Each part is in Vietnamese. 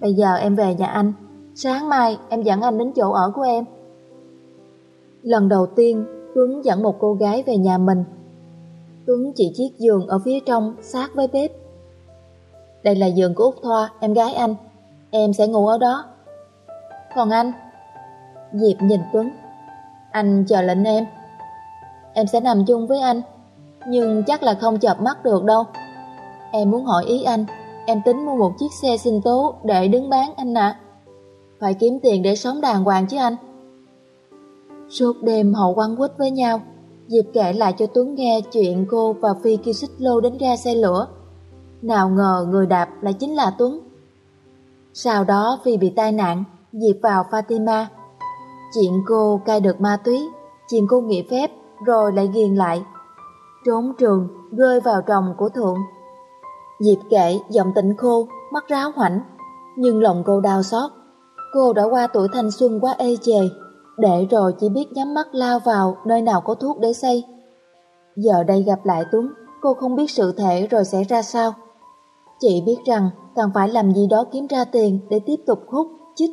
Bây giờ em về nhà anh, sáng mai em dẫn anh đến chỗ ở của em. Lần đầu tiên, Tuấn dẫn một cô gái về nhà mình. Tuấn chỉ chiếc giường ở phía trong, sát với bếp. Đây là giường của Út Thoa, em gái anh. Em sẽ ngủ ở đó. Còn anh? Diệp nhìn Tuấn. Anh chờ lệnh em. Em sẽ nằm chung với anh, nhưng chắc là không chợp mắt được đâu. Em muốn hỏi ý anh, em tính mua một chiếc xe sinh tố để đứng bán anh ạ. Phải kiếm tiền để sống đàng hoàng chứ anh. Suốt đêm họ quăng quýt với nhau, Diệp kể lại cho Tuấn nghe chuyện cô và Phi kêu xích lô đến ga xe lửa. Nào ngờ người đạp lại chính là Tuấn. Sau đó Phi bị tai nạn, Diệp vào Fatima. Chuyện cô cai được ma túy, chuyện cô nghỉ phép rồi lại ghiền lại. Trốn trường, rơi vào chồng của Thượng. Diệp kệ giọng tịnh khô, mắt ráo hoảnh, nhưng lòng cô đau xót. Cô đã qua tuổi thanh xuân quá ê chề, để rồi chỉ biết nhắm mắt lao vào nơi nào có thuốc để xây. Giờ đây gặp lại Tuấn, cô không biết sự thể rồi sẽ ra sao. Chị biết rằng cần phải làm gì đó kiếm ra tiền để tiếp tục hút, chích.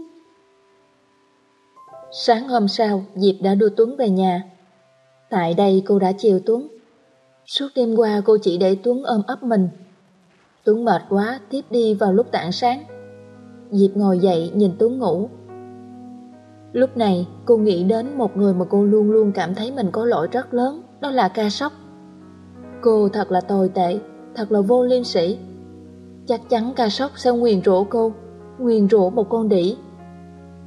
Sáng hôm sau, Diệp đã đưa Tuấn về nhà. Tại đây cô đã chiều Tuấn. Suốt đêm qua cô chỉ để Tuấn ôm ấp mình. Tuấn mệt quá, tiếp đi vào lúc tảng sáng. Diệp ngồi dậy nhìn Tuấn ngủ. Lúc này cô nghĩ đến một người mà cô luôn luôn cảm thấy mình có lỗi rất lớn, đó là ca sóc. Cô thật là tồi tệ, thật là vô liêm sĩ. Chắc chắn ca sóc sẽ nguyền rủa cô, nguyền rủa một con đỉ.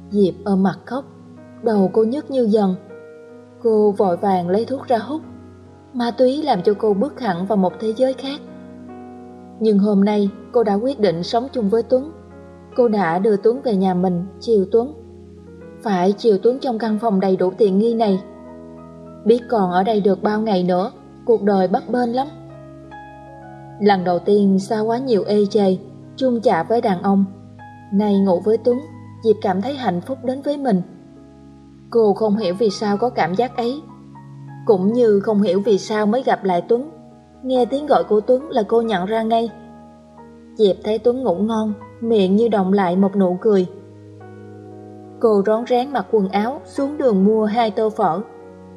Diệp ôm mặt khóc, đầu cô nhức như dần. Cô vội vàng lấy thuốc ra hút. Ma túy làm cho cô bước hẳn vào một thế giới khác. Nhưng hôm nay cô đã quyết định sống chung với Tuấn. Cô đã đưa Tuấn về nhà mình, chiều Tuấn. Phải chiều Tuấn trong căn phòng đầy đủ tiện nghi này. Biết còn ở đây được bao ngày nữa, cuộc đời bắt bên lắm. Lần đầu tiên xa quá nhiều ê chề, chung chạ với đàn ông. Nay ngủ với Tuấn, Diệp cảm thấy hạnh phúc đến với mình. Cô không hiểu vì sao có cảm giác ấy. Cũng như không hiểu vì sao mới gặp lại Tuấn. Nghe tiếng gọi của Tuấn là cô nhận ra ngay. Diệp thấy Tuấn ngủ ngon, miệng như động lại một nụ cười. Cô rón rén mặc quần áo xuống đường mua hai tô phở,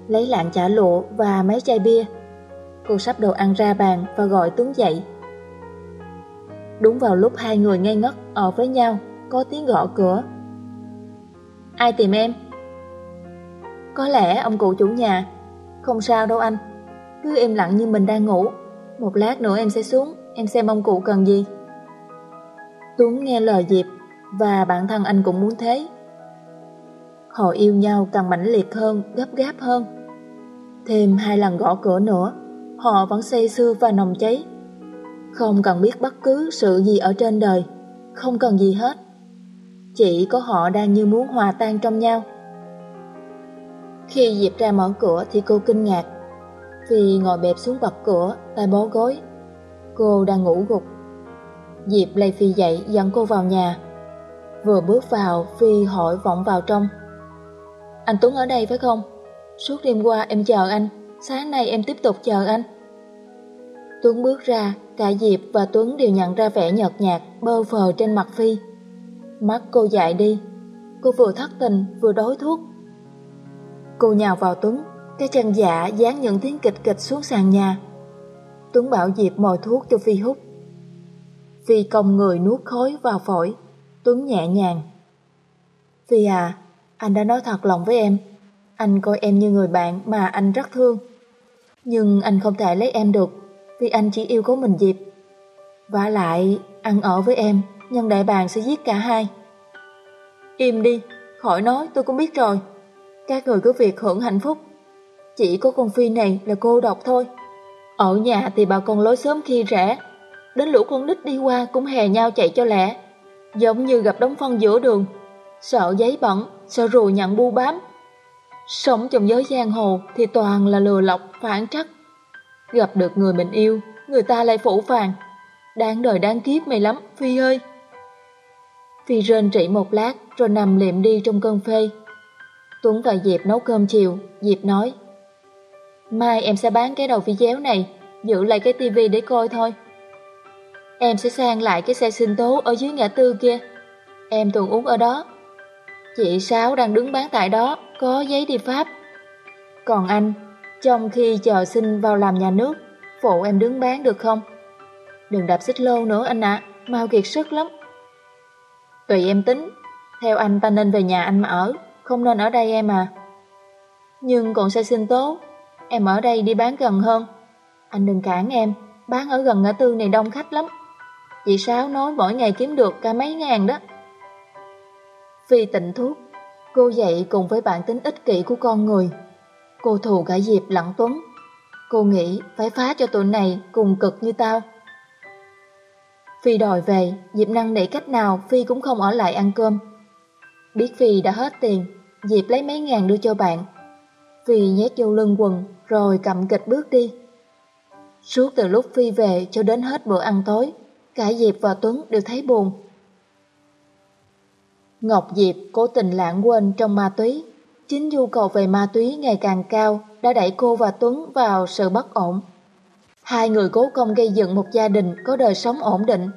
lấy lạng chả lụa và mấy chai bia. Cô sắp đồ ăn ra bàn và gọi Tuấn dậy. Đúng vào lúc hai người ngây ngất ở với nhau, có tiếng gõ cửa. Ai tìm em? Có lẽ ông cụ chủ nhà. Không sao đâu anh. Cứ im lặng như mình đang ngủ. Một lát nữa em sẽ xuống, em xem ông cụ cần gì. Tuấn nghe lời Diệp và bản thân anh cũng muốn thế. Họ yêu nhau càng mãnh liệt hơn, gấp gáp hơn. Thêm hai lần gõ cửa nữa, họ vẫn say sưa và nồng cháy. Không cần biết bất cứ sự gì ở trên đời, không cần gì hết. Chỉ có họ đang như muốn hòa tan trong nhau. Khi Diệp ra mở cửa thì cô kinh ngạc. Phi ngồi bẹp xuống bậc cửa, tay bó gối. Cô đang ngủ gục. Diệp lay Phi dậy dẫn cô vào nhà. Vừa bước vào, Phi hỏi vọng vào trong. Anh Tuấn ở đây phải không? Suốt đêm qua em chờ anh, sáng nay em tiếp tục chờ anh. Tuấn bước ra, cả Diệp và Tuấn đều nhận ra vẻ nhợt nhạt, bơ phờ trên mặt Phi. Mắt cô dại đi, cô vừa thất tình vừa đói thuốc. Cô nhào vào Tuấn, cái chân dạ dán những tiếng kịch kịch xuống sàn nhà. Tuấn bảo Diệp mồi thuốc cho Phi hút. Phi còng người nuốt khói vào phổi, Tuấn nhẹ nhàng. Phi à, anh đã nói thật lòng với em. Anh coi em như người bạn mà anh rất thương. Nhưng anh không thể lấy em được vì anh chỉ yêu có mình Diệp. Và lại, ăn ở với em, nhân đại bàng sẽ giết cả hai. Im đi, khỏi nói tôi cũng biết rồi. Các người cứ việc hưởng hạnh phúc. Chỉ có con Phi này là cô độc thôi. Ở nhà thì bà con lối sớm khi rẻ. Đến lũ con nít đi qua cũng hè nhau chạy cho lẹ. Giống như gặp đống phân giữa đường. Sợ giấy bẩn, sợ rùi nhận bu bám. Sống trong giới giang hồ thì toàn là lừa lọc, phản trắc. Gặp được người mình yêu, người ta lại phủ phàng. Đáng đời đáng kiếp mày lắm, Phi ơi! Phi rên rỉ một lát rồi nằm liệm đi trong cơn phê. Tuấn và Diệp nấu cơm chiều, Diệp nói Mai em sẽ bán cái đầu phi chéo này, giữ lại cái tivi để coi thôi. Em sẽ sang lại cái xe sinh tố ở dưới ngã tư kia. Em thường uống ở đó. Chị Sáu đang đứng bán tại đó, có giấy đi Pháp. Còn anh, trong khi chờ xin vào làm nhà nước, phụ em đứng bán được không? Đừng đạp xích lô nữa anh ạ, mau kiệt sức lắm. Tùy em tính, theo anh ta nên về nhà anh mà ở, không nên ở đây em à. Nhưng còn xe xin tố, em ở đây đi bán gần hơn. Anh đừng cản em, bán ở gần ngã tư này đông khách lắm. Chị Sáu nói mỗi ngày kiếm được cả mấy ngàn đó. Phi tịnh thuốc, cô dậy cùng với bản tính ích kỷ của con người. Cô thù cả Diệp lặng Tuấn. Cô nghĩ phải phá cho tụi này cùng cực như tao. Phi đòi về, Diệp năng nỉ cách nào Phi cũng không ở lại ăn cơm. Biết Phi đã hết tiền, Diệp lấy mấy ngàn đưa cho bạn. Phi nhét vô lưng quần rồi cầm kịch bước đi. Suốt từ lúc Phi về cho đến hết bữa ăn tối, cả Diệp và Tuấn đều thấy buồn. Ngọc Diệp cố tình lãng quên trong ma túy. Chính nhu cầu về ma túy ngày càng cao đã đẩy cô và Tuấn vào sự bất ổn. Hai người cố công gây dựng một gia đình có đời sống ổn định.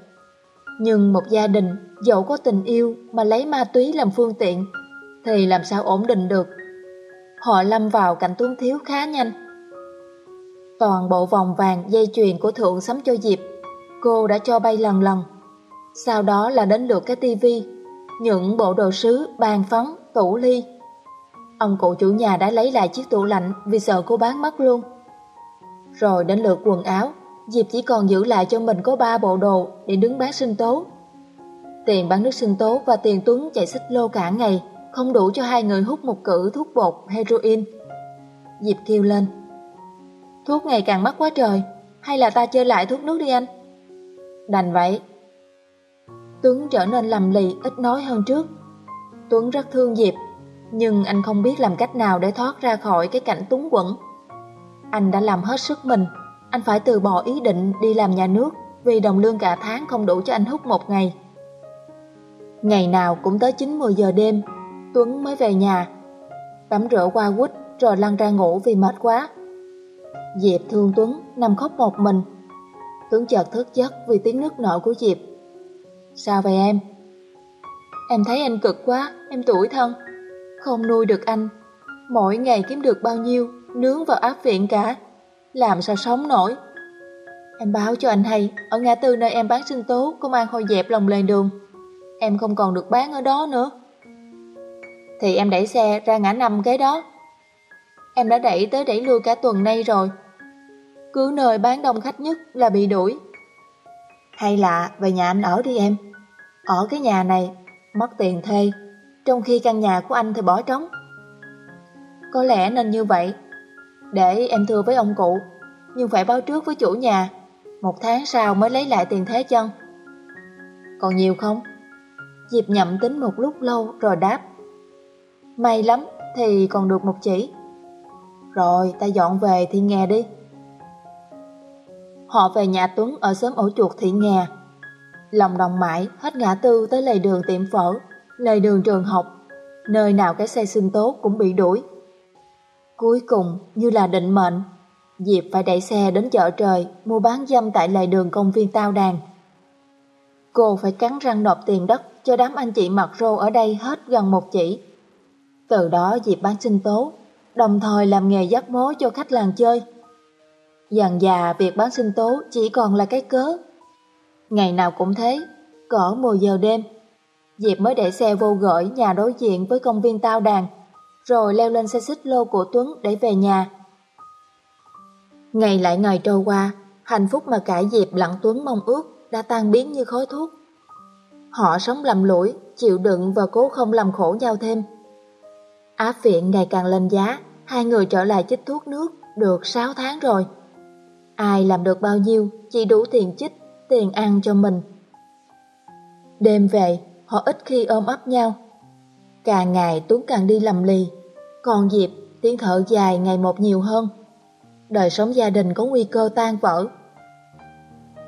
Nhưng một gia đình dẫu có tình yêu mà lấy ma túy làm phương tiện thì làm sao ổn định được. Họ lâm vào cảnh tuấn thiếu khá nhanh. Toàn bộ vòng vàng dây chuyền của Thượng sắm cho Diệp, cô đã cho bay lần lần. Sau đó là đến lượt cái tivi, những bộ đồ sứ, bàn phấn, tủ ly. Ông cụ chủ nhà đã lấy lại chiếc tủ lạnh vì sợ cô bán mất luôn. Rồi đến lượt quần áo, Diệp chỉ còn giữ lại cho mình có ba bộ đồ để đứng bán sinh tố. Tiền bán nước sinh tố và tiền Tuấn chạy xích lô cả ngày không đủ cho hai người hút một cử thuốc bột heroin. Diệp kêu lên. Thuốc ngày càng mắc quá trời, hay là ta chơi lại thuốc nước đi anh? Đành vậy. Tuấn trở nên lầm lì, ít nói hơn trước. Tuấn rất thương Diệp, nhưng anh không biết làm cách nào để thoát ra khỏi cái cảnh túng quẩn. Anh đã làm hết sức mình, anh phải từ bỏ ý định đi làm nhà nước vì đồng lương cả tháng không đủ cho anh hút một ngày. Ngày nào cũng tới 9-10 giờ đêm, Tuấn mới về nhà. Tắm rửa qua quýt rồi lăn ra ngủ vì mệt quá. Diệp thương Tuấn nằm khóc một mình. Tuấn chợt thức giấc vì tiếng nước nở của Diệp. Sao vậy em? Em thấy anh cực quá, em tuổi thân. Không nuôi được anh. Mỗi ngày kiếm được bao nhiêu, nướng vào áp viện cả. Làm sao sống nổi? Em báo cho anh hay, ở ngã tư nơi em bán sinh tố, công an hồi dẹp lòng lề đường. Em không còn được bán ở đó nữa. Thì em đẩy xe ra ngã năm cái đó. Em đã đẩy tới đẩy lui cả tuần nay rồi. Cứ nơi bán đông khách nhất là bị đuổi. Hay là về nhà anh ở đi em. Ở cái nhà này, mất tiền thuê, trong khi căn nhà của anh thì bỏ trống. Có lẽ nên như vậy. Để em thưa với ông cụ, nhưng phải báo trước với chủ nhà, một tháng sau mới lấy lại tiền thế chân. Còn nhiều không? Diệp nhậm tính một lúc lâu rồi đáp. May lắm thì còn được một chỉ. Rồi ta dọn về thì nghe đi. Họ về nhà Tuấn ở xóm ổ chuột thị nghè. Lòng đồng mãi hết ngã tư tới lề đường tiệm phở, lề đường trường học, nơi nào cái xe sinh tố cũng bị đuổi. Cuối cùng như là định mệnh, Diệp phải đẩy xe đến chợ trời mua bán dâm tại lề đường công viên Tao Đàn. Cô phải cắn răng nộp tiền đất cho đám anh chị mặc rô ở đây hết gần một chỉ. Từ đó Diệp bán sinh tố, đồng thời làm nghề dắt mố cho khách làng chơi. Dần già việc bán sinh tố chỉ còn là cái cớ. Ngày nào cũng thế, cỡ 10 giờ đêm, Diệp mới để xe vô gửi nhà đối diện với công viên Tao Đàn, rồi leo lên xe xích lô của Tuấn để về nhà. Ngày lại ngày trôi qua, hạnh phúc mà cả Diệp lặng Tuấn mong ước đã tan biến như khói thuốc. Họ sống lầm lũi, chịu đựng và cố không làm khổ nhau thêm. Áp viện ngày càng lên giá, hai người trở lại chích thuốc nước được 6 tháng rồi. Ai làm được bao nhiêu, chỉ đủ tiền chích, tiền ăn cho mình. Đêm về, họ ít khi ôm ấp nhau. Càng ngày Tuấn càng đi lầm lì, còn Diệp tiếng thở dài ngày một nhiều hơn. Đời sống gia đình có nguy cơ tan vỡ.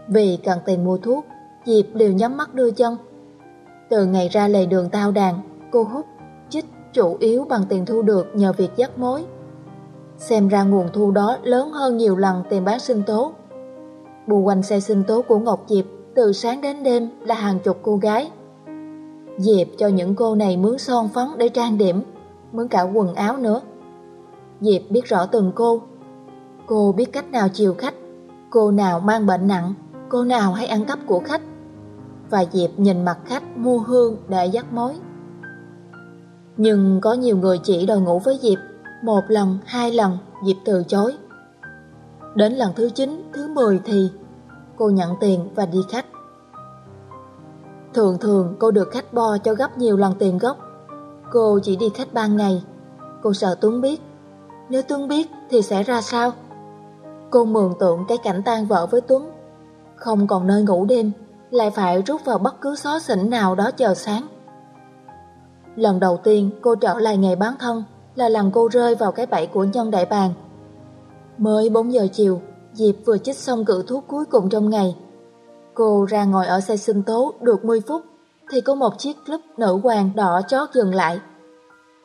Vì cần tiền mua thuốc, Diệp đều nhắm mắt đưa chân. Từ ngày ra lề đường tao đàn, cô hút, chủ yếu bằng tiền thu được nhờ việc dắt mối. Xem ra nguồn thu đó lớn hơn nhiều lần tiền bán sinh tố. Bù quanh xe sinh tố của Ngọc Diệp từ sáng đến đêm là hàng chục cô gái. Diệp cho những cô này mướn son phấn để trang điểm, mướn cả quần áo nữa. Diệp biết rõ từng cô. Cô biết cách nào chiều khách, cô nào mang bệnh nặng, cô nào hay ăn cắp của khách. Và Diệp nhìn mặt khách mua hương để dắt mối. Nhưng có nhiều người chỉ đòi ngủ với Diệp, một lần, hai lần, Diệp từ chối. Đến lần thứ 9, thứ 10 thì cô nhận tiền và đi khách. Thường thường cô được khách bo cho gấp nhiều lần tiền gốc. Cô chỉ đi khách 3 ngày. Cô sợ Tuấn biết. Nếu Tuấn biết thì sẽ ra sao? Cô mường tượng cái cảnh tan vợ với Tuấn. Không còn nơi ngủ đêm, lại phải rút vào bất cứ xó xỉnh nào đó chờ sáng. Lần đầu tiên cô trở lại nghề bán thân là lần cô rơi vào cái bẫy của nhân đại bàng. Mới 4 giờ chiều, Diệp vừa chích xong cự thuốc cuối cùng trong ngày. Cô ra ngồi ở xe sinh tố được 10 phút, thì có một chiếc club nữ hoàng đỏ chót dừng lại.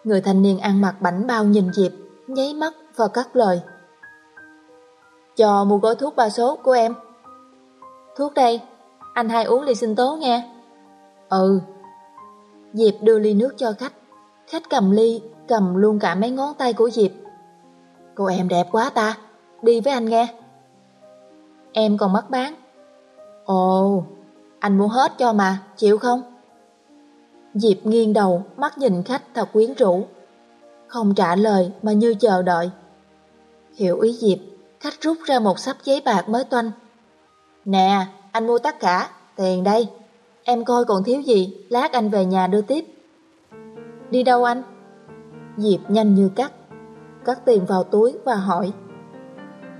Người thanh niên ăn mặc bảnh bao nhìn Diệp, nháy mắt và cắt lời. Cho mua gói thuốc ba số của em. Thuốc đây, anh hai uống ly sinh tố nghe. Ừ. Diệp đưa ly nước cho khách. Khách cầm ly, cầm luôn cả mấy ngón tay của Diệp. Cô em đẹp quá ta, đi với anh nghe. Em còn mất bán. Ồ, anh mua hết cho mà, chịu không? Diệp nghiêng đầu, mắt nhìn khách thật quyến rũ. Không trả lời mà như chờ đợi. Hiểu ý Diệp, khách rút ra một sắp giấy bạc mới toanh. Nè, anh mua tất cả, tiền đây. Em coi còn thiếu gì, lát anh về nhà đưa tiếp. Đi đâu anh? Diệp nhanh như cắt, cắt tiền vào túi và hỏi.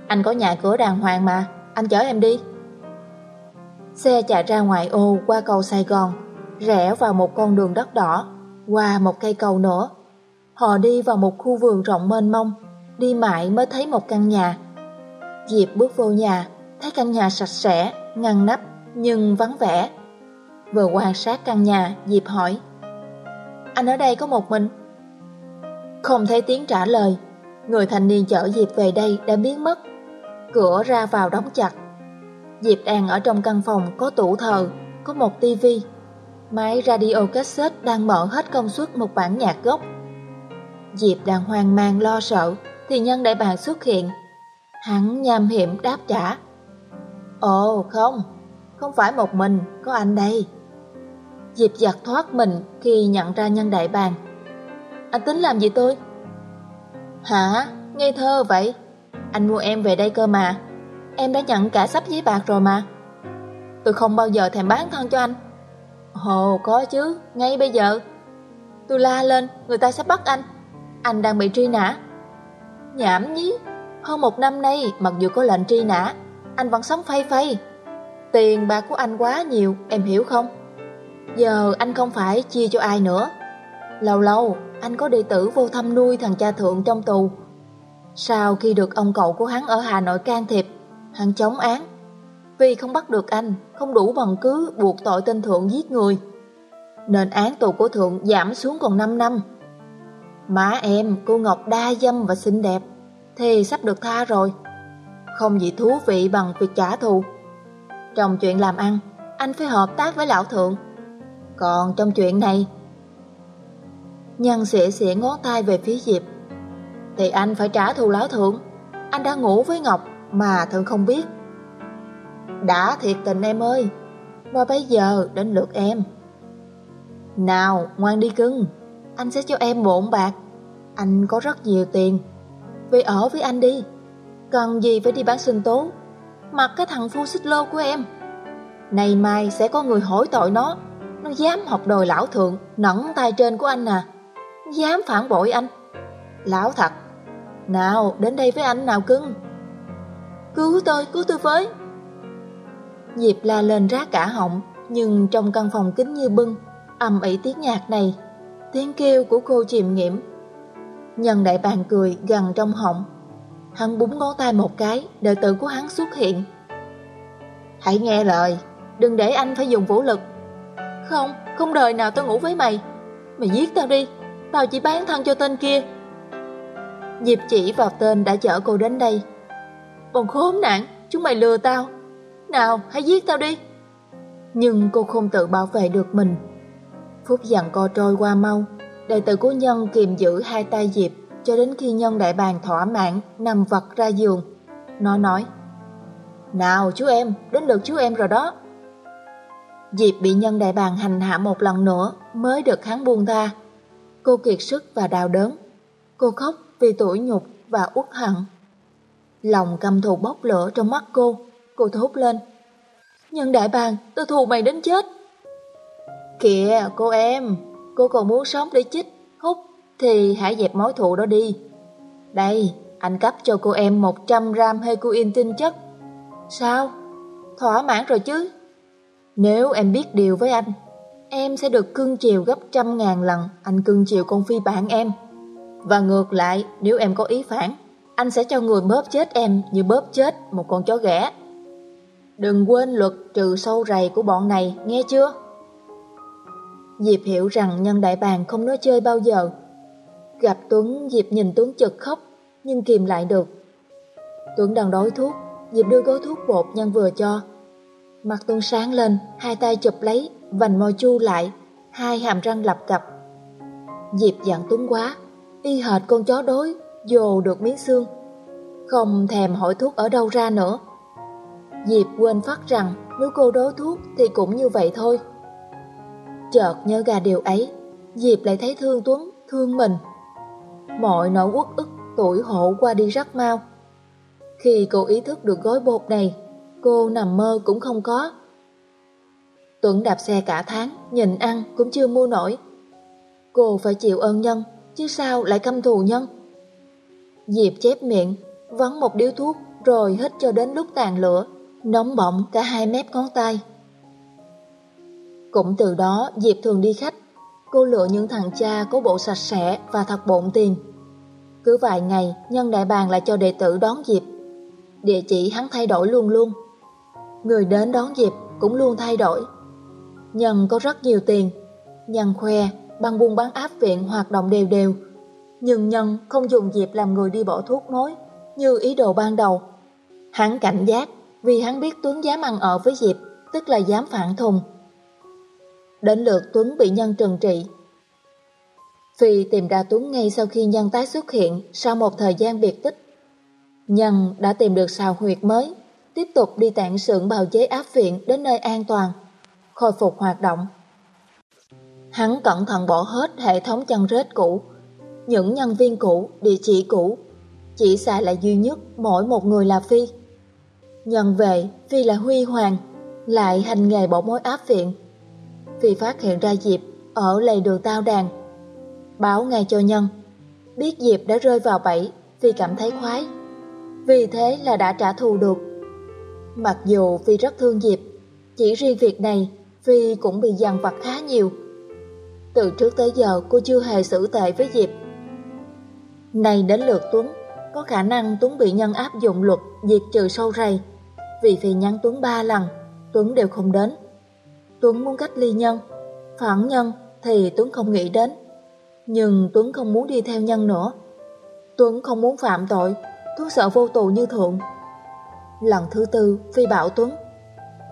Anh có nhà cửa đàng hoàng mà, anh chở em đi. Xe chạy ra ngoài ô qua cầu Sài Gòn, rẽ vào một con đường đất đỏ, qua một cây cầu nữa. Họ đi vào một khu vườn rộng mênh mông, đi mãi mới thấy một căn nhà. Diệp bước vô nhà, thấy căn nhà sạch sẽ, ngăn nắp, nhưng vắng vẻ. Vừa quan sát căn nhà, Diệp hỏi Anh ở đây có một mình? Không thấy tiếng trả lời, người thanh niên chở Diệp về đây đã biến mất. Cửa ra vào đóng chặt. Diệp đang ở trong căn phòng có tủ thờ, có một tivi. Máy radio cassette đang mở hết công suất một bản nhạc gốc. Diệp đang hoang mang lo sợ thì nhân đại bàng xuất hiện. Hắn nham hiểm đáp trả. Ồ không, không phải một mình, có anh đây. Diệp giật thoát mình khi nhận ra nhân đại bàng. Anh tính làm gì tôi? Hả? Ngây thơ vậy? Anh mua em về đây cơ mà. Em đã nhận cả sắp giấy bạc rồi mà. Tôi không bao giờ thèm bán thân cho anh. Ồ, có chứ, ngay bây giờ. Tôi la lên, người ta sẽ bắt anh. Anh đang bị truy nã. Nhảm nhí, hơn một năm nay, mặc dù có lệnh truy nã, anh vẫn sống phay phay. Tiền bạc của anh quá nhiều, em hiểu không? Giờ anh không phải chia cho ai nữa. Lâu lâu, anh có đệ tử vô thăm nuôi thằng cha thượng trong tù. Sau khi được ông cậu của hắn ở Hà Nội can thiệp, hắn chống án. Vì không bắt được anh, không đủ bằng cứ buộc tội tên thượng giết người. Nên án tù của thượng giảm xuống còn 5 năm. Má em, cô Ngọc đa dâm và xinh đẹp, thì sắp được tha rồi. Không gì thú vị bằng việc trả thù. Trong chuyện làm ăn, anh phải hợp tác với lão thượng. Còn trong chuyện này, Nhân xỉa xỉa ngón tay về phía Diệp. Thì anh phải trả thù lão thượng. Anh đã ngủ với Ngọc mà thường không biết. Đã thiệt tình em ơi Và bây giờ đến lượt em. Nào ngoan đi cưng. Anh sẽ cho em bộn bạc. Anh có rất nhiều tiền. Về ở với anh đi. Cần gì phải đi bán sinh tố? Mặc cái thằng phu xích lô của em. Này mai sẽ có người hỏi tội nó. Nó dám học đòi lão thượng Nẫn tay trên của anh à. Dám phản bội anh. Lão thật Nào đến đây với anh nào cưng. Cứu tôi, cứu tôi với. Diệp la lên rát cả họng Nhưng trong căn phòng kính như bưng Âm ỉ tiếng nhạc này Tiếng kêu của cô chìm nghiệm Nhân đại bàn cười gần trong họng. Hắn búng ngón tay một cái Đệ tử của hắn xuất hiện. Hãy nghe lời Đừng để anh phải dùng vũ lực. Không, không đời nào tôi ngủ với mày. Mày giết tao đi. Tao chỉ bán thân cho tên kia. Diệp chỉ vào tên đã chở cô đến đây. Bọn khốn nạn Chúng mày lừa tao. Nào hãy giết tao đi. Nhưng cô không tự bảo vệ được mình. Phút dặn co trôi qua mau, đệ tử của Nhân kiềm giữ hai tay Diệp cho đến khi Nhân đại bàng thỏa mãn nằm vật ra giường. Nó nói, Nào chú em, đến lượt chú em rồi đó. Diệp bị Nhân đại bàng hành hạ một lần nữa mới được hắn buông tha. Cô kiệt sức và đau đớn. Cô khóc vì tủi nhục và uất hận. Lòng căm thù bốc lửa trong mắt cô, cô thốt lên. Nhân đại bàng, tôi thù mày đến chết. Kìa, cô em, cô còn muốn sống để chích, hút, thì hãy dẹp mối thù đó đi. Đây, anh cấp cho cô em 100 gram hecuin tinh chất. Sao? Thỏa mãn rồi chứ? Nếu em biết điều với anh, em sẽ được cưng chiều gấp trăm ngàn lần anh cưng chiều con phi bạn em. Và ngược lại, nếu em có ý phản, anh sẽ cho người bóp chết em như bóp chết một con chó ghẻ. Đừng quên luật trừ sâu rầy của bọn này, nghe chưa? Diệp hiểu rằng nhân đại bàng không nói chơi bao giờ. Gặp Tuấn, Diệp nhìn Tuấn chật khóc, nhưng kìm lại được. Tuấn đang đói thuốc, Diệp đưa gói thuốc bột nhân vừa cho. Mặt tuôn sáng lên, hai tay chụp lấy, vành môi chu lại, hai hàm răng lập cập. Diệp giận Tuấn quá, y hệt con chó đối, dồ được miếng xương. Không thèm hỏi thuốc ở đâu ra nữa. Diệp quên phát rằng nếu cô đối thuốc thì cũng như vậy thôi. Chợt nhớ gà điều ấy, Diệp lại thấy thương Tuấn, thương mình. Mọi nỗi uất ức, tuổi hổ qua đi rất mau. Khi cô ý thức được gói bột này, cô nằm mơ cũng không có. Tuấn đạp xe cả tháng, nhìn ăn cũng chưa mua nổi. Cô phải chịu ơn nhân, chứ sao lại căm thù nhân. Diệp chép miệng, vắng một điếu thuốc rồi hít cho đến lúc tàn lửa, nóng bỏng cả hai mép ngón tay. Cũng từ đó Diệp thường đi khách, cô lựa những thằng cha có bộ sạch sẽ và thật bộn tiền. Cứ vài ngày, nhân đại bàng lại cho đệ tử đón Diệp. Địa chỉ hắn thay đổi luôn luôn. Người đến đón Diệp cũng luôn thay đổi. Nhân có rất nhiều tiền. Nhân khoe, bằng buôn bán áp viện hoạt động đều đều. Nhưng Nhân không dùng Diệp làm người đi bỏ thuốc mối, như ý đồ ban đầu. Hắn cảnh giác vì hắn biết Tuấn dám ăn ở với Diệp, tức là dám phản thùng. Đến lượt Tuấn bị Nhân trừng trị. Phi tìm ra Tuấn ngay sau khi Nhân tái xuất hiện sau một thời gian biệt tích. Nhân đã tìm được sào huyệt mới, tiếp tục đi tạng sưởng bào chế áp viện đến nơi an toàn, khôi phục hoạt động. Hắn cẩn thận bỏ hết hệ thống chăn rết cũ, những nhân viên cũ, địa chỉ cũ, chỉ xài lại duy nhất mỗi một người là Phi. Nhân về, Phi là Huy Hoàng, lại hành nghề bỏ mối áp viện. Phi phát hiện ra Diệp ở lề đường tao đàn. Báo ngay cho Nhân, biết Diệp đã rơi vào bẫy, Phi cảm thấy khoái. Vì thế là đã trả thù được. Mặc dù Phi rất thương Diệp, chỉ riêng việc này Phi cũng bị dằn vặt khá nhiều. Từ trước tới giờ cô chưa hề xử tệ với Diệp. Này đến lượt Tuấn, có khả năng Tuấn bị nhân áp dụng luật diệt trừ sâu rầy. Vì Phi nhắn Tuấn ba lần, Tuấn đều không đến. Tuấn muốn cách ly nhân, phản nhân thì Tuấn không nghĩ đến. Nhưng Tuấn không muốn đi theo nhân nữa. Tuấn không muốn phạm tội, Tuấn sợ vô tù như thượng. Lần thứ tư, Phi bảo Tuấn,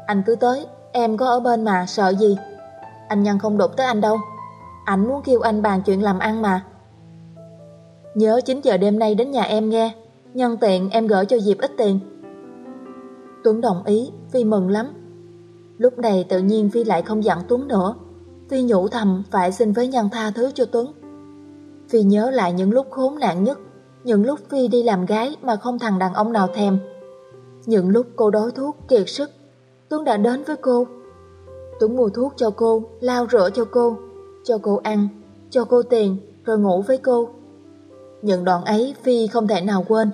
anh cứ tới, em có ở bên mà, sợ gì? Anh nhân không đụng tới anh đâu. Anh muốn kêu anh bàn chuyện làm ăn mà. Nhớ 9 giờ đêm nay đến nhà em nghe, nhân tiện em gửi cho Diệp ít tiền. Tuấn đồng ý, Phi mừng lắm. Lúc này tự nhiên Phi lại không giận Tuấn nữa. Phi nhủ thầm phải xin với nhân tha thứ cho Tuấn. Phi nhớ lại những lúc khốn nạn nhất, những lúc Phi đi làm gái mà không thằng đàn ông nào thèm. Những lúc cô đói thuốc, kiệt sức, Tuấn đã đến với cô. Tuấn mua thuốc cho cô, lau rửa cho cô, cho cô ăn, cho cô tiền, rồi ngủ với cô. Những đoạn ấy Phi không thể nào quên.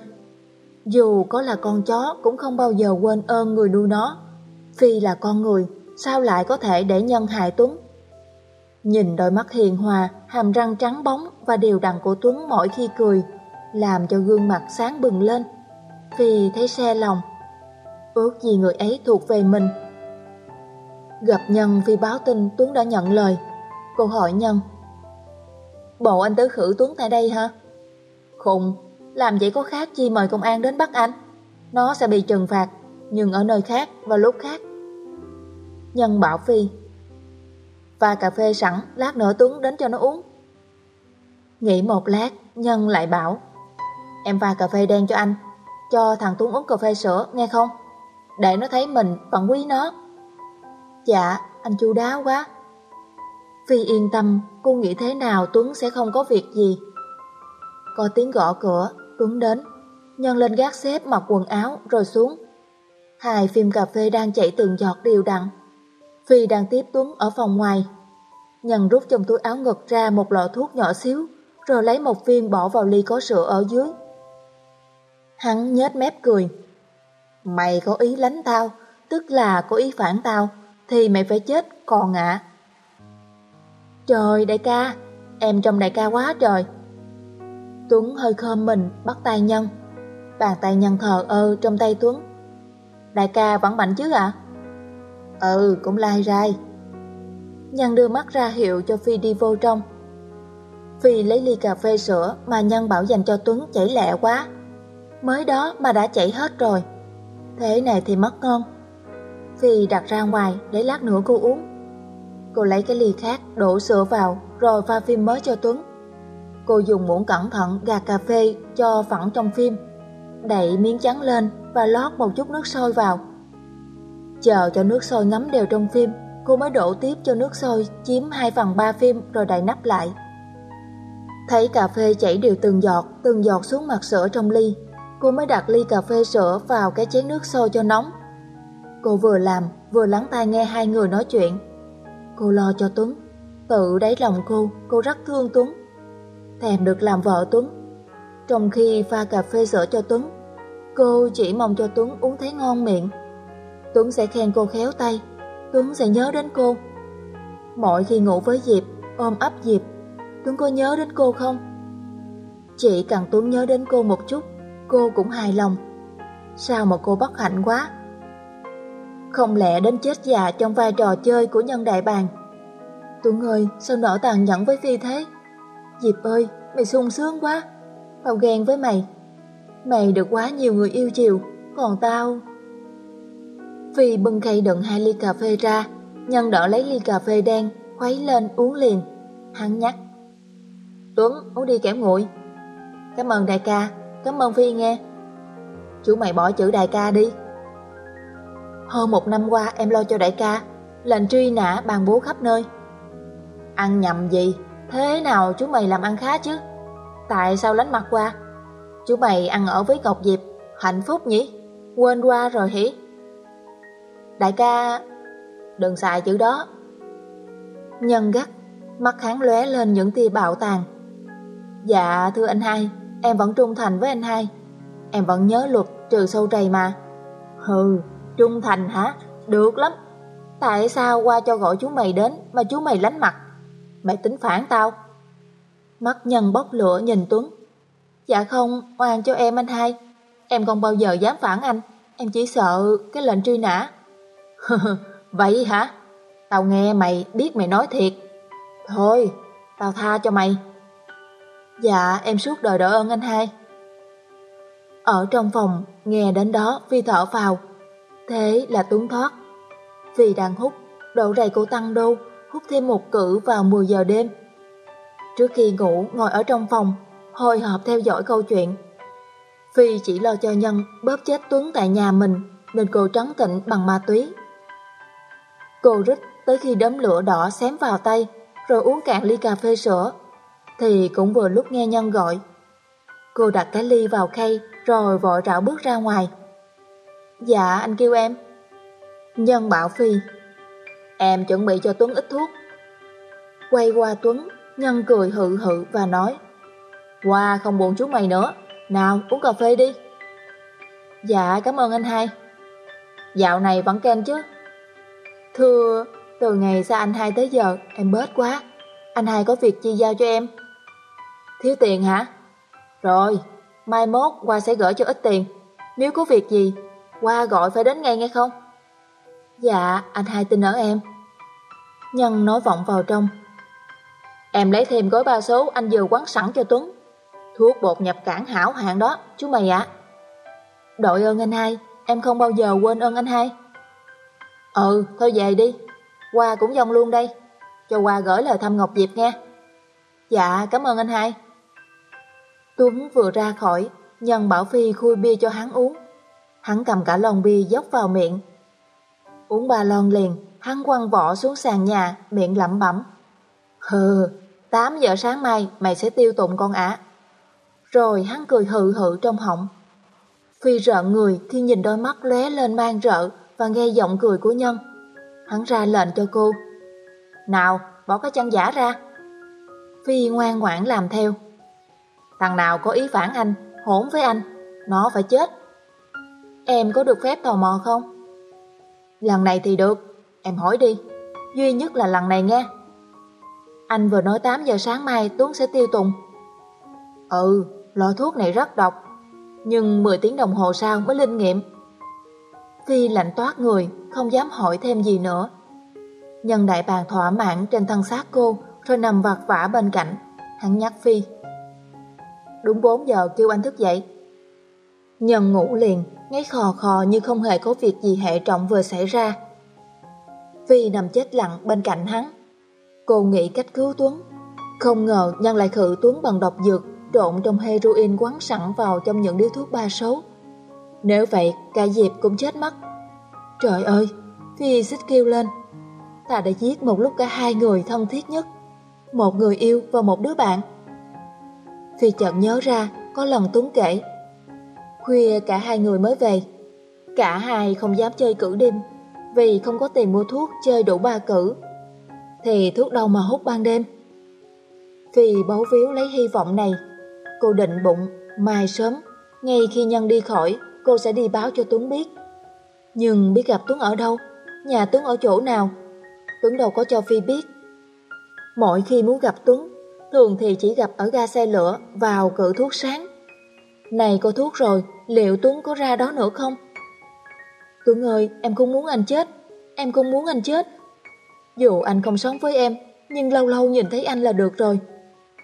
Dù có là con chó cũng không bao giờ quên ơn người nuôi nó. Phi là con người, sao lại có thể để nhân hại Tuấn? Nhìn đôi mắt hiền hòa, hàm răng trắng bóng và đều đặn của Tuấn mỗi khi cười, làm cho gương mặt sáng bừng lên. Phi thấy xe lòng. Ước gì người ấy thuộc về mình. Gặp Nhân Phi báo tin Tuấn đã nhận lời. Cô hỏi Nhân. Bộ anh tứ khử Tuấn tại đây hả? Khùng, làm vậy có khác chi mời công an đến bắt anh. Nó sẽ bị trừng phạt, nhưng ở nơi khác và lúc khác. Nhân bảo Phi Pha cà phê sẵn, lát nữa Tuấn đến cho nó uống. Nghĩ một lát, Nhân lại bảo Em pha cà phê đen cho anh, cho thằng Tuấn uống cà phê sữa, nghe không? Để nó thấy mình vẫn quý nó. Dạ, anh chu đáo quá. Phi yên tâm, cô nghĩ thế nào Tuấn sẽ không có việc gì. Có tiếng gõ cửa, Tuấn đến. Nhân lên gác xếp mặc quần áo rồi xuống. Hai phim cà phê đang chạy từng giọt đều đặn. Phi đang tiếp Tuấn ở phòng ngoài. Nhân rút trong túi áo ngực ra một lọ thuốc nhỏ xíu, rồi lấy một viên bỏ vào ly có sữa ở dưới. Hắn nhếch mép cười. Mày có ý lánh tao, tức là có ý phản tao, thì mày phải chết còn ạ. Trời đại ca, em trong đại ca quá trời. Tuấn hơi khom mình bắt tay Nhân. Bàn tay Nhân thờ ơ trong tay Tuấn. Đại ca vẫn mạnh chứ ạ? Ừ, cũng lai rai. Nhân đưa mắt ra hiệu cho Phi đi vô trong. Phi lấy ly cà phê sữa mà Nhân bảo dành cho Tuấn chảy lẹ quá. Mới đó mà đã chảy hết rồi. Thế này thì mất ngon. Phi đặt ra ngoài để lát nữa cô uống. Cô lấy cái ly khác đổ sữa vào rồi pha phim mới cho Tuấn. Cô dùng muỗng cẩn thận gạt cà phê cho phẳng trong phim, đậy miếng trắng lên và lót một chút nước sôi vào. Chờ cho nước sôi ngấm đều trong phim, cô mới đổ tiếp cho nước sôi chiếm 2 phần 3 phim rồi đậy nắp lại. Thấy cà phê chảy đều từng giọt, từng giọt xuống mặt sữa trong ly, cô mới đặt ly cà phê sữa vào cái chén nước sôi cho nóng. Cô vừa làm, vừa lắng tai nghe hai người nói chuyện. Cô lo cho Tuấn, tự đáy lòng cô, cô rất thương Tuấn. Thèm được làm vợ Tuấn. Trong khi pha cà phê sữa cho Tuấn, cô chỉ mong cho Tuấn uống thấy ngon miệng. Tuấn sẽ khen cô khéo tay, Tuấn sẽ nhớ đến cô. Mỗi khi ngủ với Diệp, ôm ấp Diệp, Tuấn có nhớ đến cô không? Chỉ cần Tuấn nhớ đến cô một chút, cô cũng hài lòng. Sao mà cô bất hạnh quá? Không lẽ đến chết già trong vai trò chơi của nhân đại bàng? Tuấn ơi, sao nở tàn nhẫn với Phi thế? Diệp ơi, mày sung sướng quá. Tao ghen với mày. Mày được quá nhiều người yêu chiều, còn tao... Phi bưng khay đựng hai ly cà phê ra, nhân đỏ lấy ly cà phê đen, khuấy lên uống liền. Hắn nhắc. Tuấn, uống đi kẻm nguội. Cảm ơn đại ca, cảm ơn Phi nghe. Chú mày bỏ chữ đại ca đi. Hơn một năm qua em lo cho đại ca, lệnh truy nã bàn bố khắp nơi. Ăn nhầm gì? Thế nào chú mày làm ăn khá chứ? Tại sao lánh mặt qua? Chú mày ăn ở với Ngọc Diệp, hạnh phúc nhỉ? Quên qua rồi hỉ? Đại ca, đừng xài chữ đó. Nhân gắt, mắt hắn lóe lên những tia bạo tàn. Dạ thưa anh hai, em vẫn trung thành với anh hai. Em vẫn nhớ luật trừ sâu trầy mà. Hừ, trung thành hả? Được lắm. Tại sao qua cho gọi chú mày đến mà chú mày lánh mặt? Mày tính phản tao. Mắt nhân bốc lửa nhìn Tuấn. Dạ không, oan cho em anh hai. Em không bao giờ dám phản anh. Em chỉ sợ cái lệnh truy nã. Vậy hả? Tao nghe mày biết mày nói thiệt. Thôi, tao tha cho mày. Dạ, em suốt đời đỡ ơn anh hai. Ở trong phòng, nghe đến đó Phi thở vào. Thế là Tuấn thoát. vì đang hút, độ rầy cô tăng đô, hút thêm một cử vào 10 giờ đêm. Trước khi ngủ, ngồi ở trong phòng, hồi hộp theo dõi câu chuyện. Phi chỉ lo cho Nhân bóp chết Tuấn tại nhà mình, nên cô trắng tịnh bằng ma túy. Cô rít tới khi đấm lửa đỏ xém vào tay, rồi uống cạn ly cà phê sữa, thì cũng vừa lúc nghe Nhân gọi. Cô đặt cái ly vào khay, rồi vội rảo bước ra ngoài. Dạ, anh kêu em. Nhân bảo Phi, em chuẩn bị cho Tuấn ít thuốc. Quay qua Tuấn, Nhân cười hự hự và nói, Qua không buồn chú mày nữa, nào uống cà phê đi. Dạ, cảm ơn anh hai. Dạo này vẫn khen chứ. Thưa, từ ngày xa anh hai tới giờ, em bớt quá. Anh hai có việc chi giao cho em? Thiếu tiền hả? Rồi, mai mốt qua sẽ gửi cho ít tiền. Nếu có việc gì, qua gọi phải đến ngay nghe không? Dạ, anh hai tin ở em. Nhân nói vọng vào trong. Em lấy thêm gói ba số anh vừa quán sẵn cho Tuấn. Thuốc bột nhập cảng hảo hạng đó, chú mày ạ. Đội ơn anh hai, em không bao giờ quên ơn anh hai. Ừ, thôi về đi. Qua cũng dòng luôn đây. cho qua gửi lời thăm Ngọc Diệp nghe. Dạ, cảm ơn anh hai. Tuấn vừa ra khỏi, nhân bảo Phi khui bia cho hắn uống. Hắn cầm cả lon bia dốc vào miệng. Uống ba lon liền, hắn quăng vỏ xuống sàn nhà, miệng lẩm bẩm. Hừ, 8 giờ sáng mai mày sẽ tiêu tụng con ả. Rồi hắn cười hự hự trong họng. Phi rợn người khi nhìn đôi mắt lóe lên mang rợ và nghe giọng cười của nhân. Hắn ra lệnh cho cô. Nào, bỏ cái chân giả ra. Phi ngoan ngoãn làm theo. Thằng nào có ý phản anh, hỗn với anh, nó phải chết. Em có được phép tò mò không? Lần này thì được, em hỏi đi. Duy nhất là lần này nghe. Anh vừa nói 8 giờ sáng mai Tuấn sẽ tiêu tùng. Ừ, lọ thuốc này rất độc, nhưng 10 tiếng đồng hồ sau mới linh nghiệm. Phi lạnh toát người, không dám hỏi thêm gì nữa. Nhân đại bàng thỏa mãn trên thân xác cô, rồi nằm vặt vả bên cạnh. Hắn nhắc Phi. Đúng 4 giờ kêu anh thức dậy. Nhân ngủ liền, ngáy khò khò như không hề có việc gì hệ trọng vừa xảy ra. Phi nằm chết lặng bên cạnh hắn. Cô nghĩ cách cứu Tuấn. Không ngờ Nhân lại khử Tuấn bằng độc dược trộn trong heroin quắn sẵn vào trong những điếu thuốc ba số. Nếu vậy, cả Diệp cũng chết mất. Trời ơi, Phi xích kêu lên. Ta đã giết một lúc cả hai người thân thiết nhất. Một người yêu và một đứa bạn. Phi chợt nhớ ra, có lần Tuấn kể. Khuya cả hai người mới về. Cả hai không dám chơi cử đêm, vì không có tiền mua thuốc chơi đủ ba cử. Thì thuốc đâu mà hút ban đêm. Phi bấu víu lấy hy vọng này Cô định bụng, mai sớm, ngay khi Nhân đi khỏi, cô sẽ đi báo cho Tuấn biết. Nhưng biết gặp Tuấn ở đâu, nhà Tuấn ở chỗ nào, Tuấn đâu có cho Phi biết. Mỗi khi muốn gặp Tuấn, thường thì chỉ gặp ở ga xe lửa vào cự thuốc sáng. Này có thuốc rồi, liệu Tuấn có ra đó nữa không? Tuấn ơi, em không muốn anh chết, em không muốn anh chết. Dù anh không sống với em, nhưng lâu lâu nhìn thấy anh là được rồi.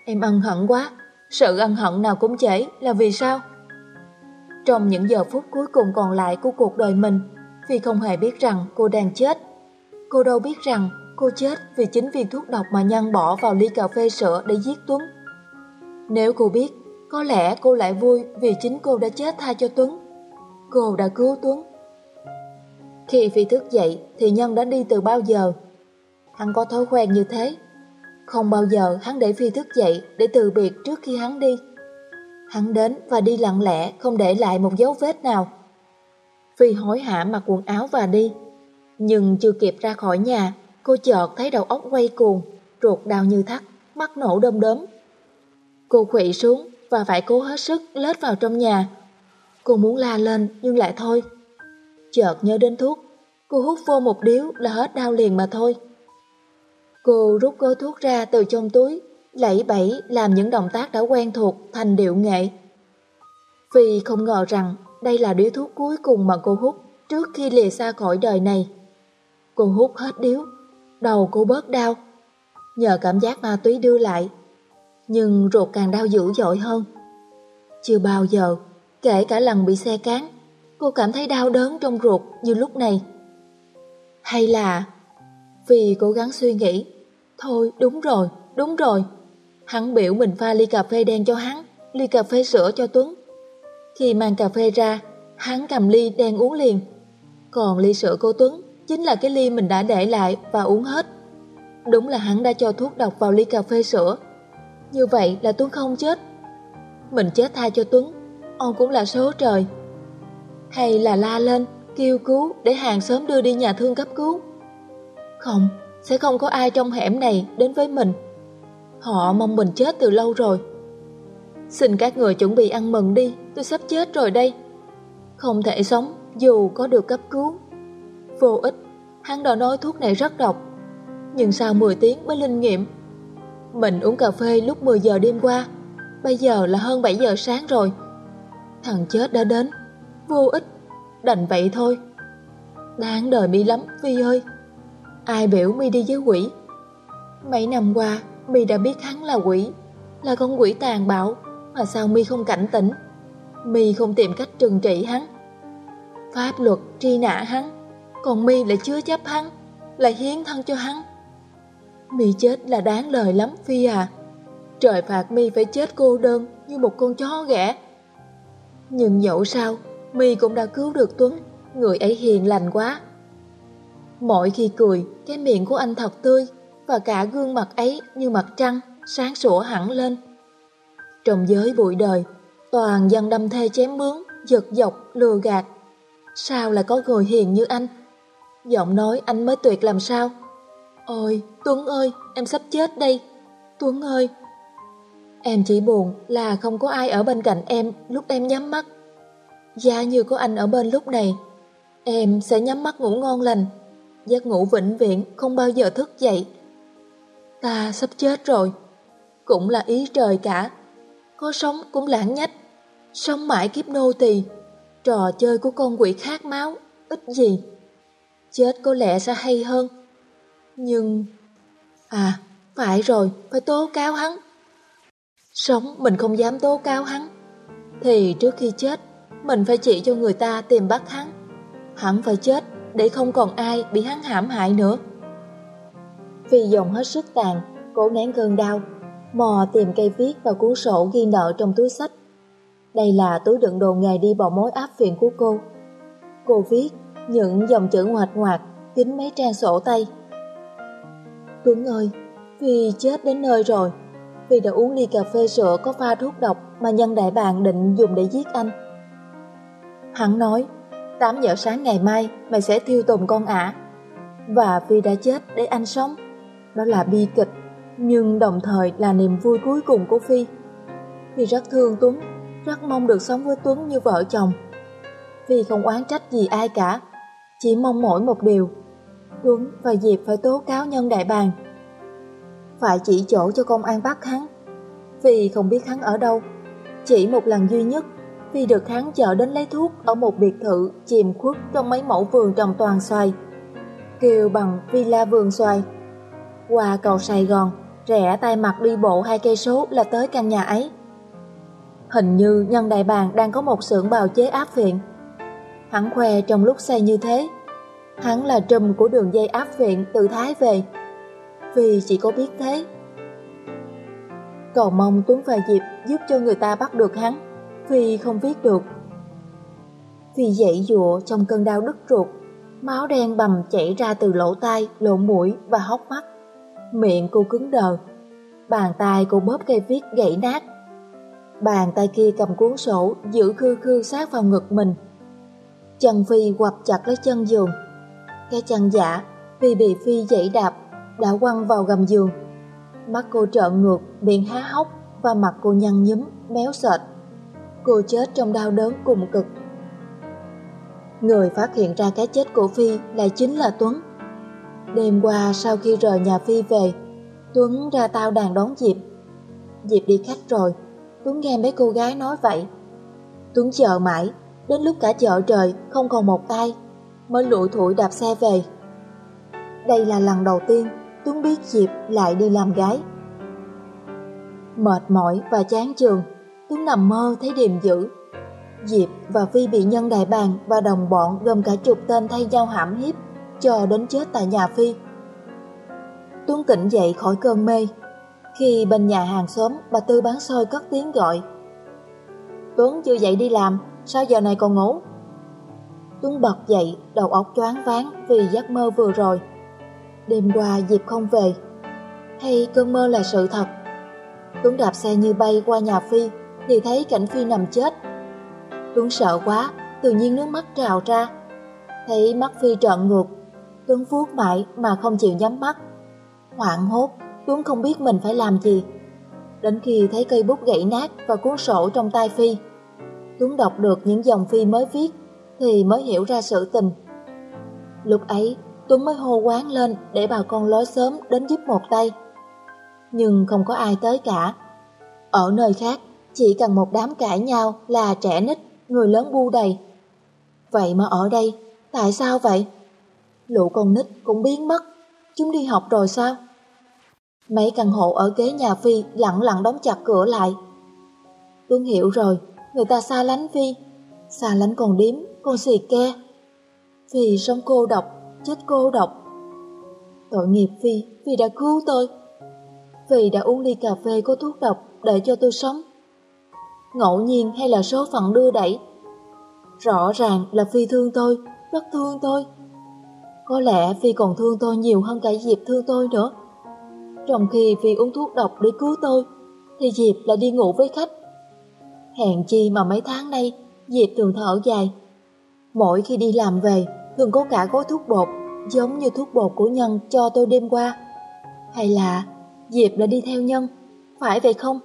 Em ân hận quá, sự ân hận nào cũng chảy là vì sao? Trong những giờ phút cuối cùng còn lại của cuộc đời mình, Phi không hề biết rằng cô đang chết. Cô đâu biết rằng cô chết vì chính viên thuốc độc mà Nhân bỏ vào ly cà phê sữa để giết Tuấn. Nếu cô biết, có lẽ cô lại vui vì chính cô đã chết thay cho Tuấn. Cô đã cứu Tuấn. Khi Phi thức dậy thì Nhân đã đi từ bao giờ. Hắn có thói quen như thế, không bao giờ hắn để Phi thức dậy để từ biệt trước khi hắn đi. Hắn đến và đi lặng lẽ không để lại một dấu vết nào. Phi hối hả mặc quần áo và đi. Nhưng chưa kịp ra khỏi nhà, cô chợt thấy đầu óc quay cuồng, ruột đau như thắt, mắt nổ đơm đớm. Cô khụy xuống và phải cố hết sức lết vào trong nhà. Cô muốn la lên nhưng lại thôi. Chợt nhớ đến thuốc, cô hút vô một điếu là hết đau liền mà thôi. Cô rút gói thuốc ra từ trong túi, lẫy bẫy làm những động tác đã quen thuộc thành điệu nghệ. Vì không ngờ rằng đây là điếu thuốc cuối cùng mà cô hút trước khi lìa xa khỏi đời này. Cô hút hết điếu, đầu cô bớt đau, nhờ cảm giác ma túy đưa lại. Nhưng ruột càng đau dữ dội hơn. Chưa bao giờ, kể cả lần bị xe cán, cô cảm thấy đau đớn trong ruột như lúc này. Hay là vì cố gắng suy nghĩ Thôi đúng rồi, đúng rồi Hắn biểu mình pha ly cà phê đen cho hắn Ly cà phê sữa cho Tuấn Khi mang cà phê ra Hắn cầm ly đen uống liền Còn ly sữa cô Tuấn Chính là cái ly mình đã để lại và uống hết Đúng là hắn đã cho thuốc độc vào ly cà phê sữa Như vậy là Tuấn không chết Mình chết tha cho Tuấn Ông cũng là số trời Hay là la lên Kêu cứu để hàng sớm đưa đi nhà thương cấp cứu Không sẽ không có ai trong hẻm này đến với mình. Họ mong mình chết từ lâu rồi. Xin các người chuẩn bị ăn mừng đi, tôi sắp chết rồi đây. Không thể sống dù có được cấp cứu. Vô ích, hắn đã nói thuốc này rất độc. Nhưng sau 10 tiếng mới linh nghiệm. Mình uống cà phê lúc 10 giờ đêm qua, bây giờ là hơn 7 giờ sáng rồi. Thằng chết đã đến, vô ích, đành vậy thôi. Đáng đời mi lắm, Vi ơi. Ai biểu mi đi với quỷ Mấy năm qua mi đã biết hắn là quỷ Là con quỷ tàn bạo Mà sao mi không cảnh tỉnh mi không tìm cách trừng trị hắn Pháp luật truy nã hắn còn mi lại chứa chấp hắn Lại hiến thân cho hắn Mi chết là đáng lời lắm Phi à. Trời phạt Mi phải chết cô đơn như một con chó ghẻ. Nhưng dẫu sao, Mi cũng đã cứu được Tuấn, người ấy hiền lành quá. Mỗi khi cười, cái miệng của anh thật tươi và cả gương mặt ấy như mặt trăng, sáng sủa hẳn lên. Trong giới bụi đời, toàn dân đâm thê chém mướn, giật dọc, lừa gạt. Sao lại có người hiền như anh? Giọng nói anh mới tuyệt làm sao? Ôi, Tuấn ơi, em sắp chết đây. Tuấn ơi! Em chỉ buồn là không có ai ở bên cạnh em lúc em nhắm mắt. Giá như có anh ở bên lúc này, em sẽ nhắm mắt ngủ ngon lành. Giấc ngủ vĩnh viễn không bao giờ thức dậy. Ta sắp chết rồi. Cũng là ý trời cả. Có sống cũng lãng nhách. Sống mãi kiếp nô tỳ. Trò chơi của con quỷ khát máu, ít gì. Chết có lẽ sẽ hay hơn. Nhưng... À, phải rồi, phải tố cáo hắn. Sống mình không dám tố cáo hắn. Thì trước khi chết, mình phải chỉ cho người ta tìm bắt hắn. Hắn phải chết để không còn ai bị hắn hãm hại nữa. Vì dòng hết sức tàn, cố nén cơn đau, mò tìm cây viết và cuốn sổ ghi nợ trong túi sách. Đây là túi đựng đồ nghề đi bỏ mối áp phiền của cô. Cô viết những dòng chữ ngoạch ngoạc, kín mấy trang sổ tay. Tuấn ơi, vì chết đến nơi rồi, vì đã uống ly cà phê sữa có pha thuốc độc mà nhân đại bàng định dùng để giết anh. Hắn nói, 8 giờ sáng ngày mai mày sẽ thiêu tùng con ả. Và vì đã chết để anh sống. Đó là bi kịch, nhưng đồng thời là niềm vui cuối cùng của Phi. Phi rất thương Tuấn, rất mong được sống với Tuấn như vợ chồng. Phi không oán trách gì ai cả, chỉ mong mỗi một điều. Tuấn và Diệp phải tố cáo nhân đại bàng. Phải chỉ chỗ cho công an bắt hắn. Vì không biết hắn ở đâu. Chỉ một lần duy nhất, vì được hắn chở đến lấy thuốc ở một biệt thự chìm khuất trong mấy mẫu vườn trồng toàn xoài. Kêu bằng villa vườn xoài. Qua cầu Sài Gòn, rẽ tay mặt đi bộ hai cây số là tới căn nhà ấy. Hình như nhân đại bàng đang có một xưởng bào chế áp viện. Hắn khoe trong lúc say như thế. Hắn là trùm của đường dây áp viện từ Thái về. Vì chỉ có biết thế. Cầu mong Tuấn và Diệp giúp cho người ta bắt được hắn. Vì không viết được. Vì dậy dụa trong cơn đau đứt ruột, máu đen bầm chảy ra từ lỗ tai, lỗ mũi và hốc mắt. Miệng cô cứng đờ, bàn tay cô bóp cây viết gãy nát. Bàn tay kia cầm cuốn sổ giữ khư khư sát vào ngực mình. Chân Phi quặp chặt lấy chân giường. Cái chân giả vì bị Phi dậy đạp đã quăng vào gầm giường. Mắt cô trợn ngược, miệng há hốc và mặt cô nhăn nhúm, méo sệt. Cô chết trong đau đớn cùng cực. Người phát hiện ra cái chết của Phi lại chính là Tuấn. Đêm qua sau khi rời nhà Phi về, Tuấn ra tao đàn đón Diệp. Diệp đi khách rồi, Tuấn nghe mấy cô gái nói vậy. Tuấn chờ mãi, đến lúc cả chợ trời không còn một ai, mới lụi thủi đạp xe về. Đây là lần đầu tiên Tuấn biết Diệp lại đi làm gái. Mệt mỏi và chán trường, Tuấn nằm mơ thấy điềm dữ. Diệp và Phi bị nhân đại bàng và đồng bọn gồm cả chục tên thay nhau hãm hiếp, cho đến chết tại nhà Phi. Tuấn tỉnh dậy khỏi cơn mê, khi bên nhà hàng xóm bà Tư bán xôi cất tiếng gọi. Tuấn chưa dậy đi làm, sao giờ này còn ngủ? Tuấn bật dậy, đầu óc choáng váng vì giấc mơ vừa rồi. Đêm qua Diệp không về, hay cơn mơ là sự thật? Tuấn đạp xe như bay qua nhà Phi thì thấy cảnh Phi nằm chết. Tuấn sợ quá, tự nhiên nước mắt trào ra. Thấy mắt Phi trợn ngược, Tuấn vuốt mãi mà không chịu nhắm mắt. Hoảng hốt, Tuấn không biết mình phải làm gì. Đến khi thấy cây bút gãy nát và cuốn sổ trong tay Phi, Tuấn đọc được những dòng Phi mới viết thì mới hiểu ra sự tình. Lúc ấy, Tuấn mới hô quán lên để bà con lối sớm đến giúp một tay. Nhưng không có ai tới cả. Ở nơi khác, chỉ cần một đám cãi nhau là trẻ nít, người lớn bu đầy. Vậy mà ở đây, tại sao vậy? Lũ con nít cũng biến mất, chúng đi học rồi sao? Mấy căn hộ ở kế nhà Phi lặng lặng đóng chặt cửa lại. Tuấn hiểu rồi, người ta xa lánh Phi, xa lánh con điếm, con xì ke. Phi sống cô độc, chết cô độc. Tội nghiệp Phi vì đã cứu tôi, vì đã uống ly cà phê có thuốc độc để cho tôi sống. Ngẫu nhiên hay là số phận đưa đẩy, rõ ràng là Phi thương tôi, rất thương tôi. Có lẽ Phi còn thương tôi nhiều hơn cả Diệp thương tôi nữa. Trong khi Phi uống thuốc độc để cứu tôi, thì Diệp lại đi ngủ với khách. Hèn chi mà mấy tháng nay, Diệp thường thở dài. Mỗi khi đi làm về, thường có cả gói thuốc bột, giống như thuốc bột của Nhân cho tôi đêm qua. Hay là Diệp đã đi theo Nhân, phải vậy không?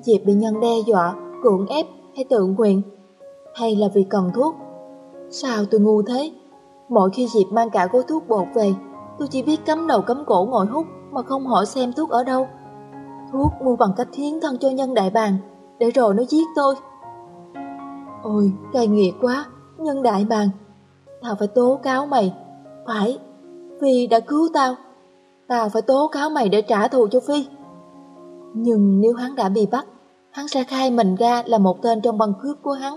Diệp bị Nhân đe dọa, cưỡng ép hay tự nguyện? Hay là vì cần thuốc? Sao tôi ngu thế? Mỗi khi Diệp mang cả gói thuốc bột về, tôi chỉ biết cắm đầu cắm cổ ngồi hút mà không hỏi xem thuốc ở đâu. Thuốc mua bằng cách hiến thân cho nhân đại bàng, để rồi nó giết tôi. Ôi, cay nghiệt quá, nhân đại bàng. Tao phải tố cáo mày. Phải, Phi đã cứu tao. Tao phải tố cáo mày để trả thù cho Phi. Nhưng nếu hắn đã bị bắt, hắn sẽ khai mình ra là một tên trong băng cướp của hắn.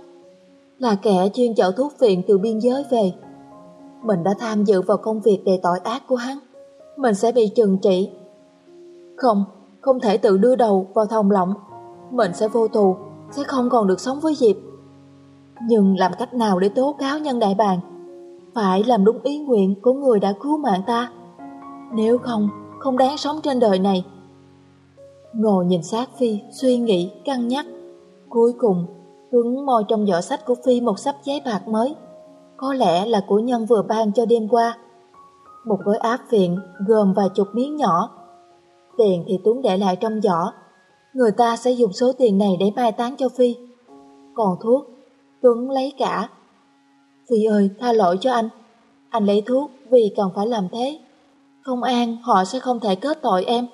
Là kẻ chuyên chở thuốc viện từ biên giới về. Mình đã tham dự vào công việc đầy tội ác của hắn. Mình sẽ bị trừng trị. Không, không thể tự đưa đầu vào thòng lọng. Mình sẽ vô tù, sẽ không còn được sống với Diệp. Nhưng làm cách nào để tố cáo nhân đại bàng? Phải làm đúng ý nguyện của người đã cứu mạng ta. Nếu không, không đáng sống trên đời này. Ngồi nhìn sát Phi, suy nghĩ, cân nhắc. Cuối cùng, Tuấn mò trong giỏ sách của Phi một sắp giấy bạc mới. Có lẽ là của nhân vừa ban cho đêm qua. Một gói áp viện gồm vài chục miếng nhỏ. Tiền thì Tuấn để lại trong giỏ. Người ta sẽ dùng số tiền này để mai táng cho Phi. Còn thuốc, Tuấn lấy cả. Phi ơi, tha lỗi cho anh. Anh lấy thuốc vì cần phải làm thế. Không an, họ sẽ không thể kết tội em.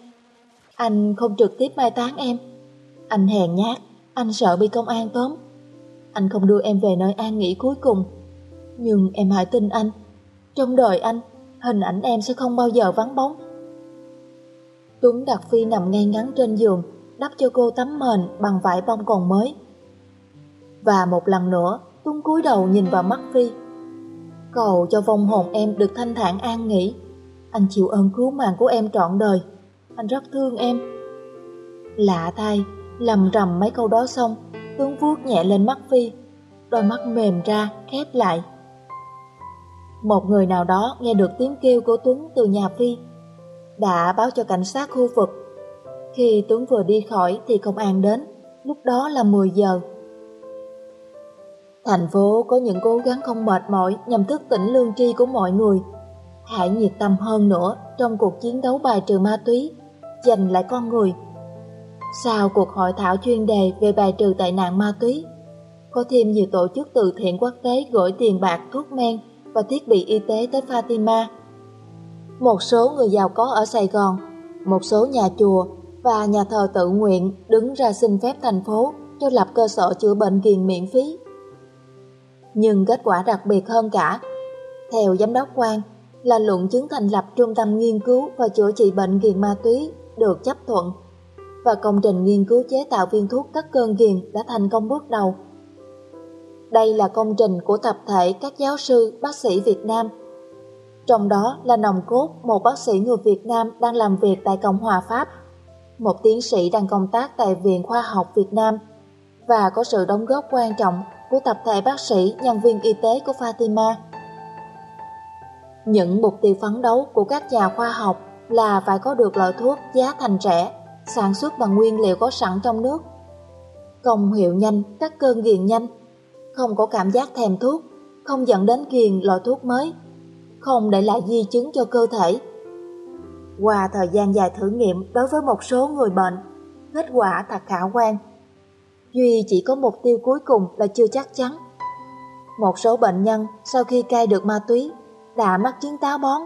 Anh không trực tiếp mai táng em. Anh hèn nhát, anh sợ bị công an tóm. Anh không đưa em về nơi an nghỉ cuối cùng. Nhưng em hãy tin anh. Trong đời anh, hình ảnh em sẽ không bao giờ vắng bóng. Tuấn đặt Phi nằm ngay ngắn trên giường, đắp cho cô tấm mền bằng vải bông còn mới. Và một lần nữa, Tuấn cúi đầu nhìn vào mắt Phi. Cầu cho vong hồn em được thanh thản an nghỉ. Anh chịu ơn cứu mạng của em trọn đời. Anh rất thương em. Lạ thay, lầm rầm mấy câu đó xong, Tuấn vuốt nhẹ lên mắt Phi. Đôi mắt mềm ra, khép lại. Một người nào đó nghe được tiếng kêu của Tuấn từ nhà Phi, đã báo cho cảnh sát khu vực. Khi Tuấn vừa đi khỏi thì công an đến, lúc đó là 10 giờ. Thành phố có những cố gắng không mệt mỏi nhằm thức tỉnh lương tri của mọi người. Hãy nhiệt tâm hơn nữa trong cuộc chiến đấu bài trừ ma túy, giành lại con người. Sau cuộc hội thảo chuyên đề về bài trừ tệ nạn ma túy, có thêm nhiều tổ chức từ thiện quốc tế gửi tiền bạc, thuốc men và thiết bị y tế tới Fatima. Một số người giàu có ở Sài Gòn, một số nhà chùa và nhà thờ tự nguyện đứng ra xin phép thành phố cho lập cơ sở chữa bệnh kiền miễn phí. Nhưng kết quả đặc biệt hơn cả, theo giám đốc quan, là luận chứng thành lập trung tâm nghiên cứu và chữa trị bệnh nghiện ma túy được chấp thuận và công trình nghiên cứu chế tạo viên thuốc cắt cơn nghiện đã thành công bước đầu. Đây là công trình của tập thể các giáo sư, bác sĩ Việt Nam. Trong đó là nòng cốt một bác sĩ người Việt Nam đang làm việc tại Cộng hòa Pháp, một tiến sĩ đang công tác tại Viện Khoa học Việt Nam và có sự đóng góp quan trọng của tập thể bác sĩ, nhân viên y tế của Fatima. Những mục tiêu phấn đấu của các nhà khoa học là phải có được loại thuốc giá thành rẻ, sản xuất bằng nguyên liệu có sẵn trong nước. Công hiệu nhanh, các cơn nghiện nhanh, không có cảm giác thèm thuốc, không dẫn đến ghiền loại thuốc mới, không để lại di chứng cho cơ thể. Qua thời gian dài thử nghiệm đối với một số người bệnh, kết quả thật khả quan. Duy chỉ có mục tiêu cuối cùng là chưa chắc chắn. Một số bệnh nhân sau khi cai được ma túy đã mắc chứng táo bón.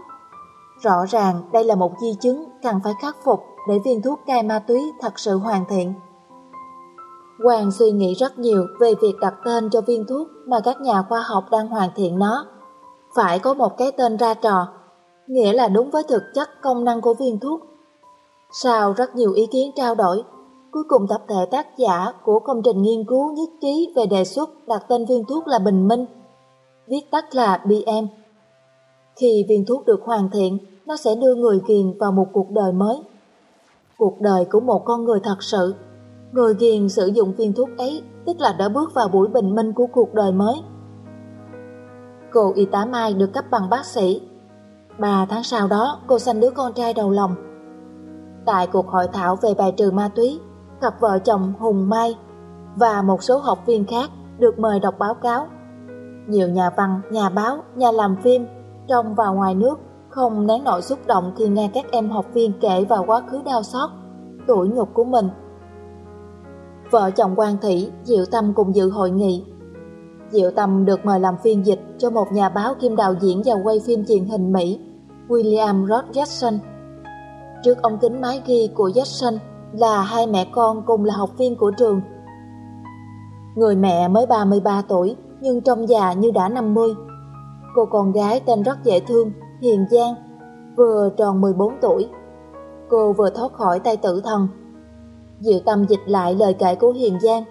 Rõ ràng đây là một di chứng cần phải khắc phục để viên thuốc cai ma túy thật sự hoàn thiện. Hoàng suy nghĩ rất nhiều về việc đặt tên cho viên thuốc mà các nhà khoa học đang hoàn thiện nó. Phải có một cái tên ra trò, nghĩa là đúng với thực chất công năng của viên thuốc. Sau rất nhiều ý kiến trao đổi, cuối cùng tập thể tác giả của công trình nghiên cứu nhất trí về đề xuất đặt tên viên thuốc là Bình Minh, viết tắt là BM. Khi viên thuốc được hoàn thiện, nó sẽ đưa người ghiền vào một cuộc đời mới. Cuộc đời của một con người thật sự. Người ghiền sử dụng viên thuốc ấy tức là đã bước vào buổi bình minh của cuộc đời mới. Cô y tá Mai được cấp bằng bác sĩ. Ba tháng sau đó, cô sanh đứa con trai đầu lòng. Tại cuộc hội thảo về bài trừ ma túy, cặp vợ chồng Hùng Mai và một số học viên khác được mời đọc báo cáo. Nhiều nhà văn, nhà báo, nhà làm phim trong và ngoài nước không nén nổi xúc động khi nghe các em học viên kể vào quá khứ đau xót, tuổi nhục của mình. Vợ chồng Quang Thủy, Diệu Tâm cùng dự hội nghị. Diệu Tâm được mời làm phiên dịch cho một nhà báo kim đạo diễn và quay phim truyền hình Mỹ, William Rod Jackson. Trước ống kính máy ghi của Jackson là hai mẹ con cùng là học viên của trường. Người mẹ mới 33 tuổi nhưng trông già như đã 50. Cô con gái tên rất dễ thương, Hiền Giang, vừa tròn 14 tuổi. Cô vừa thoát khỏi tay tử thần. Diệu Tâm dịch lại lời kể của Hiền Giang.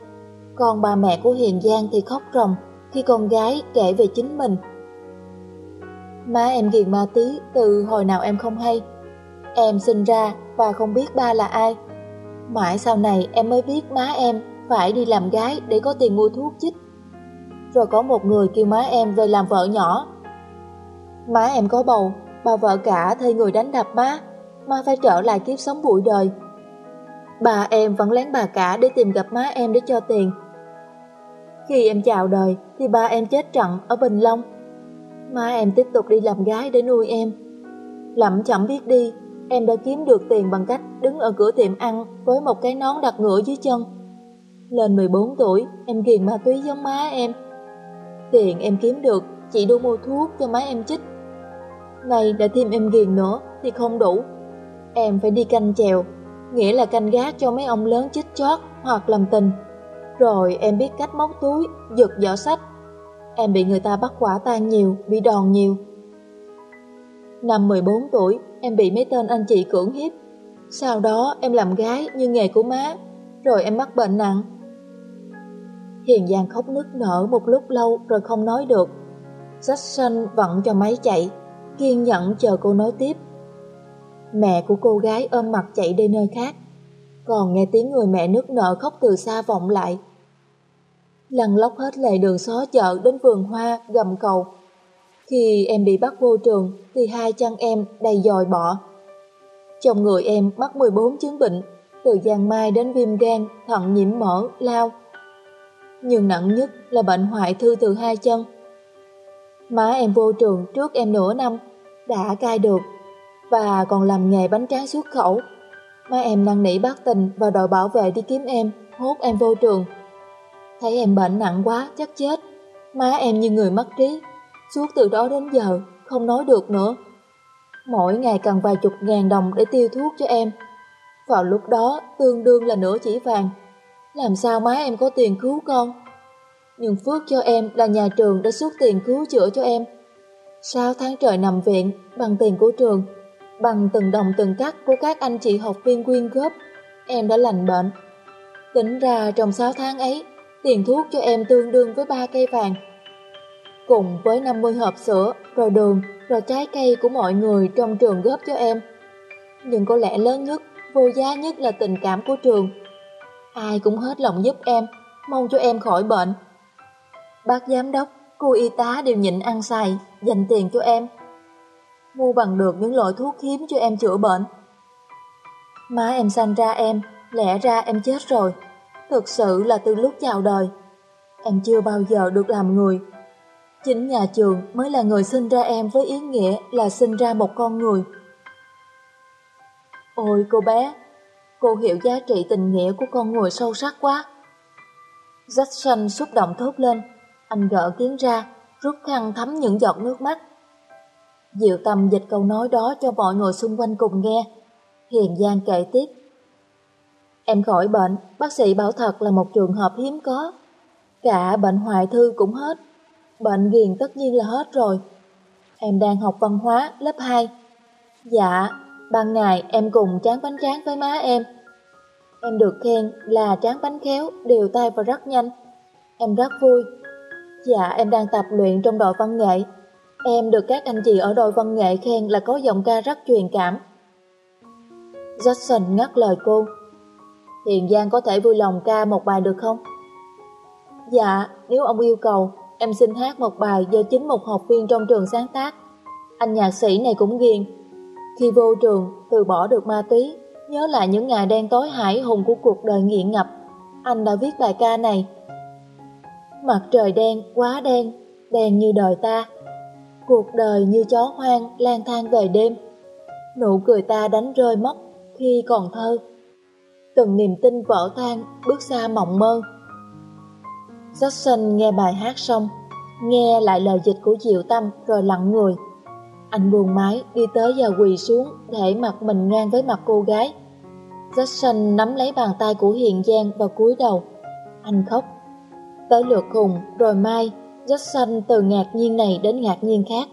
Còn bà mẹ của Hiền Giang thì khóc ròng khi con gái kể về chính mình. Má em ghiền ma tí từ hồi nào em không hay. Em sinh ra và không biết ba là ai. Mãi sau này em mới biết má em phải đi làm gái để có tiền mua thuốc chích. Rồi có một người kêu má em về làm vợ nhỏ. Má em có bầu, bà vợ cả thuê người đánh đập má, má phải trở lại kiếp sống bụi đời. Bà em vẫn lén bà cả để tìm gặp má em để cho tiền. Khi em chào đời thì ba em chết trận ở Bình Long. Má em tiếp tục đi làm gái để nuôi em. Lẩm chậm biết đi, em đã kiếm được tiền bằng cách đứng ở cửa tiệm ăn với một cái nón đặt ngựa dưới chân. Lên 14 tuổi, em ghiền ma túy giống má em. Tiền em kiếm được chỉ đủ mua thuốc cho má em chích. Này đã thêm em ghiền nữa thì không đủ. Em phải đi canh chèo, nghĩa là canh gác cho mấy ông lớn chích chót hoặc làm tình. Rồi em biết cách móc túi, giật giỏ sách. Em bị người ta bắt quả tang nhiều, bị đòn nhiều. Năm 14 tuổi, em bị mấy tên anh chị cưỡng hiếp. Sau đó em làm gái như nghề của má, rồi em mắc bệnh nặng. Hiền Giang khóc nức nở một lúc lâu rồi không nói được. Jackson vặn cho máy chạy, kiên nhẫn chờ cô nói tiếp. Mẹ của cô gái ôm mặt chạy đi nơi khác, còn nghe tiếng người mẹ nước nở khóc từ xa vọng lại. Lăn lóc hết lề đường xó chợ đến vườn hoa, gầm cầu. Khi em bị bắt vô trường thì hai chân em đầy dòi bọ. Trong người em mắc 14 chứng bệnh, từ giang mai đến viêm gan, thận nhiễm mỡ, lao. Nhưng nặng nhất là bệnh hoại thư từ hai chân. Má em vô trường trước em nửa năm, đã cai được, và còn làm nghề bánh tráng xuất khẩu. Má em năn nỉ bác tình và đội bảo vệ đi kiếm em, hốt em vô trường. Thấy em bệnh nặng quá, chắc chết. Má em như người mất trí, suốt từ đó đến giờ, không nói được nữa. Mỗi ngày cần vài chục ngàn đồng để tiêu thuốc cho em. Vào lúc đó, tương đương là nửa chỉ vàng. Làm sao má em có tiền cứu con? Nhưng phước cho em là nhà trường đã xuất tiền cứu chữa cho em. Sau tháng trời nằm viện, bằng tiền của trường, bằng từng đồng từng cắt của các anh chị học viên quyên góp, em đã lành bệnh. Tính ra trong 6 tháng ấy, tiền thuốc cho em tương đương với ba cây vàng. Cùng với 50 hộp sữa, rồi đường, rồi trái cây của mọi người trong trường góp cho em. Nhưng có lẽ lớn nhất, vô giá nhất là tình cảm của trường. Ai cũng hết lòng giúp em, mong cho em khỏi bệnh. Bác giám đốc, cô y tá đều nhịn ăn xài, dành tiền cho em. Mua bằng được những loại thuốc hiếm cho em chữa bệnh. Má em sanh ra em, lẽ ra em chết rồi. Thực sự là từ lúc chào đời, em chưa bao giờ được làm người. Chính nhà trường mới là người sinh ra em với ý nghĩa là sinh ra một con người. Ôi cô bé, cô hiểu giá trị tình nghĩa của con người sâu sắc quá. Jackson xúc động thốt lên, anh gỡ kiến ra, rút khăn thấm những giọt nước mắt. Diệu tâm dịch câu nói đó cho mọi người xung quanh cùng nghe. Hiền Giang kể tiếp. Em khỏi bệnh, bác sĩ bảo thật là một trường hợp hiếm có. Cả bệnh hoại thư cũng hết. Bệnh ghiền tất nhiên là hết rồi. Em đang học văn hóa lớp 2. Dạ, ban ngày em cùng tráng bánh tráng với má em. Em được khen là tráng bánh khéo, đều tay và rất nhanh. Em rất vui. Dạ, em đang tập luyện trong đội văn nghệ. Em được các anh chị ở đội văn nghệ khen là có giọng ca rất truyền cảm. Jackson ngắt lời cô. Hiền Giang có thể vui lòng ca một bài được không? Dạ, nếu ông yêu cầu, em xin hát một bài do chính một học viên trong trường sáng tác. Anh nhạc sĩ này cũng ghiền. Khi vô trường, từ bỏ được ma túy, nhớ lại những ngày đen tối hải hùng của cuộc đời nghiện ngập, anh đã viết bài ca này. Mặt trời đen, quá đen, đen như đời ta. Cuộc đời như chó hoang lang thang về đêm. Nụ cười ta đánh rơi mất khi còn thơ. Từng niềm tin vỡ tan, bước xa mộng mơ. Jackson nghe bài hát xong, nghe lại lời dịch của Diệu Tâm rồi lặng người. Anh buồn mái đi tới và quỳ xuống để mặt mình ngang với mặt cô gái. Jackson nắm lấy bàn tay của Hiền Giang và cúi đầu. Anh khóc. Tới lượt Hùng rồi Mai, Jackson từ ngạc nhiên này đến ngạc nhiên khác.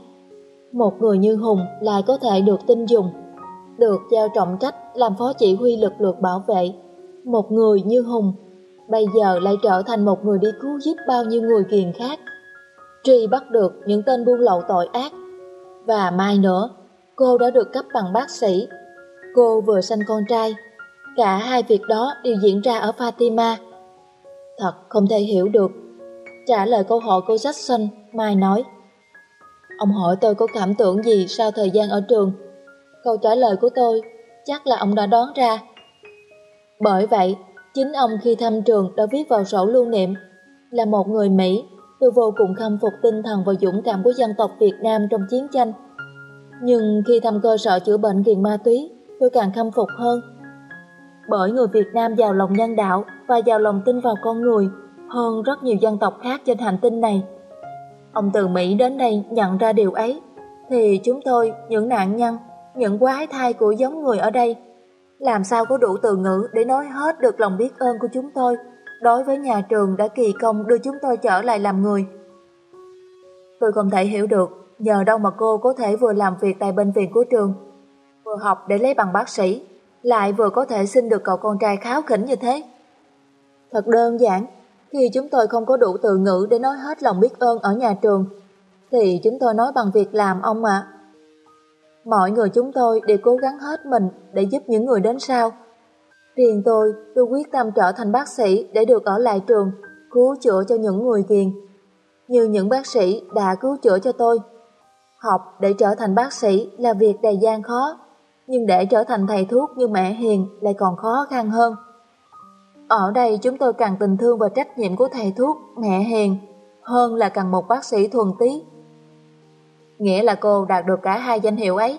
Một người như Hùng lại có thể được tin dùng, được giao trọng trách làm phó chỉ huy lực lượng bảo vệ. Một người như Hùng bây giờ lại trở thành một người đi cứu giúp bao nhiêu người kiền khác. Truy bắt được những tên buôn lậu tội ác. Và mai nữa, cô đã được cấp bằng bác sĩ. Cô vừa sanh con trai. Cả hai việc đó đều diễn ra ở Fatima. Thật không thể hiểu được. Trả lời câu hỏi cô Jackson, Mai nói. Ông hỏi tôi có cảm tưởng gì sau thời gian ở trường. Câu trả lời của tôi chắc là ông đã đoán ra. Bởi vậy, Chính ông khi thăm trường đã viết vào sổ lưu niệm là một người Mỹ, tôi vô cùng khâm phục tinh thần và dũng cảm của dân tộc Việt Nam trong chiến tranh. Nhưng khi thăm cơ sở chữa bệnh nghiện ma túy, tôi càng khâm phục hơn. Bởi người Việt Nam giàu lòng nhân đạo và giàu lòng tin vào con người hơn rất nhiều dân tộc khác trên hành tinh này. Ông từ Mỹ đến đây nhận ra điều ấy, thì chúng tôi, những nạn nhân, những quái thai của giống người ở đây làm sao có đủ từ ngữ để nói hết được lòng biết ơn của chúng tôi đối với nhà trường đã kỳ công đưa chúng tôi trở lại làm người. Tôi không thể hiểu được nhờ đâu mà cô có thể vừa làm việc tại bệnh viện của trường, vừa học để lấy bằng bác sĩ, lại vừa có thể sinh được cậu con trai kháo khỉnh như thế. Thật đơn giản, khi chúng tôi không có đủ từ ngữ để nói hết lòng biết ơn ở nhà trường, thì chúng tôi nói bằng việc làm ông ạ. Mọi người chúng tôi đều cố gắng hết mình để giúp những người đến sau. Riêng tôi, tôi quyết tâm trở thành bác sĩ để được ở lại trường, cứu chữa cho những người ghiền. Như những bác sĩ đã cứu chữa cho tôi. Học để trở thành bác sĩ là việc đầy gian khó, nhưng để trở thành thầy thuốc như mẹ Hiền lại còn khó khăn hơn. Ở đây chúng tôi càng tình thương và trách nhiệm của thầy thuốc, mẹ Hiền, hơn là cần một bác sĩ thuần tí Nghĩa là cô đạt được cả hai danh hiệu ấy.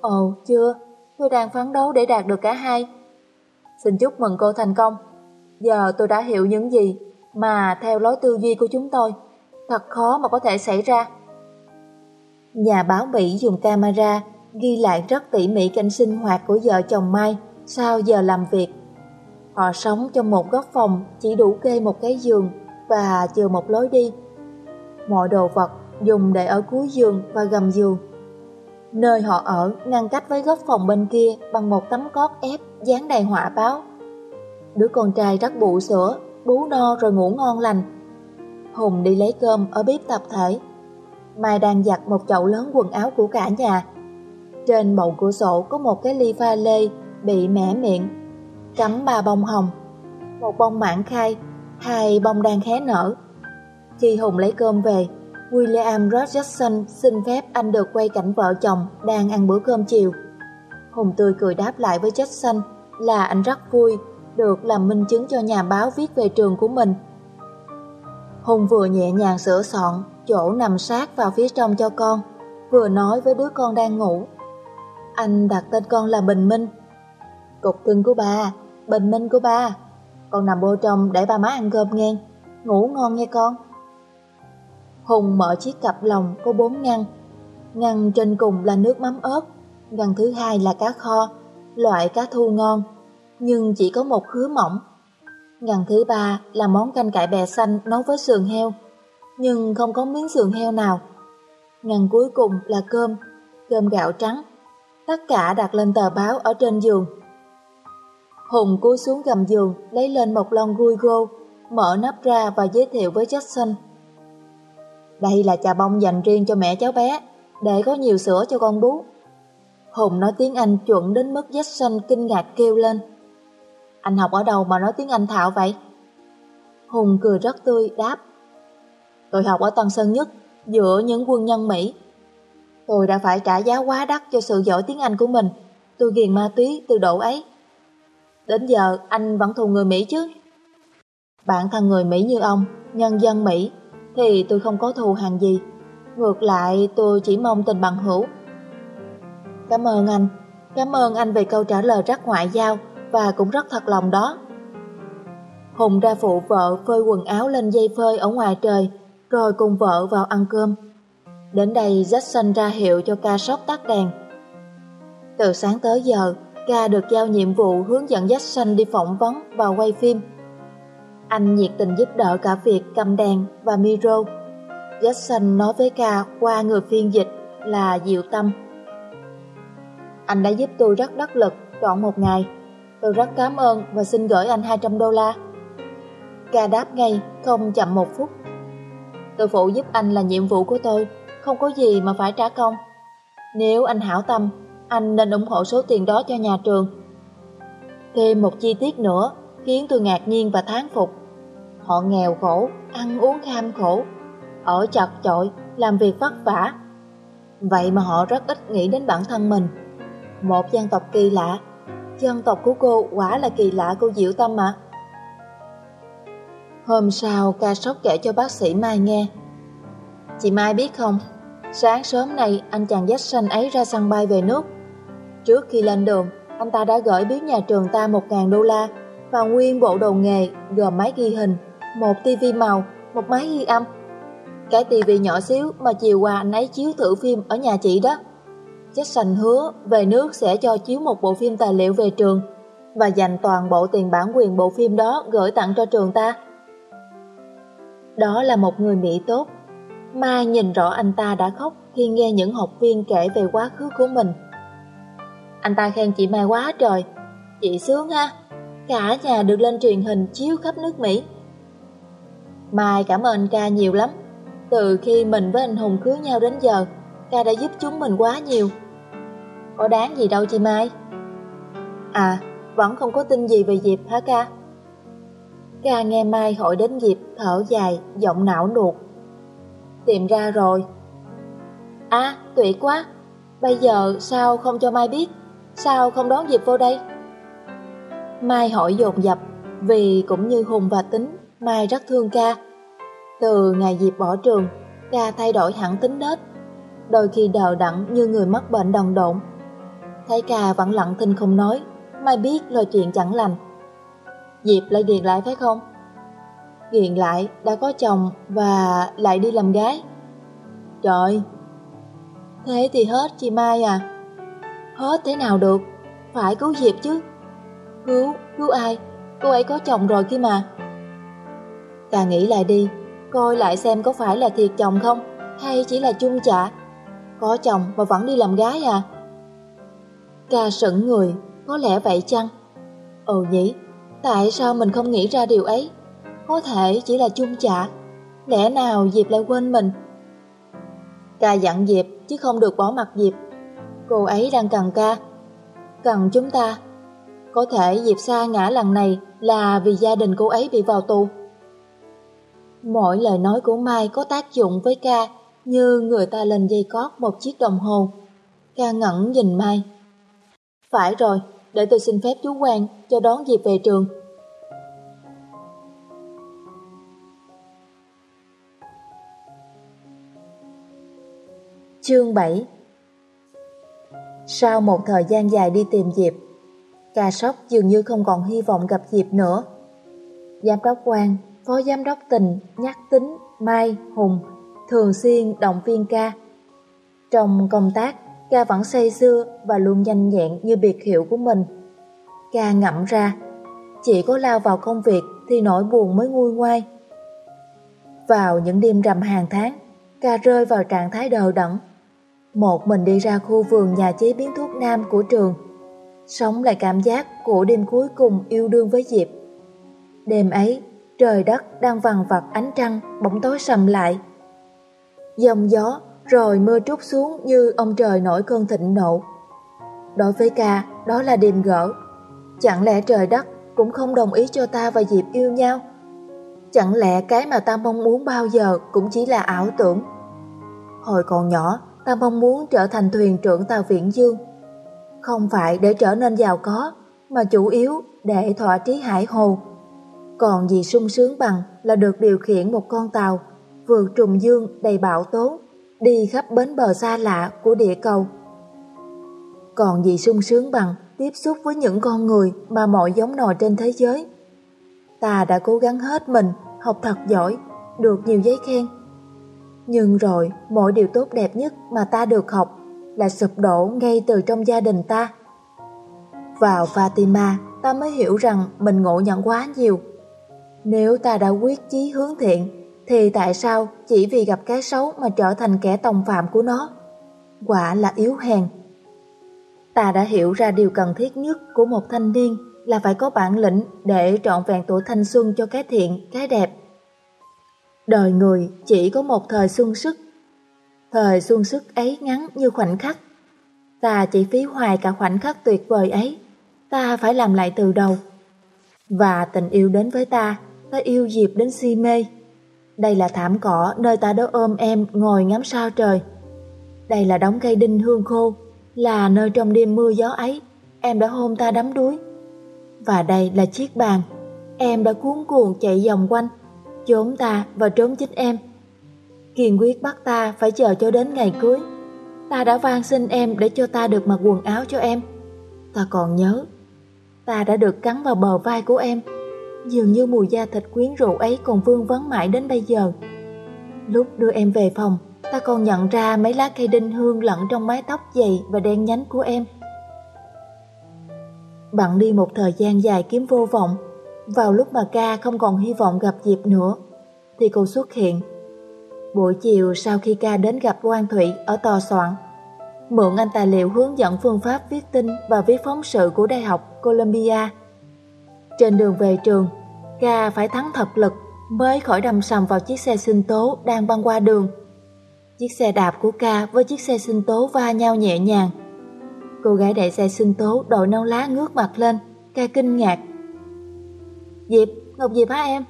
Ồ, chưa, tôi đang phấn đấu để đạt được cả hai. Xin chúc mừng cô thành công. Giờ tôi đã hiểu những gì mà theo lối tư duy của chúng tôi, thật khó mà có thể xảy ra. Nhà báo Mỹ dùng camera ghi lại rất tỉ mỉ cảnh sinh hoạt của vợ chồng Mai sau giờ làm việc. Họ sống trong một góc phòng chỉ đủ kê một cái giường và chừa một lối đi. Mọi đồ vật dùng để ở cuối giường và gầm giường. Nơi họ ở ngăn cách với góc phòng bên kia bằng một tấm cót ép dán đầy họa báo. Đứa con trai rất bụ sữa, bú no rồi ngủ ngon lành. Hùng đi lấy cơm ở bếp tập thể. Mai đang giặt một chậu lớn quần áo của cả nhà. Trên bầu cửa sổ có một cái ly pha lê bị mẻ miệng, cắm ba bông hồng, một bông mãn khai, hai bông đang khé nở. Khi Hùng lấy cơm về, William Rogerson xin phép anh được quay cảnh vợ chồng đang ăn bữa cơm chiều. Hùng tươi cười đáp lại với Jackson là anh rất vui được làm minh chứng cho nhà báo viết về trường của mình. Hùng vừa nhẹ nhàng sửa soạn chỗ nằm sát vào phía trong cho con, vừa nói với đứa con đang ngủ. Anh đặt tên con là Bình Minh. Cục cưng của bà Bình Minh của ba. Con nằm vô trong để ba má ăn cơm nghe. Ngủ ngon nghe con. Hùng mở chiếc cặp lồng có bốn ngăn. Ngăn trên cùng là nước mắm ớt, ngăn thứ hai là cá kho, loại cá thu ngon, nhưng chỉ có một khứa mỏng. Ngăn thứ ba là món canh cải bè xanh nấu với sườn heo, nhưng không có miếng sườn heo nào. Ngăn cuối cùng là cơm, cơm gạo trắng, tất cả đặt lên tờ báo ở trên giường. Hùng cúi xuống gầm giường, lấy lên một lon gui gô, mở nắp ra và giới thiệu với Jackson. Đây là trà bông dành riêng cho mẹ cháu bé, để có nhiều sữa cho con bú. Hùng nói tiếng Anh chuẩn đến mức Jackson kinh ngạc kêu lên. Anh học ở đâu mà nói tiếng Anh thạo vậy? Hùng cười rất tươi, đáp. Tôi học ở Tân Sơn Nhất, giữa những quân nhân Mỹ. Tôi đã phải trả giá quá đắt cho sự giỏi tiếng Anh của mình. Tôi ghiền ma túy từ độ ấy. Đến giờ anh vẫn thù người Mỹ chứ? Bạn thân người Mỹ như ông, nhân dân Mỹ, thì tôi không có thù hàng gì. Ngược lại tôi chỉ mong tình bằng hữu. Cảm ơn anh, cảm ơn anh về câu trả lời rất ngoại giao và cũng rất thật lòng đó. Hùng ra phụ vợ phơi quần áo lên dây phơi ở ngoài trời, rồi cùng vợ vào ăn cơm. Đến đây Jackson ra hiệu cho ca sóc tắt đèn. Từ sáng tới giờ, ca được giao nhiệm vụ hướng dẫn Jackson đi phỏng vấn và quay phim. Anh nhiệt tình giúp đỡ cả việc cầm đèn và micro. Jackson nói với ca qua người phiên dịch là Diệu Tâm. Anh đã giúp tôi rất đắc lực trọn một ngày. Tôi rất cảm ơn và xin gửi anh 200 đô la. Ca đáp ngay, không chậm một phút. Tôi phụ giúp anh là nhiệm vụ của tôi, không có gì mà phải trả công. Nếu anh hảo tâm, anh nên ủng hộ số tiền đó cho nhà trường. Thêm một chi tiết nữa khiến tôi ngạc nhiên và thán phục. Họ nghèo khổ, ăn uống kham khổ, ở chật chội, làm việc vất vả. Vậy mà họ rất ít nghĩ đến bản thân mình. Một dân tộc kỳ lạ, dân tộc của cô quả là kỳ lạ cô Diệu Tâm ạ. Hôm sau ca sốc kể cho bác sĩ Mai nghe. Chị Mai biết không, sáng sớm nay anh chàng dách xanh ấy ra sân bay về nước. Trước khi lên đường, anh ta đã gửi biếu nhà trường ta 1.000 đô la và nguyên bộ đồ nghề gồm máy ghi hình, một tivi màu, một máy ghi âm. Cái tivi nhỏ xíu mà chiều qua anh ấy chiếu thử phim ở nhà chị đó. Jackson hứa về nước sẽ cho chiếu một bộ phim tài liệu về trường và dành toàn bộ tiền bản quyền bộ phim đó gửi tặng cho trường ta. Đó là một người Mỹ tốt. Mai nhìn rõ anh ta đã khóc khi nghe những học viên kể về quá khứ của mình. Anh ta khen chị Mai quá trời. Chị sướng ha, cả nhà được lên truyền hình chiếu khắp nước Mỹ. Mai cảm ơn ca nhiều lắm. Từ khi mình với anh Hùng cưới nhau đến giờ, ca đã giúp chúng mình quá nhiều. Có đáng gì đâu chị Mai? À, vẫn không có tin gì về Diệp hả ca? Ca nghe Mai hỏi đến Diệp thở dài, giọng não nuột. Tìm ra rồi. À, tuyệt quá. Bây giờ sao không cho Mai biết? Sao không đón Diệp vô đây? Mai hỏi dồn dập, vì cũng như Hùng và Tính, Mai rất thương ca. Từ ngày Diệp bỏ trường, ca thay đổi hẳn tính nết, đôi khi đờ đẫn như người mắc bệnh đần độn. Thấy ca vẫn lặng thinh không nói, Mai biết lời chuyện chẳng lành. Diệp lại điền lại phải không? Điền lại đã có chồng và lại đi làm gái. Trời! Thế thì hết chị Mai à? Hết thế nào được? Phải cứu Diệp chứ. Cứu, cứu ai? Cô ấy có chồng rồi kia mà. Ta nghĩ lại đi, coi lại xem có phải là thiệt chồng không, hay chỉ là chung chạ. Có chồng mà vẫn đi làm gái à? Ca sững người, có lẽ vậy chăng? Ừ nhỉ, tại sao mình không nghĩ ra điều ấy? Có thể chỉ là chung chạ, lẽ nào Diệp lại quên mình? Ca dặn Diệp chứ không được bỏ mặt Diệp. Cô ấy đang cần ca, cần chúng ta. Có thể Diệp xa ngã lần này là vì gia đình cô ấy bị vào tù. Mỗi lời nói của Mai có tác dụng với ca như người ta lên dây cót một chiếc đồng hồ. Ca ngẩn nhìn Mai. Phải rồi, để tôi xin phép chú Quang cho đón Diệp về trường. Chương 7 sau một thời gian dài đi tìm Diệp, ca sóc dường như không còn hy vọng gặp Diệp nữa. Giám đốc quan, phó giám đốc tình, nhắc tính, Mai, Hùng thường xuyên động viên ca. Trong công tác, ca vẫn say xưa và luôn nhanh nhẹn như biệt hiệu của mình. Ca ngẫm ra, chỉ có lao vào công việc thì nỗi buồn mới nguôi ngoai. Vào những đêm rằm hàng tháng, ca rơi vào trạng thái đờ đẫn. Một mình đi ra khu vườn nhà chế biến thuốc nam của trường, sống lại cảm giác của đêm cuối cùng yêu đương với Diệp. Đêm ấy, trời đất đang vằn vặt ánh trăng bóng tối sầm lại. Dòng gió rồi mưa trút xuống như ông trời nổi cơn thịnh nộ. Đối với ca, đó là điềm gỡ. Chẳng lẽ trời đất cũng không đồng ý cho ta và Diệp yêu nhau? Chẳng lẽ cái mà ta mong muốn bao giờ cũng chỉ là ảo tưởng? Hồi còn nhỏ, ta mong muốn trở thành thuyền trưởng tàu Viễn Dương. Không phải để trở nên giàu có, mà chủ yếu để thỏa trí hải hồ. Còn gì sung sướng bằng là được điều khiển một con tàu vượt trùng dương đầy bão tố, đi khắp bến bờ xa lạ của địa cầu. Còn gì sung sướng bằng tiếp xúc với những con người mà mọi giống nòi trên thế giới. Ta đã cố gắng hết mình, học thật giỏi, được nhiều giấy khen. Nhưng rồi, mọi điều tốt đẹp nhất mà ta được học là sụp đổ ngay từ trong gia đình ta. Vào Fatima, ta mới hiểu rằng mình ngộ nhận quá nhiều. Nếu ta đã quyết chí hướng thiện, thì tại sao chỉ vì gặp cái xấu mà trở thành kẻ tòng phạm của nó? Quả là yếu hèn. Ta đã hiểu ra điều cần thiết nhất của một thanh niên là phải có bản lĩnh để trọn vẹn tuổi thanh xuân cho cái thiện, cái đẹp. Đời người chỉ có một thời xuân sức. Thời xuân sức ấy ngắn như khoảnh khắc. Ta chỉ phí hoài cả khoảnh khắc tuyệt vời ấy. Ta phải làm lại từ đầu. Và tình yêu đến với ta, ta yêu Diệp đến si mê. Đây là thảm cỏ nơi ta đã ôm em ngồi ngắm sao trời. Đây là đống cây đinh hương khô, là nơi trong đêm mưa gió ấy, em đã hôn ta đắm đuối. Và đây là chiếc bàn, em đã cuốn cuồng chạy vòng quanh, trốn ta và trốn chính em. Kiên quyết bắt ta phải chờ cho đến ngày cưới. Ta đã van xin em để cho ta được mặc quần áo cho em. Ta còn nhớ, ta đã được cắn vào bờ vai của em Dường như mùi da thịt quyến rũ ấy còn vương vấn mãi đến bây giờ Lúc đưa em về phòng Ta còn nhận ra mấy lá cây đinh hương lẫn trong mái tóc dày và đen nhánh của em bạn đi một thời gian dài kiếm vô vọng vào lúc mà ca không còn hy vọng gặp Diệp nữa Thì cô xuất hiện Buổi chiều sau khi ca đến gặp Quan Thụy ở tòa soạn Mượn anh tài liệu hướng dẫn phương pháp viết tin và viết phóng sự của Đại học Columbia Trên đường về trường Ca phải thắng thật lực mới khỏi đâm sầm vào chiếc xe sinh tố đang băng qua đường. Chiếc xe đạp của ca với chiếc xe sinh tố va nhau nhẹ nhàng. Cô gái đại xe sinh tố đội nâu lá ngước mặt lên, ca kinh ngạc. Diệp, Ngọc Diệp hả em?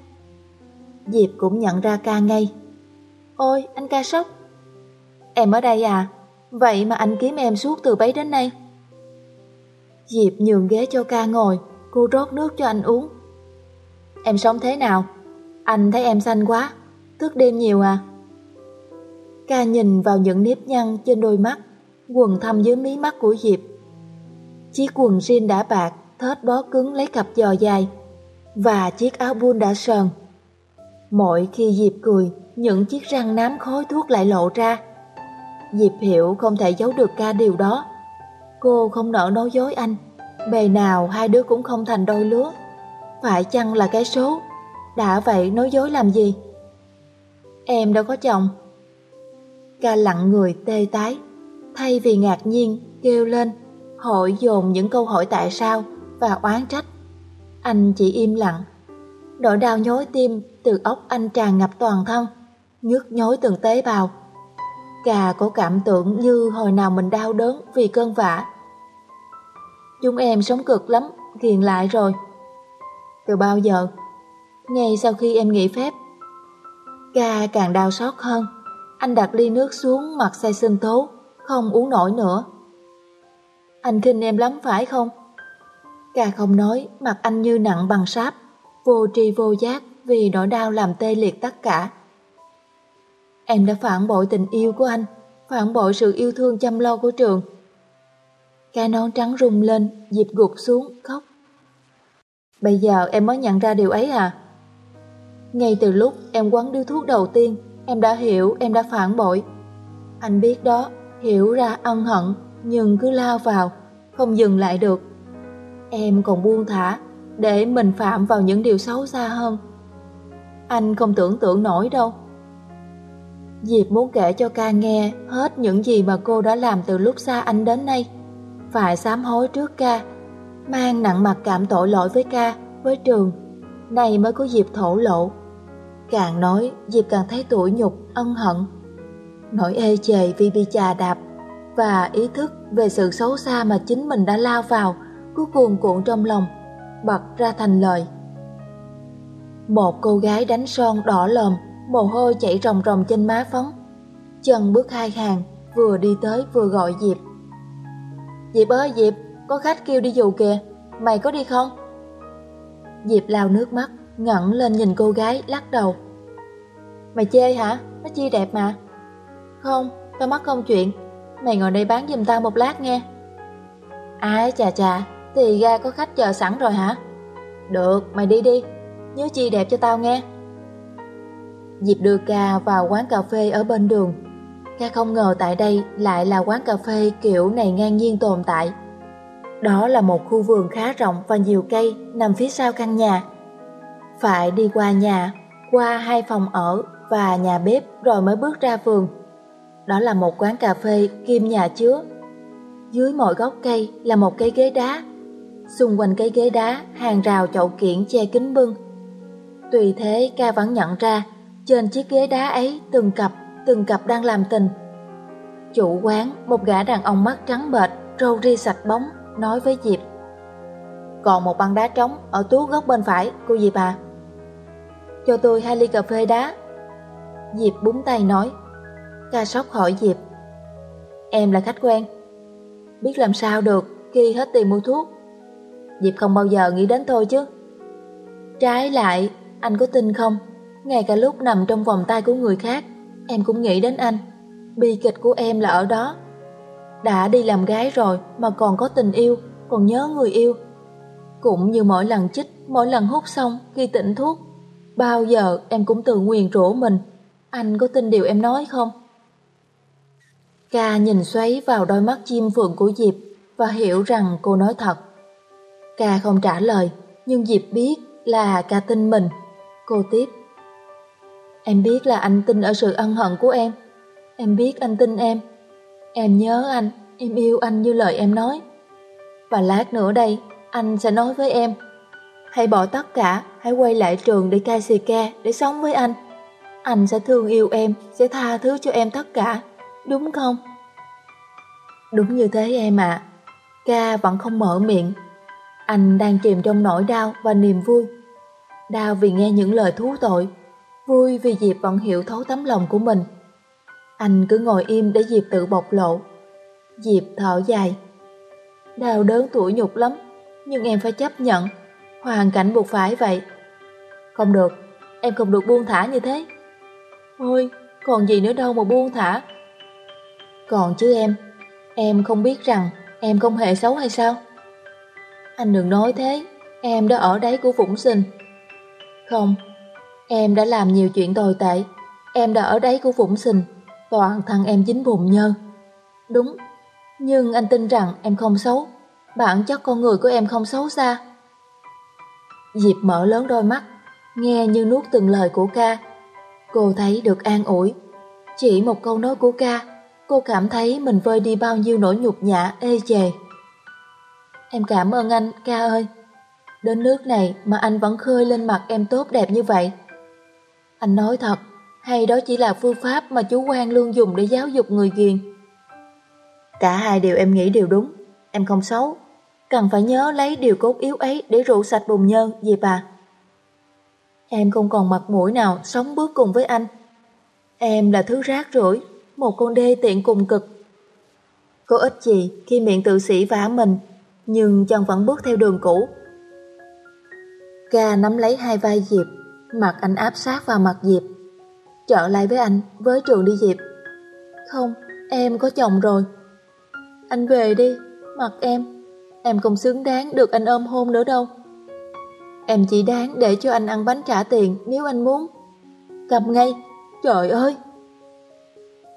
Diệp cũng nhận ra ca ngay. Ôi, anh ca sốc. Em ở đây à? Vậy mà anh kiếm em suốt từ bấy đến nay. Diệp nhường ghế cho ca ngồi, cô rót nước cho anh uống. Em sống thế nào? Anh thấy em xanh quá, thức đêm nhiều à? Ca nhìn vào những nếp nhăn trên đôi mắt, quần thâm dưới mí mắt của Diệp. Chiếc quần jean đã bạc, thết bó cứng lấy cặp giò dài, và chiếc áo buôn đã sờn. Mỗi khi Diệp cười, những chiếc răng nám khói thuốc lại lộ ra. Diệp hiểu không thể giấu được ca điều đó. Cô không nỡ nói dối anh, bề nào hai đứa cũng không thành đôi lứa. Phải chăng là cái số? Đã vậy nói dối làm gì? Em đâu có chồng. Ca lặng người tê tái, thay vì ngạc nhiên, kêu lên, hỏi dồn những câu hỏi tại sao và oán trách. Anh chỉ im lặng. Nỗi đau nhói tim từ óc anh tràn ngập toàn thân, nhức nhối từng tế bào. Cà có cảm tưởng như hồi nào mình đau đớn vì cơn vả. Chúng em sống cực lắm, ghiền lại rồi. Từ bao giờ? Ngay sau khi em nghỉ phép. Ca càng đau xót hơn. Anh đặt ly nước xuống mặt say sinh thố, không uống nổi nữa. Anh khinh em lắm phải không? Ca không nói, mặt anh như nặng bằng sáp, vô tri vô giác vì nỗi đau làm tê liệt tất cả. Em đã phản bội tình yêu của anh, phản bội sự yêu thương chăm lo của trường. Ca nón trắng rung lên, dịp gục xuống, khóc. Bây giờ em mới nhận ra điều ấy à? Ngay từ lúc em quấn điếu thuốc đầu tiên, em đã hiểu em đã phản bội. Anh biết đó, hiểu ra ân hận, nhưng cứ lao vào, không dừng lại được. Em còn buông thả, để mình phạm vào những điều xấu xa hơn. Anh không tưởng tượng nổi đâu. Diệp muốn kể cho ca nghe hết những gì mà cô đã làm từ lúc xa anh đến nay. Phải sám hối trước ca mang nặng mặt cảm tội lỗi với ca, với trường, này mới có dịp thổ lộ. Càng nói, diệp càng thấy tủi nhục, ân hận. Nỗi ê chề vì bị chà đạp và ý thức về sự xấu xa mà chính mình đã lao vào cứ cuồn cuộn trong lòng, bật ra thành lời. Một cô gái đánh son đỏ lòm, mồ hôi chảy ròng ròng trên má phấn. Chân bước hai hàng, vừa đi tới vừa gọi Diệp. Diệp ơi Diệp, có khách kêu đi dù kìa, mày có đi không? Diệp lao nước mắt, ngẩng lên nhìn cô gái, lắc đầu. Mày chê hả? Nó chi đẹp mà. Không, tao mắc công chuyện. Mày ngồi đây bán giùm tao một lát nghe. Ai chà chà, thì ga có khách chờ sẵn rồi hả? Được, mày đi đi. Nhớ chi đẹp cho tao nghe. Diệp đưa ca vào quán cà phê ở bên đường. Ca không ngờ tại đây lại là quán cà phê kiểu này ngang nhiên tồn tại. Đó là một khu vườn khá rộng và nhiều cây nằm phía sau căn nhà. Phải đi qua nhà, qua hai phòng ở và nhà bếp rồi mới bước ra vườn. Đó là một quán cà phê kim nhà chứa. Dưới mọi gốc cây là một cây ghế đá. Xung quanh cái ghế đá hàng rào chậu kiển che kính bưng. Tùy thế ca vẫn nhận ra trên chiếc ghế đá ấy từng cặp, từng cặp đang làm tình. Chủ quán, một gã đàn ông mắt trắng bệch, râu ri sạch bóng, nói với Diệp. Còn một băng đá trống ở tuốt góc bên phải, cô Diệp à. Cho tôi hai ly cà phê đá. Diệp búng tay nói. Ca sóc hỏi Diệp. Em là khách quen. Biết làm sao được khi hết tiền mua thuốc. Diệp không bao giờ nghĩ đến tôi chứ. Trái lại, anh có tin không? Ngay cả lúc nằm trong vòng tay của người khác, em cũng nghĩ đến anh. Bi kịch của em là ở đó. Đã đi làm gái rồi mà còn có tình yêu, còn nhớ người yêu. Cũng như mỗi lần chích, mỗi lần hút xong khi tỉnh thuốc, bao giờ em cũng tự nguyện rủa mình. Anh có tin điều em nói không? Ca nhìn xoáy vào đôi mắt chim phượng của Diệp và hiểu rằng cô nói thật. Ca không trả lời, nhưng Diệp biết là ca tin mình. Cô tiếp. Em biết là anh tin ở sự ân hận của em. Em biết anh tin em. Em nhớ anh, em yêu anh như lời em nói. Và lát nữa đây, anh sẽ nói với em. Hãy bỏ tất cả, hãy quay lại trường để cai xì ca, để sống với anh. Anh sẽ thương yêu em, sẽ tha thứ cho em tất cả, đúng không? Đúng như thế em ạ. Ca vẫn không mở miệng. Anh đang chìm trong nỗi đau và niềm vui. Đau vì nghe những lời thú tội, vui vì Diệp vẫn hiểu thấu tấm lòng của mình. Anh cứ ngồi im để Diệp tự bộc lộ. Diệp thở dài. Đau đớn tuổi nhục lắm, nhưng em phải chấp nhận. Hoàn cảnh buộc phải vậy. Không được, em không được buông thả như thế. Ôi, còn gì nữa đâu mà buông thả. Còn chứ em, em không biết rằng em không hề xấu hay sao? Anh đừng nói thế, em đã ở đấy của Vũng Sinh. Không, em đã làm nhiều chuyện tồi tệ, em đã ở đấy của Vũng Sinh, toàn thân em dính bùn nhơ. Đúng, nhưng anh tin rằng em không xấu, bản chất con người của em không xấu xa. Diệp mở lớn đôi mắt, nghe như nuốt từng lời của ca. Cô thấy được an ủi. Chỉ một câu nói của ca, cô cảm thấy mình vơi đi bao nhiêu nỗi nhục nhã ê chề. Em cảm ơn anh, ca ơi. Đến nước này mà anh vẫn khơi lên mặt em tốt đẹp như vậy. Anh nói thật, hay đó chỉ là phương pháp mà chú quan luôn dùng để giáo dục người ghiền. Cả hai điều em nghĩ đều đúng, em không xấu. Cần phải nhớ lấy điều cốt yếu ấy để rượu sạch bùn nhơn, gì bà. Em không còn mặt mũi nào sống bước cùng với anh. Em là thứ rác rưởi, một con đê tiện cùng cực. Có ích gì khi miệng tự sĩ vả mình, nhưng chân vẫn bước theo đường cũ. Ca nắm lấy hai vai Diệp, mặt anh áp sát vào mặt Diệp. Trở lại với anh, với trường đi Diệp. Không, em có chồng rồi. Anh về đi, mặt em. Em không xứng đáng được anh ôm hôn nữa đâu. Em chỉ đáng để cho anh ăn bánh trả tiền nếu anh muốn. Cầm ngay, trời ơi!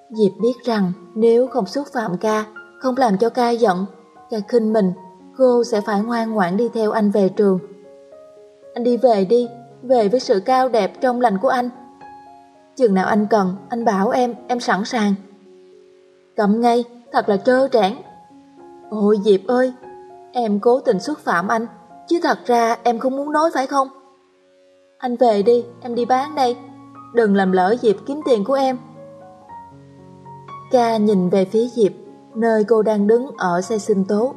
Diệp biết rằng nếu không xúc phạm ca, không làm cho ca giận, ca khinh mình, cô sẽ phải ngoan ngoãn đi theo anh về trường. Anh đi về đi, về với sự cao đẹp trong lành của anh. Chừng nào anh cần, anh bảo em, em sẵn sàng. Cầm ngay, thật là trơ trẽn. Ôi Diệp ơi, em cố tình xúc phạm anh, chứ thật ra em không muốn nói phải không? Anh về đi, em đi bán đây. Đừng làm lỡ Diệp kiếm tiền của em. Ca nhìn về phía Diệp, nơi cô đang đứng ở xe sinh tố.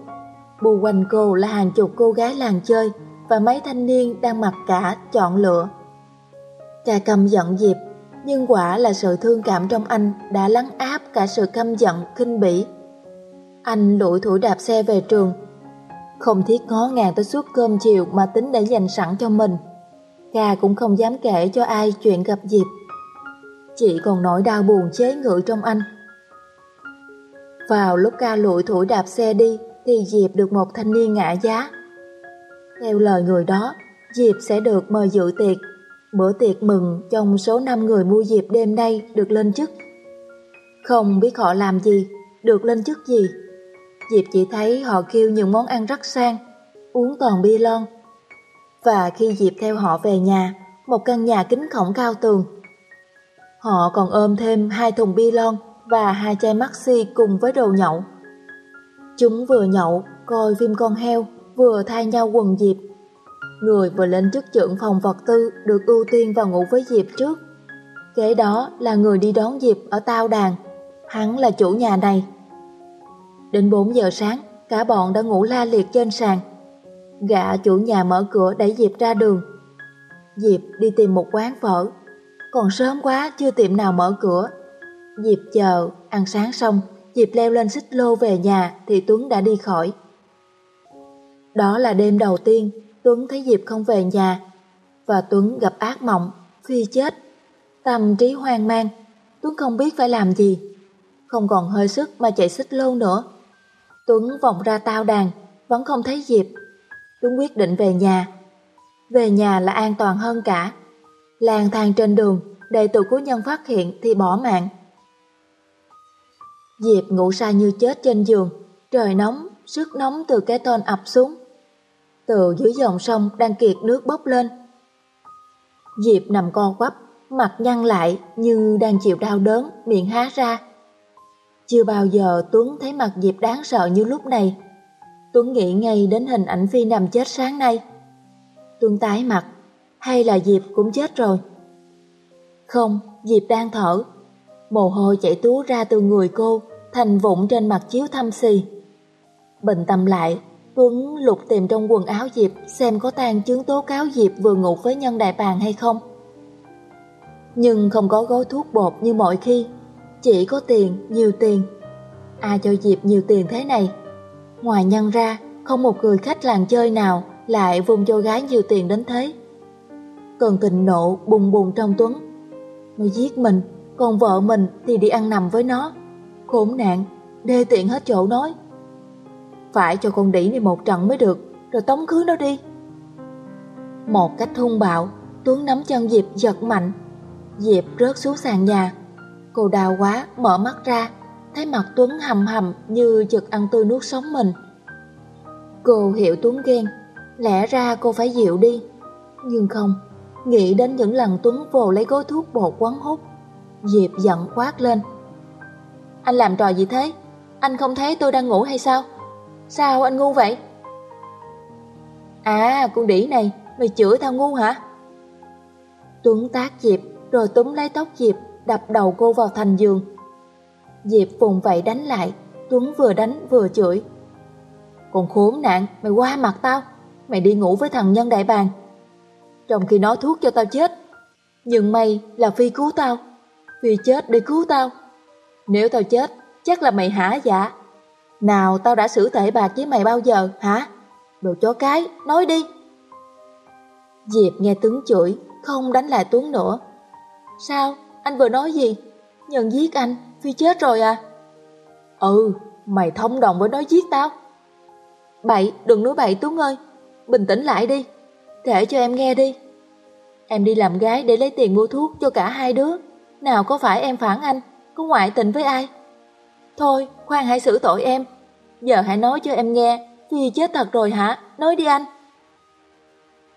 Bù quanh cô là hàng chục cô gái làng chơi và mấy thanh niên đang mặc cả chọn lựa. Ca cầm giận dịp nhưng quả là sự thương cảm trong anh đã lắng áp cả sự căm giận, khinh bỉ. Anh lủi thủi đạp xe về trường, không thiết ngó ngàng tới suốt cơm chiều mà tính để dành sẵn cho mình. Ca cũng không dám kể cho ai chuyện gặp dịp. Chỉ còn nỗi đau buồn chế ngự trong anh. Vào lúc ca lụi thủi đạp xe đi thì Diệp được một thanh niên ngã giá. Theo lời người đó, Diệp sẽ được mời dự tiệc. Bữa tiệc mừng trong số 5 người mua Diệp đêm nay được lên chức. Không biết họ làm gì, được lên chức gì. Diệp chỉ thấy họ kêu những món ăn rất sang, uống toàn bia lon. Và khi Diệp theo họ về nhà, một căn nhà kính khổng cao tường, họ còn ôm thêm hai thùng bia lon và hai chai maxi cùng với đồ nhậu. Chúng vừa nhậu, coi phim con heo, vừa thay nhau quần Diệp. Người vừa lên chức trưởng phòng vật tư được ưu tiên vào ngủ với Diệp trước. Kế đó là người đi đón Diệp ở tao đàn. Hắn là chủ nhà này. Đến 4 giờ sáng, cả bọn đã ngủ la liệt trên sàn. Gã chủ nhà mở cửa đẩy Diệp ra đường. Diệp đi tìm một quán phở. Còn sớm quá chưa tiệm nào mở cửa. Diệp chờ, ăn sáng xong, Diệp leo lên xích lô về nhà thì Tuấn đã đi khỏi. Đó là đêm đầu tiên Tuấn thấy Diệp không về nhà và Tuấn gặp ác mộng, phi chết. Tâm trí hoang mang, Tuấn không biết phải làm gì. Không còn hơi sức mà chạy xích lô nữa. Tuấn vòng ra tao đàn, vẫn không thấy Diệp. Tuấn quyết định về nhà. Về nhà là an toàn hơn cả. Lang thang trên đường, đệ tử của nhân phát hiện thì bỏ mạng. Diệp ngủ say như chết trên giường, trời nóng, sức nóng từ cái tôn ập xuống. Từ dưới dòng sông đang kiệt nước bốc lên. Diệp nằm co quắp, mặt nhăn lại như đang chịu đau đớn, miệng há ra. Chưa bao giờ Tuấn thấy mặt Diệp đáng sợ như lúc này. Tuấn nghĩ ngay đến hình ảnh Phi nằm chết sáng nay. Tuấn tái mặt, hay là Diệp cũng chết rồi? Không, Diệp đang thở. Mồ hôi chảy túa ra từ người cô, thành vụn trên mặt chiếu thâm xì. Bình tâm lại, Tuấn lục tìm trong quần áo Diệp xem có tàn chứng tố cáo Diệp vừa ngủ với nhân đại bàng hay không. Nhưng không có gói thuốc bột như mọi khi, chỉ có tiền, nhiều tiền. Ai cho Diệp nhiều tiền thế này? Ngoài nhân ra, không một người khách làng chơi nào lại vùng cho gái nhiều tiền đến thế. Cơn tình nộ bùng bùng trong Tuấn. Nó giết mình, còn vợ mình thì đi ăn nằm với nó. Khốn nạn, đê tiện hết chỗ nói. Phải cho con đỉ này một trận mới được, rồi tống khứ nó đi. Một cách hung bạo, Tuấn nắm chân Diệp giật mạnh. Diệp rớt xuống sàn nhà. Cô đau quá, mở mắt ra, thấy mặt Tuấn hầm hầm như chực ăn tươi nuốt sống mình. Cô hiểu Tuấn ghen, lẽ ra cô phải dịu đi. Nhưng không, nghĩ đến những lần Tuấn vồ lấy gói thuốc bột quấn hút. Diệp giận quát lên. Anh làm trò gì thế? Anh không thấy tôi đang ngủ hay sao? Sao anh ngu vậy? À, con đĩ này, mày chửi tao ngu hả? Tuấn tác Diệp, rồi túm lấy tóc Diệp, đập đầu cô vào thành giường. Diệp vùng vậy đánh lại, Tuấn vừa đánh vừa chửi. Còn khốn nạn, mày qua mặt tao, mày đi ngủ với thằng nhân đại bàng. Trong khi nó thuốc cho tao chết, nhưng may là Phi cứu tao, vì chết để cứu tao. Nếu tao chết, chắc là mày hả dạ. Nào tao đã xử tệ bạc với mày bao giờ hả? Đồ chó cái, nói đi. Diệp nghe tướng chửi, không đánh lại Tuấn nữa. Sao? Anh vừa nói gì? Nhân giết anh, Phi chết rồi à? Ừ, mày thông đồng với nó giết tao. Bậy, đừng nói bậy Tuấn ơi, bình tĩnh lại đi, kể cho em nghe đi. Em đi làm gái để lấy tiền mua thuốc cho cả hai đứa, nào có phải em phản anh, có ngoại tình với ai? Thôi, khoan hãy xử tội em, giờ hãy nói cho em nghe, Phi chết thật rồi hả? Nói đi anh.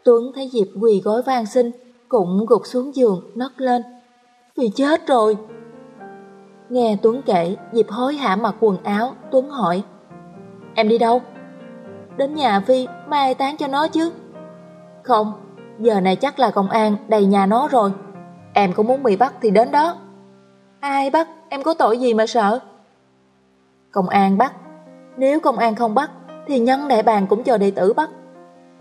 Tuấn thấy Diệp quỳ gói van xin, cũng gục xuống giường, nấc lên. Phi chết rồi. Nghe Tuấn kể, Diệp hối hả mặc quần áo, Tuấn hỏi. Em đi đâu? Đến nhà Phi, mai tán cho nó chứ. Không, giờ này chắc là công an đầy nhà nó rồi. Em có muốn bị bắt thì đến đó. Ai bắt, em có tội gì mà sợ? Công an bắt. Nếu công an không bắt, thì nhân đại bàng cũng chờ đệ tử bắt.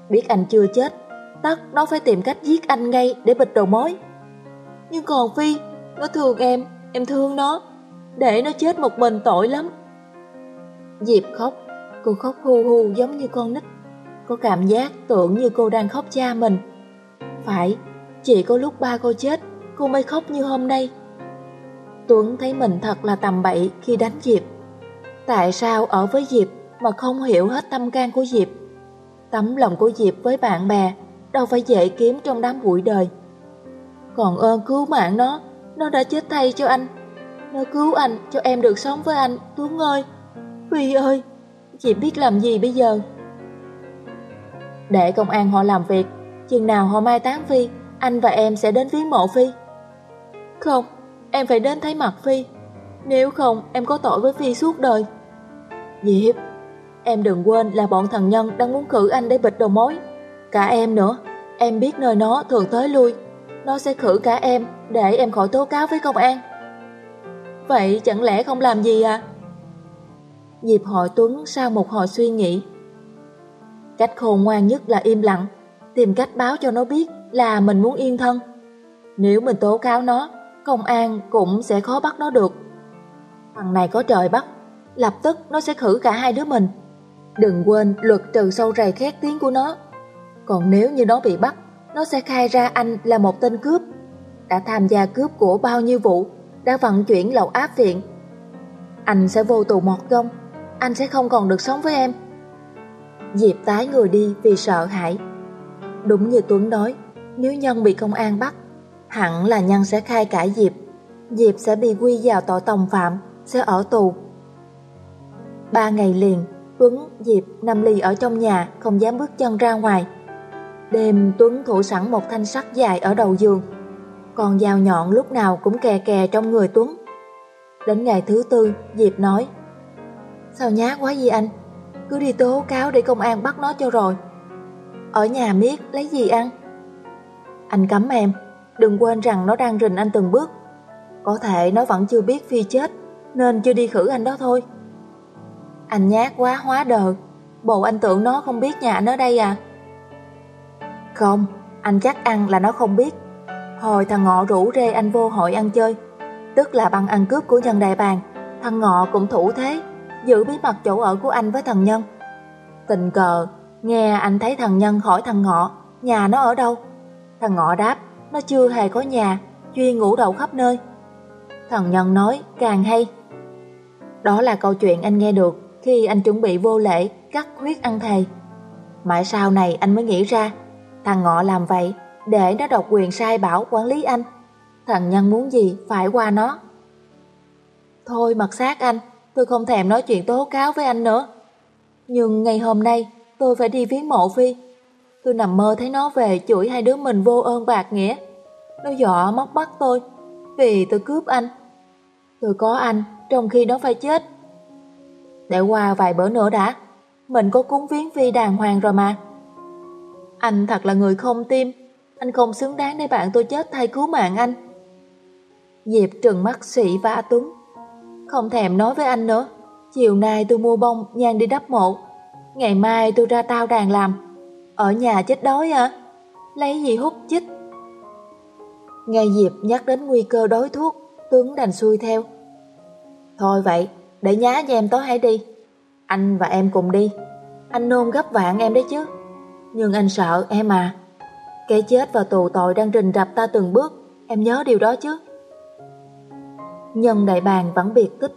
Biết anh chưa chết, tất nó phải tìm cách giết anh ngay để bịt đầu mối. Nhưng còn Phi, nó thương em, em thương nó. Để nó chết một mình tội lắm. Diệp khóc, cô khóc hu hu giống như con nít. Có cảm giác tưởng như cô đang khóc cha mình. Phải, chỉ có lúc ba cô chết, cô mới khóc như hôm nay. Tuấn thấy mình thật là tầm bậy khi đánh Diệp. Tại sao ở với Diệp mà không hiểu hết tâm can của Diệp? Tấm lòng của Diệp với bạn bè đâu phải dễ kiếm trong đám bụi đời. Còn ơn cứu mạng nó, nó đã chết thay cho anh. Nó cứu anh cho em được sống với anh, Tuấn ơi. Phi ơi, Diệp biết làm gì bây giờ? Để công an họ làm việc, chừng nào họ mai tán Phi, anh và em sẽ đến viếng mộ Phi. Không, em phải đến thấy mặt Phi. Nếu không, em có tội với Phi suốt đời. Diệp, em đừng quên là bọn thần nhân đang muốn khử anh để bịt đầu mối. Cả em nữa, em biết nơi nó thường tới lui. Nó sẽ khử cả em để em khỏi tố cáo với công an. Vậy chẳng lẽ không làm gì à? Diệp hỏi Tuấn sau một hồi suy nghĩ. Cách khôn ngoan nhất là im lặng, tìm cách báo cho nó biết là mình muốn yên thân. Nếu mình tố cáo nó, công an cũng sẽ khó bắt nó được. Thằng này có trời bắt, lập tức nó sẽ khử cả hai đứa mình. Đừng quên luật trừ sâu rầy khét tiếng của nó. Còn nếu như nó bị bắt, nó sẽ khai ra anh là một tên cướp, đã tham gia cướp của bao nhiêu vụ, đã vận chuyển lậu áp viện. Anh sẽ vô tù mọt gông, anh sẽ không còn được sống với em. Diệp tái người đi vì sợ hãi. Đúng như Tuấn nói, nếu Nhân bị công an bắt, hẳn là Nhân sẽ khai cãi Diệp. Diệp sẽ bị quy vào tội tòng phạm, sẽ ở tù. Ba ngày liền, Tuấn, Diệp, Nam Ly ở trong nhà, không dám bước chân ra ngoài. Đêm Tuấn thủ sẵn một thanh sắt dài ở đầu giường, còn dao nhọn lúc nào cũng kè kè trong người Tuấn. Đến ngày thứ tư, Diệp nói Sao nhát quá gì anh? Cứ đi tố cáo để công an bắt nó cho rồi. Ở nhà miết lấy gì ăn? Anh cấm em, đừng quên rằng nó đang rình anh từng bước. Có thể nó vẫn chưa biết Phi chết, nên chưa đi khử anh đó thôi. Anh nhát quá hóa đờ, bộ anh tưởng nó không biết nhà anh ở đây à? Không, anh chắc ăn là nó không biết. Hồi thằng Ngọ rủ rê anh vô hội ăn chơi, tức là bằng ăn cướp của nhân đại bàng, thằng Ngọ cũng thủ thế, giữ bí mật chỗ ở của anh với thằng Nhân. Tình cờ, nghe anh thấy thằng Nhân hỏi thằng Ngọ, nhà nó ở đâu? Thằng Ngọ đáp, nó chưa hề có nhà, duy ngủ đầu khắp nơi. Thằng Nhân nói, càng hay. Đó là câu chuyện anh nghe được khi anh chuẩn bị vô lễ cắt huyết ăn thề. Mãi sau này anh mới nghĩ ra, thằng Ngọ làm vậy để nó độc quyền sai bảo quản lý anh. Thằng Nhân muốn gì phải qua nó. Thôi mặc xác anh, tôi không thèm nói chuyện tố cáo với anh nữa. Nhưng ngày hôm nay tôi phải đi viếng mộ Phi. Tôi nằm mơ thấy nó về chửi hai đứa mình vô ơn bạc nghĩa. Nó dọa móc bắt tôi vì tôi cướp anh. Tôi có anh trong khi nó phải chết. Để qua vài bữa nữa đã, mình có cúng viếng vi đàng hoàng rồi mà. Anh thật là người không tim, anh không xứng đáng để bạn tôi chết thay cứu mạng anh. Diệp trừng mắt sĩ và Tuấn. Không thèm nói với anh nữa. Chiều nay tôi mua bông nhang đi đắp mộ. Ngày mai tôi ra tao đàn làm. Ở nhà chết đói à? Lấy gì hút chích? Nghe Diệp nhắc đến nguy cơ đói thuốc, Tuấn đành xuôi theo. Thôi vậy, để nhá cho em tối hãy đi. Anh và em cùng đi. Anh nôn gấp vạn em đấy chứ. Nhưng anh sợ em à. Kẻ chết và tù tội đang rình rập ta từng bước, em nhớ điều đó chứ. Nhân đại bàng vẫn biệt tích.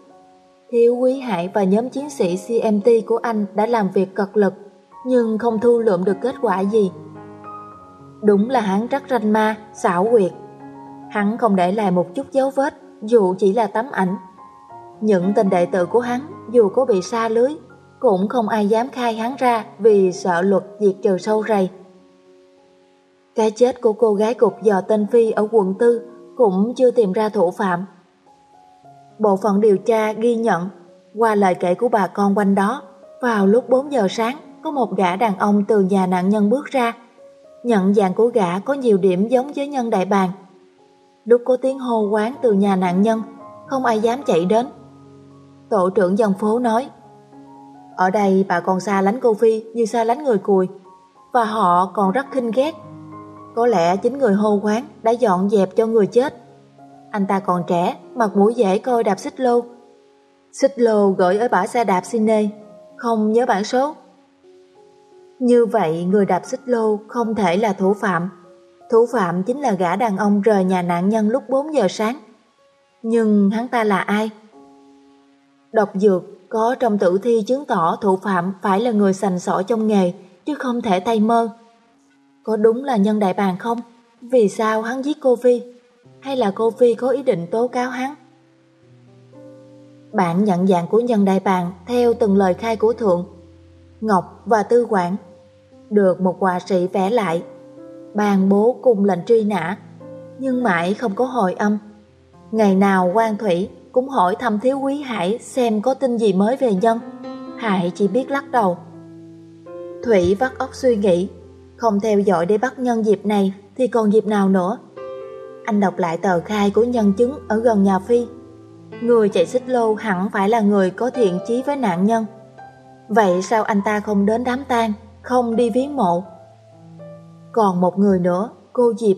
Thiếu quý hải và nhóm chiến sĩ CMT của anh đã làm việc cật lực, nhưng không thu lượm được kết quả gì. Đúng là hắn rất ranh ma, xảo quyệt. Hắn không để lại một chút dấu vết, dù chỉ là tấm ảnh. Những tên đệ tử của hắn, dù có bị xa lưới, cũng không ai dám khai hắn ra vì sợ luật diệt trừ sâu rầy. Cái chết của cô gái cục dò tên Phi ở quận tư cũng chưa tìm ra thủ phạm. Bộ phận điều tra ghi nhận qua lời kể của bà con quanh đó, vào lúc 4 giờ sáng có một gã đàn ông từ nhà nạn nhân bước ra. Nhận dạng của gã có nhiều điểm giống với nhân đại bàng. Lúc có tiếng hô quán từ nhà nạn nhân, không ai dám chạy đến. Tổ trưởng dân phố nói, ở đây bà còn xa lánh cô Phi như xa lánh người cùi, và họ còn rất khinh ghét. Có lẽ chính người hô quán đã dọn dẹp cho người chết. Anh ta còn trẻ, mặt mũi dễ coi đạp xích lô. Xích lô gửi ở bãi xe đạp Sine, không nhớ bản số. Như vậy người đạp xích lô không thể là thủ phạm. Thủ phạm chính là gã đàn ông rời nhà nạn nhân lúc 4 giờ sáng. Nhưng hắn ta là ai? Độc dược có trong tử thi chứng tỏ thủ phạm phải là người sành sỏi trong nghề, chứ không thể tay mơ. Có đúng là nhân đại bàng không? Vì sao hắn giết cô Phi? Hay là cô Phi có ý định tố cáo hắn? Bản nhận dạng của nhân đại bàng theo từng lời khai của Thượng, Ngọc và Tư Quảng được một họa sĩ vẽ lại, bàn bố cùng lệnh truy nã, nhưng mãi không có hồi âm. Ngày nào quan thủy cũng hỏi thăm thiếu quý Hải xem có tin gì mới về nhân. Hải chỉ biết lắc đầu. Thủy vắt óc suy nghĩ, không theo dõi để bắt nhân dịp này thì còn dịp nào nữa. Anh đọc lại tờ khai của nhân chứng ở gần nhà Phi. Người chạy xích lô hẳn phải là người có thiện chí với nạn nhân. Vậy sao anh ta không đến đám tang, không đi viếng mộ? Còn một người nữa, cô Diệp.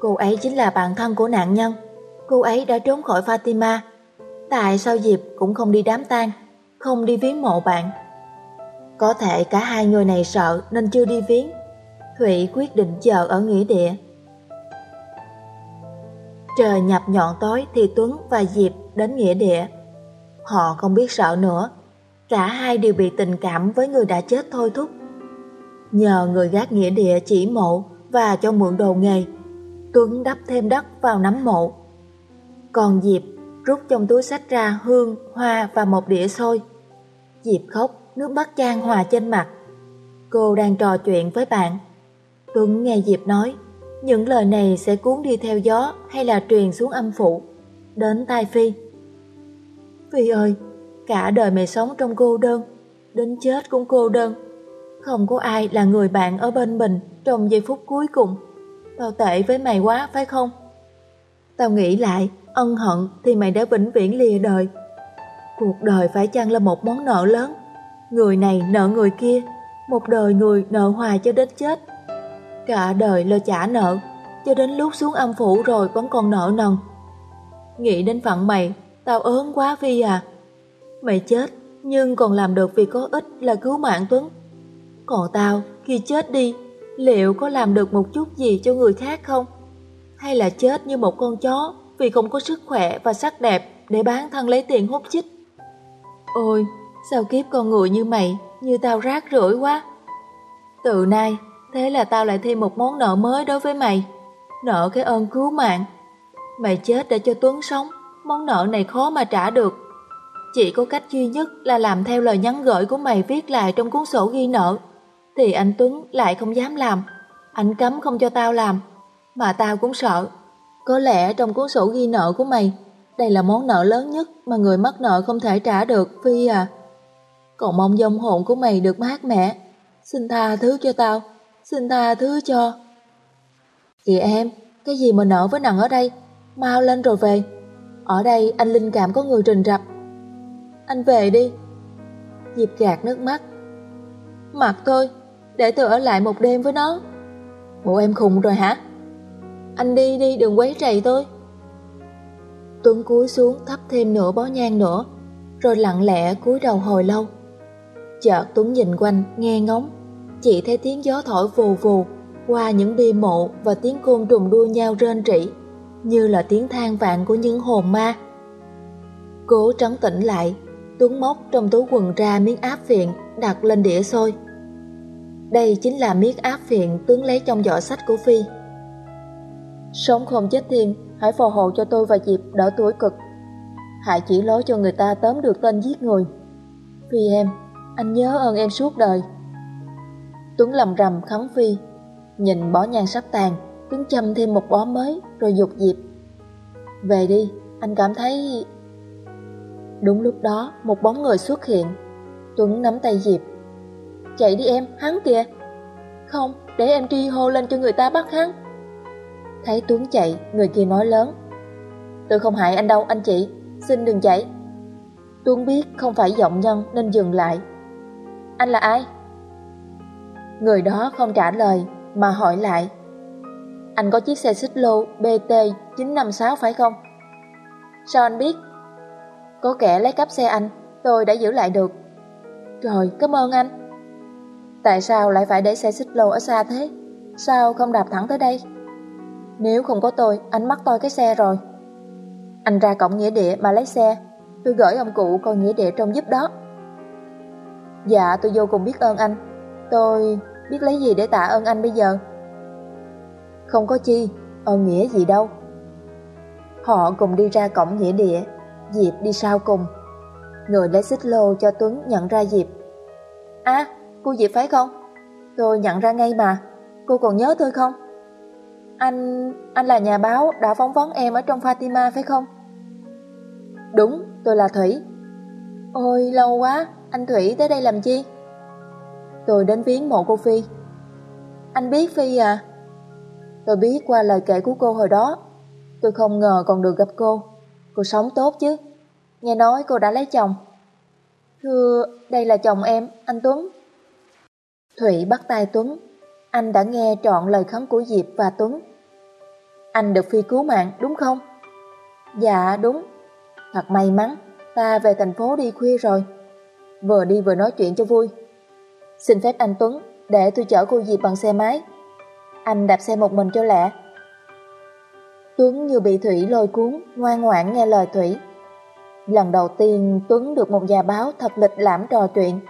Cô ấy chính là bạn thân của nạn nhân. Cô ấy đã trốn khỏi Fatima. Tại sao Diệp cũng không đi đám tang, không đi viếng mộ bạn? Có thể cả hai người này sợ nên chưa đi viếng. Thủy quyết định chờ ở nghĩa địa. Trời nhập nhọn tối thì Tuấn và Diệp đến nghĩa địa. Họ không biết sợ nữa. Cả hai đều bị tình cảm với người đã chết thôi thúc. Nhờ người gác nghĩa địa chỉ mộ và cho mượn đồ nghề, Tuấn đắp thêm đất vào nắm mộ. Còn Diệp rút trong túi sách ra hương, hoa và một đĩa xôi. Diệp khóc, nước mắt chan hòa trên mặt. Cô đang trò chuyện với bạn. Tuấn nghe Diệp nói, những lời này sẽ cuốn đi theo gió hay là truyền xuống âm phụ, đến tai Phi. Phi ơi, cả đời mày sống trong cô đơn, đến chết cũng cô đơn. Không có ai là người bạn ở bên mình trong giây phút cuối cùng. Tao tệ với mày quá phải không? Tao nghĩ lại, ân hận thì mày đã vĩnh viễn lìa đời. Cuộc đời phải chăng là một món nợ lớn? Người này nợ người kia, một đời người nợ hoài cho đến chết. Cả đời lo trả nợ, cho đến lúc xuống âm phủ rồi vẫn còn nợ nần. Nghĩ đến phận mày, tao ớn quá Phi à. Mày chết, nhưng còn làm được việc có ích là cứu mạng Tuấn. Còn tao, khi chết đi, liệu có làm được một chút gì cho người khác không? Hay là chết như một con chó vì không có sức khỏe và sắc đẹp để bán thân lấy tiền hút chích? Ôi, sao kiếp con người như mày, như tao rác rưởi quá. Từ nay, thế là tao lại thêm một món nợ mới đối với mày. Nợ cái ơn cứu mạng. Mày chết để cho Tuấn sống, món nợ này khó mà trả được. Chỉ có cách duy nhất là làm theo lời nhắn gửi của mày viết lại trong cuốn sổ ghi nợ. Thì anh Tuấn lại không dám làm. Anh cấm không cho tao làm. Mà tao cũng sợ. Có lẽ trong cuốn sổ ghi nợ của mày, đây là món nợ lớn nhất mà người mắc nợ không thể trả được, Phi à. Còn mong dòng hồn của mày được mát mẻ. Xin tha thứ cho tao. Xin tha thứ cho. Kìa em, cái gì mà nợ với nặng ở đây? Mau lên rồi về. Ở đây anh linh cảm có người trình rập. Anh về đi. Diệp gạt nước mắt. Mặt thôi, để tôi ở lại một đêm với nó. Bộ em khùng rồi hả? Anh đi đi, đừng quấy rầy tôi. Tuấn cúi xuống thắp thêm nửa bó nhang nữa, rồi lặng lẽ cúi đầu hồi lâu. Chợt Tuấn nhìn quanh, nghe ngóng, chỉ thấy tiếng gió thổi vù vù qua những bia mộ và tiếng côn trùng đua nhau rên rỉ, như là tiếng than vạn của những hồn ma. Cố trấn tĩnh lại, Tuấn móc trong túi quần ra miếng áp viện đặt lên đĩa xôi. Đây chính là miếng áp phiện Tuấn lấy trong giỏ sách của Phi. Sống không chết thêm, hãy phò hộ cho tôi và Diệp đỡ tuổi cực. Hãy chỉ lối cho người ta tóm được tên giết người. Phi em, anh nhớ ơn em suốt đời. Tuấn lầm rầm khấn Phi, nhìn bó nhang sắp tàn, Tuấn châm thêm một bó mới rồi dục Diệp. Về đi, anh cảm thấy... Đúng lúc đó, một bóng người xuất hiện. Tuấn nắm tay Diệp. Chạy đi em, hắn kìa. Không, để em tri hô lên cho người ta bắt hắn. Thấy Tuấn chạy, người kia nói lớn. Tôi không hại anh đâu anh chị, xin đừng chạy. Tuấn biết không phải giọng nhân nên dừng lại. Anh là ai? Người đó không trả lời mà hỏi lại. Anh có chiếc xe xích lô BT 956 phải không? Sao anh biết? Có kẻ lấy cắp xe anh, tôi đã giữ lại được. Rồi, cảm ơn anh. Tại sao lại phải để xe xích lô ở xa thế? Sao không đạp thẳng tới đây? Nếu không có tôi, anh mắc tôi cái xe rồi. Anh ra cổng nghĩa địa mà lấy xe, tôi gửi ông cụ coi nghĩa địa trông giúp đó. Dạ, tôi vô cùng biết ơn anh. Tôi biết lấy gì để tạ ơn anh bây giờ? Không có chi, ơn nghĩa gì đâu. Họ cùng đi ra cổng nghĩa địa, Diệp đi sau cùng. Người lấy xích lô cho Tuấn nhận ra Diệp. À, cô Diệp phải không? Tôi nhận ra ngay mà, cô còn nhớ tôi không? Anh... anh là nhà báo đã phóng vấn em ở trong Fatima phải không? Đúng, tôi là Thủy. Ôi, lâu quá, anh Thủy tới đây làm chi? Tôi đến viếng mộ cô Phi. Anh biết Phi à? Tôi biết qua lời kể của cô hồi đó. Tôi không ngờ còn được gặp cô. Cô sống tốt chứ. Nghe nói cô đã lấy chồng. Thưa, đây là chồng em, anh Tuấn. Thủy bắt tay Tuấn. Anh đã nghe trọn lời khấn của Diệp và Tuấn. Anh được Phi cứu mạng, đúng không? Dạ, đúng. Thật may mắn, ta về thành phố đi khuya rồi. Vừa đi vừa nói chuyện cho vui. Xin phép anh Tuấn, để tôi chở cô Diệp bằng xe máy. Anh đạp xe một mình cho lẹ. Tuấn như bị Thủy lôi cuốn, ngoan ngoãn nghe lời Thủy. Lần đầu tiên Tuấn được một nhà báo thật lịch lãm trò chuyện.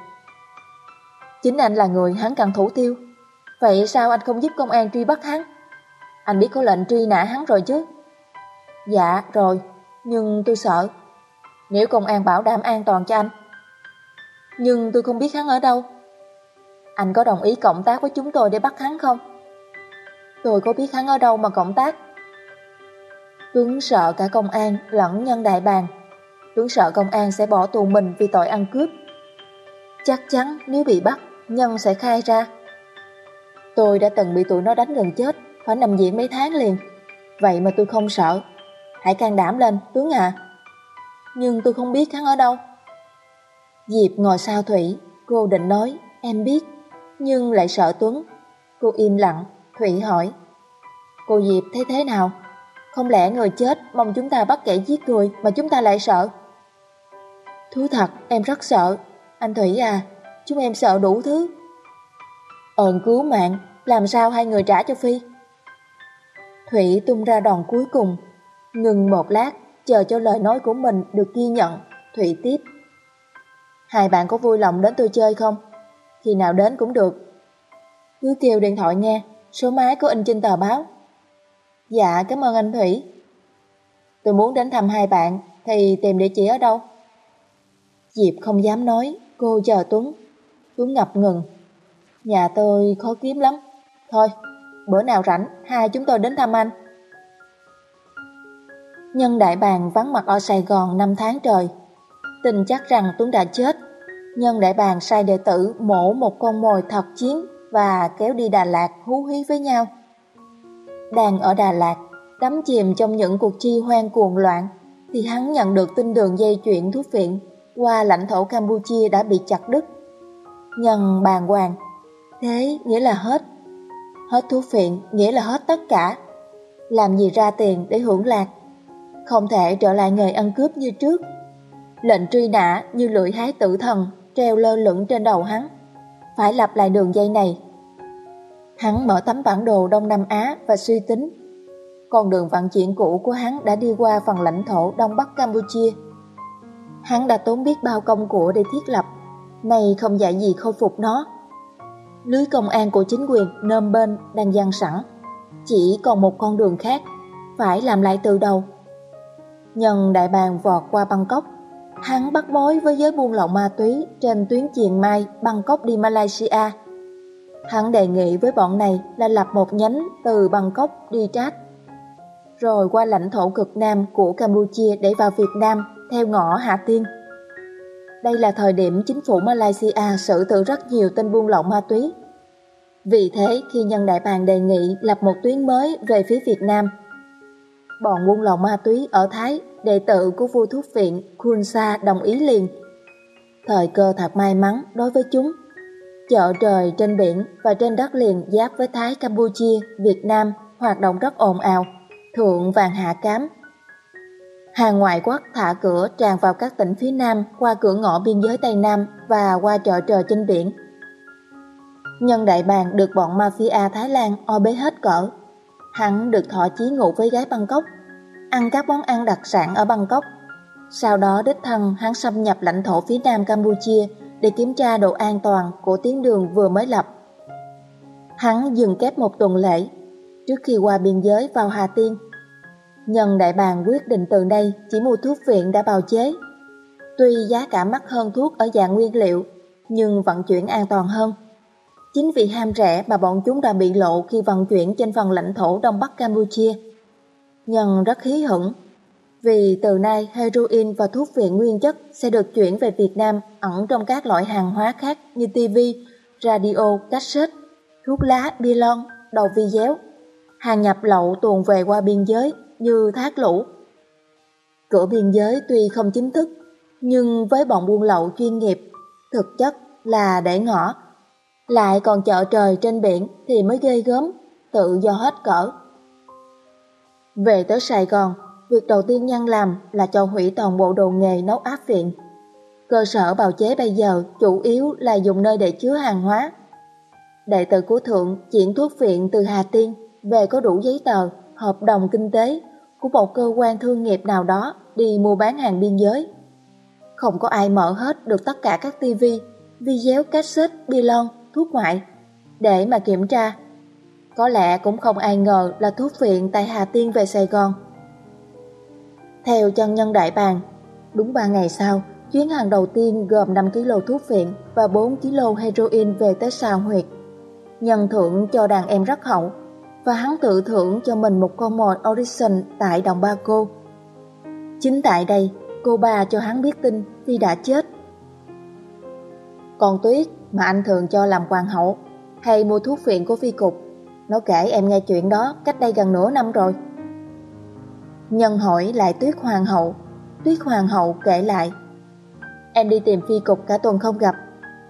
Chính anh là người hắn cần thủ tiêu. Vậy sao anh không giúp công an truy bắt hắn? Anh biết có lệnh truy nã hắn rồi chứ? Dạ, rồi, nhưng tôi sợ. Nếu công an bảo đảm an toàn cho anh. Nhưng tôi không biết hắn ở đâu. Anh có đồng ý cộng tác với chúng tôi để bắt hắn không? Tôi có biết hắn ở đâu mà cộng tác. Tuấn sợ cả công an lẫn nhân đại bàng. Tuấn sợ công an sẽ bỏ tù mình vì tội ăn cướp. Chắc chắn nếu bị bắt, nhân sẽ khai ra. Tôi đã từng bị tụi nó đánh gần chết, phải nằm viện mấy tháng liền. Vậy mà tôi không sợ. Hãy can đảm lên, Tuấn à. Nhưng tôi không biết hắn ở đâu. Diệp ngồi sau Thủy, cô định nói, em biết, nhưng lại sợ Tuấn. Cô im lặng, Thủy hỏi. Cô Diệp thấy thế nào? Không lẽ người chết mong chúng ta bắt kẻ giết người mà chúng ta lại sợ? Thú thật, em rất sợ. Anh Thủy à, chúng em sợ đủ thứ. Ơn cứu mạng, làm sao hai người trả cho Phi? Thủy tung ra đòn cuối cùng, ngừng một lát, chờ cho lời nói của mình được ghi nhận. Thủy tiếp. Hai bạn có vui lòng đến tôi chơi không? Khi nào đến cũng được. Cứ kêu điện thoại nghe, số máy có in trên tờ báo. Dạ, cảm ơn anh Thủy. Tôi muốn đến thăm hai bạn, thì tìm địa chỉ ở đâu? Diệp không dám nói, cô chờ Tuấn. Tuấn ngập ngừng. Nhà tôi khó kiếm lắm. Thôi, bữa nào rảnh, hai chúng tôi đến thăm anh. Nhân đại bàng vắng mặt ở Sài Gòn 5 tháng trời. Tin chắc rằng Tuấn đã chết. Nhân đại bàng sai đệ tử mổ một con mồi thật chiến và kéo đi Đà Lạt hú hí với nhau. Đang ở Đà Lạt, đắm chìm trong những cuộc chi hoang cuồng loạn, thì hắn nhận được tin đường dây chuyển thuốc viện qua lãnh thổ Campuchia đã bị chặt đứt. Nhân bàn hoàng, thế nghĩa là hết. Hết thuốc phiện nghĩa là hết tất cả. Làm gì ra tiền để hưởng lạc? Không thể trở lại nghề ăn cướp như trước. Lệnh truy nã như lưỡi hái tử thần treo lơ lửng trên đầu hắn. Phải lặp lại đường dây này. Hắn mở tấm bản đồ Đông Nam Á và suy tính. Con đường vận chuyển cũ của hắn đã đi qua phần lãnh thổ Đông Bắc Campuchia. Hắn đã tốn biết bao công của để thiết lập, nay không dạy gì khôi phục nó. Lưới công an của chính quyền nơm bên đang dang sẵn, chỉ còn một con đường khác, phải làm lại từ đầu. Nhân đại bàng vọt qua Bangkok, hắn bắt mối với giới buôn lậu ma túy trên tuyến Chiền Mai, Bangkok đi Malaysia. Hắn đề nghị với bọn này là lập một nhánh từ Bangkok đi Trát, rồi qua lãnh thổ cực Nam của Campuchia để vào Việt Nam theo ngõ hà Tiên. Đây là thời điểm chính phủ Malaysia xử tử rất nhiều tên buôn lậu ma túy. Vì thế, khi nhân đại bàng đề nghị lập một tuyến mới về phía Việt Nam, bọn buôn lậu ma túy ở Thái, đệ tử của vua thuốc viện Khunsa đồng ý liền. Thời cơ thật may mắn đối với chúng. Chợ trời trên biển và trên đất liền giáp với Thái Campuchia, Việt Nam hoạt động rất ồn ào, thượng vàng hạ cám. Hàng ngoại quốc thả cửa tràn vào các tỉnh phía Nam qua cửa ngõ biên giới Tây Nam và qua chợ trời trên biển. Nhân đại bàng được bọn mafia Thái Lan o bế hết cỡ. Hắn được thọ chí ngủ với gái Bangkok, ăn các món ăn đặc sản ở Bangkok. Sau đó đích thân hắn xâm nhập lãnh thổ phía Nam Campuchia để kiểm tra độ an toàn của tuyến đường vừa mới lập. Hắn dừng kép một tuần lễ trước khi qua biên giới vào Hà Tiên. Nhân đại bàng quyết định từ đây chỉ mua thuốc viện đã bào chế. Tuy giá cả mắc hơn thuốc ở dạng nguyên liệu, nhưng vận chuyển an toàn hơn. Chính vì ham rẻ mà bọn chúng đã bị lộ khi vận chuyển trên phần lãnh thổ Đông Bắc Campuchia. Nhân rất hí hửng, vì từ nay heroin và thuốc viện nguyên chất sẽ được chuyển về Việt Nam ẩn trong các loại hàng hóa khác như TV, radio, cassette, thuốc lá, bia lon, đầu vi déo. Hàng nhập lậu tuồn về qua biên giới như thác lũ. Cửa biên giới tuy không chính thức, nhưng với bọn buôn lậu chuyên nghiệp, thực chất là để ngõ lại còn chợ trời trên biển thì mới ghê gớm, tự do hết cỡ. Về tới Sài Gòn, việc đầu tiên Nhân làm là cho hủy toàn bộ đồ nghề nấu áp viện. Cơ sở bào chế bây giờ chủ yếu là dùng nơi để chứa hàng hóa. Đệ tử của Thượng chuyển thuốc viện từ Hà Tiên về có đủ giấy tờ, hợp đồng kinh tế của một cơ quan thương nghiệp nào đó đi mua bán hàng biên giới. Không có ai mở hết được tất cả các tivi, video cassette, bi lon thuốc ngoại để mà kiểm tra. Có lẽ cũng không ai ngờ là thuốc viện tại Hà Tiên về Sài Gòn. Theo chân nhân đại bàng, đúng 3 ngày sau, chuyến hàng đầu tiên gồm 5 kg thuốc viện và 4 kg heroin về tới Sào Huyệt. Nhân thưởng cho đàn em rất hậu và hắn tự thưởng cho mình một con mồi audition tại đồng ba cô. Chính tại đây, cô bà cho hắn biết tin Phi đã chết. Còn Tuyết mà anh thường cho làm hoàng hậu hay mua thuốc phiện của phi cục. Nó kể em nghe chuyện đó cách đây gần nửa năm rồi. Nhân hỏi lại Tuyết Hoàng hậu. Tuyết Hoàng hậu kể lại. Em đi tìm phi cục cả tuần không gặp.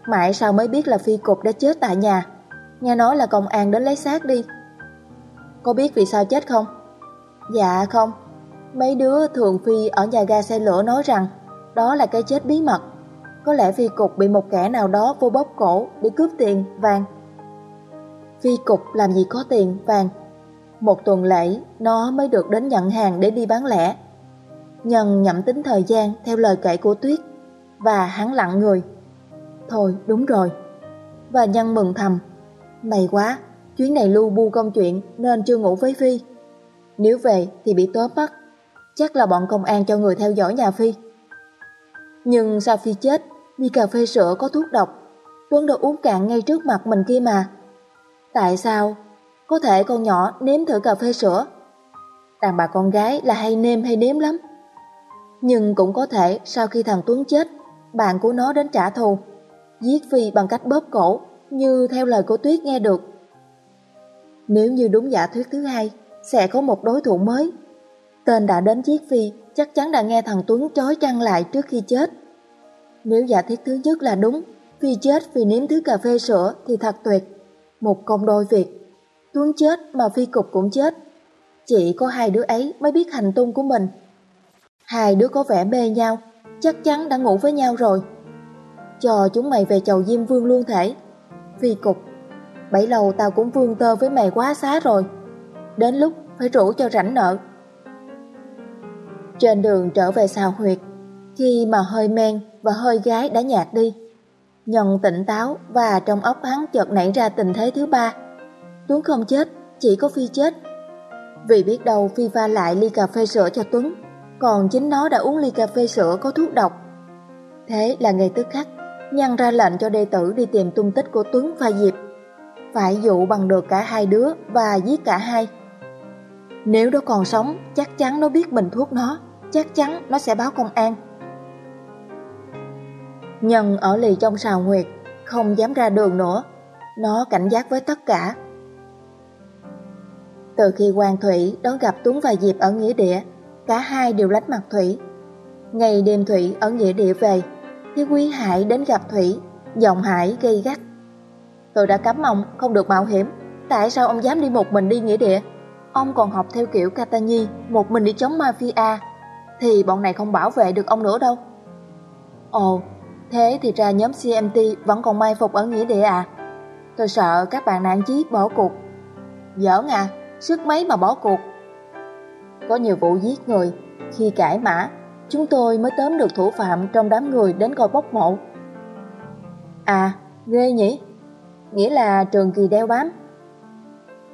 Mãi sau mới biết là phi cục đã chết tại nhà. Nghe nói là công an đến lấy xác đi. Có biết vì sao chết không? Dạ không. Mấy đứa thường phi ở nhà ga xe lửa nói rằng đó là cái chết bí mật. Có lẽ phi cục bị một kẻ nào đó vô bóp cổ để cướp tiền, vàng. Phi cục làm gì có tiền, vàng. Một tuần lễ, nó mới được đến nhận hàng để đi bán lẻ. Nhân nhậm tính thời gian theo lời kể của Tuyết, và hắn lặng người. Thôi, đúng rồi. Và Nhân mừng thầm. May quá, chuyến này lưu bu công chuyện nên chưa ngủ với Phi. Nếu về thì bị tóm bắt Chắc là bọn công an cho người theo dõi nhà Phi. Nhưng sau Phi chết, đi cà phê sữa có thuốc độc, Tuấn đã uống cạn ngay trước mặt mình kia mà. Tại sao? Có thể con nhỏ nếm thử cà phê sữa. Đàn bà con gái là hay nêm hay nếm lắm. Nhưng cũng có thể sau khi thằng Tuấn chết, bạn của nó đến trả thù, giết Phi bằng cách bóp cổ, như theo lời của Tuyết nghe được. Nếu như đúng giả thuyết thứ hai, sẽ có một đối thủ mới. Tên đã đến chiếc Phi chắc chắn đã nghe thằng Tuấn trói chăn lại trước khi chết. Nếu giả thuyết thứ nhất là đúng, Phi chết vì nếm thứ cà phê sữa thì thật tuyệt. Một công đôi việc. Tuấn chết mà Phi cục cũng chết. Chỉ có hai đứa ấy mới biết hành tung của mình. Hai đứa có vẻ mê nhau, chắc chắn đã ngủ với nhau rồi. Cho chúng mày về chầu Diêm Vương luôn thể. Phi cục, bấy lâu tao cũng vương tơ với mày quá xá rồi. Đến lúc phải rủ cho rảnh nợ. Trên đường trở về xào huyệt, khi mà hơi men và hơi gái đã nhạt đi, Nhân tỉnh táo và trong óc hắn chợt nảy ra tình thế thứ ba. Tuấn không chết, chỉ có Phi chết. Vì biết đâu Phi pha lại ly cà phê sữa cho Tuấn, còn chính nó đã uống ly cà phê sữa có thuốc độc. Thế là ngày tức khắc, Nhân ra lệnh cho đệ tử đi tìm tung tích của Tuấn và Diệp. Phải dụ bằng được cả hai đứa và giết cả hai. Nếu nó còn sống, chắc chắn nó biết mình thuốc nó chắc chắn nó sẽ báo công an. Nhân ở lì trong sào nguyệt, không dám ra đường nữa, nó cảnh giác với tất cả. Từ khi Hoàng Thủy đón gặp Tuấn và Diệp ở nghĩa địa, cả hai đều lách mặt Thủy. Ngày đêm Thủy ở nghĩa địa về, thì Quý Hải đến gặp Thủy, giọng Hải gây gắt. Tôi đã cấm ông không được mạo hiểm, tại sao ông dám đi một mình đi nghĩa địa? Ông còn học theo kiểu catani một mình đi chống mafia, thì bọn này không bảo vệ được ông nữa đâu. Ồ, thế thì ra nhóm CMT vẫn còn mai phục ở nghĩa địa à? Tôi sợ các bạn nạn chí bỏ cuộc. Giỡn à, sức mấy mà bỏ cuộc. Có nhiều vụ giết người, khi cãi mã, chúng tôi mới tóm được thủ phạm trong đám người đến coi bốc mộ. À, ghê nhỉ? Nghĩa là trường kỳ đeo bám.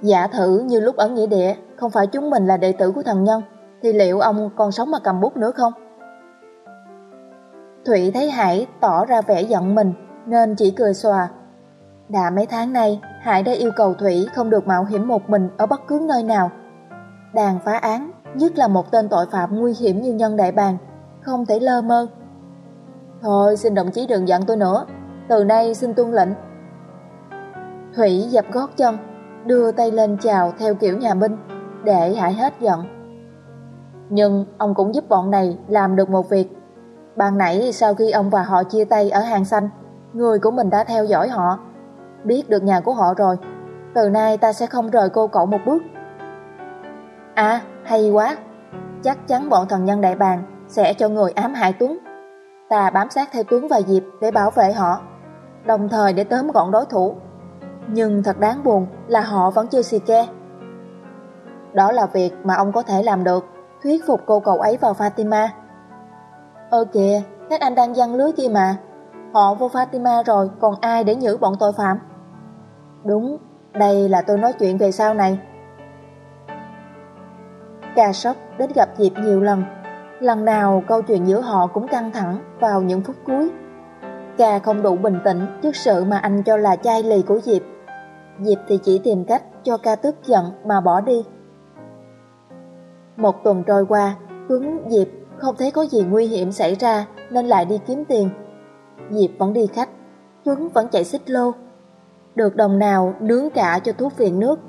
Giả thử như lúc ở nghĩa địa, không phải chúng mình là đệ tử của thần nhân, thì liệu ông còn sống mà cầm bút nữa không? Thủy thấy Hải tỏ ra vẻ giận mình, nên chỉ cười xòa. Đã mấy tháng nay, Hải đã yêu cầu Thủy không được mạo hiểm một mình ở bất cứ nơi nào. Đàn phá án, nhất là một tên tội phạm nguy hiểm như nhân đại bàng, không thể lơ mơ. Thôi xin đồng chí đừng giận tôi nữa, từ nay xin tuân lệnh. Thủy dập gót chân, đưa tay lên chào theo kiểu nhà binh, để Hải hết giận. Nhưng ông cũng giúp bọn này làm được một việc. Ban nãy sau khi ông và họ chia tay ở hàng xanh, người của mình đã theo dõi họ. Biết được nhà của họ rồi, từ nay ta sẽ không rời cô cậu một bước. À, hay quá, chắc chắn bọn thần nhân đại bàng sẽ cho người ám hại Tuấn. Ta bám sát theo Tuấn và Diệp để bảo vệ họ, đồng thời để tóm gọn đối thủ. Nhưng thật đáng buồn là họ vẫn chưa xì ke. Đó là việc mà ông có thể làm được, thuyết phục cô cậu ấy vào Fatima. Ơ kìa, các anh đang giăng lưới kia mà. Họ vô Fatima rồi, còn ai để nhử bọn tội phạm? Đúng, đây là tôi nói chuyện về sau này. Cà sốc đến gặp Diệp nhiều lần. Lần nào câu chuyện giữa họ cũng căng thẳng vào những phút cuối. Cà không đủ bình tĩnh trước sự mà anh cho là chai lì của Diệp. Diệp thì chỉ tìm cách cho ca tức giận mà bỏ đi. Một tuần trôi qua, Tuấn Diệp không thấy có gì nguy hiểm xảy ra nên lại đi kiếm tiền. Diệp vẫn đi khách, Tuấn vẫn chạy xích lô. Được đồng nào nướng cả cho thuốc viện nước.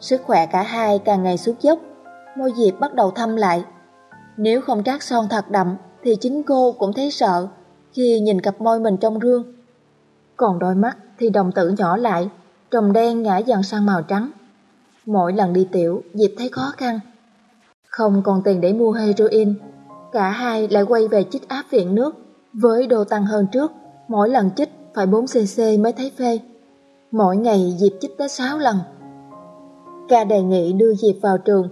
Sức khỏe cả hai càng ngày xuống dốc, môi Diệp bắt đầu thâm lại. Nếu không trát son thật đậm thì chính cô cũng thấy sợ khi nhìn cặp môi mình trong gương. Còn đôi mắt thì đồng tử nhỏ lại, trồng đen ngã dần sang màu trắng. Mỗi lần đi tiểu, Diệp thấy khó khăn. Không còn tiền để mua heroin, cả hai lại quay về chích áp viện nước với đồ tăng hơn trước, mỗi lần chích phải 4cc mới thấy phê. Mỗi ngày Diệp chích tới 6 lần. Ca đề nghị đưa Diệp vào trường,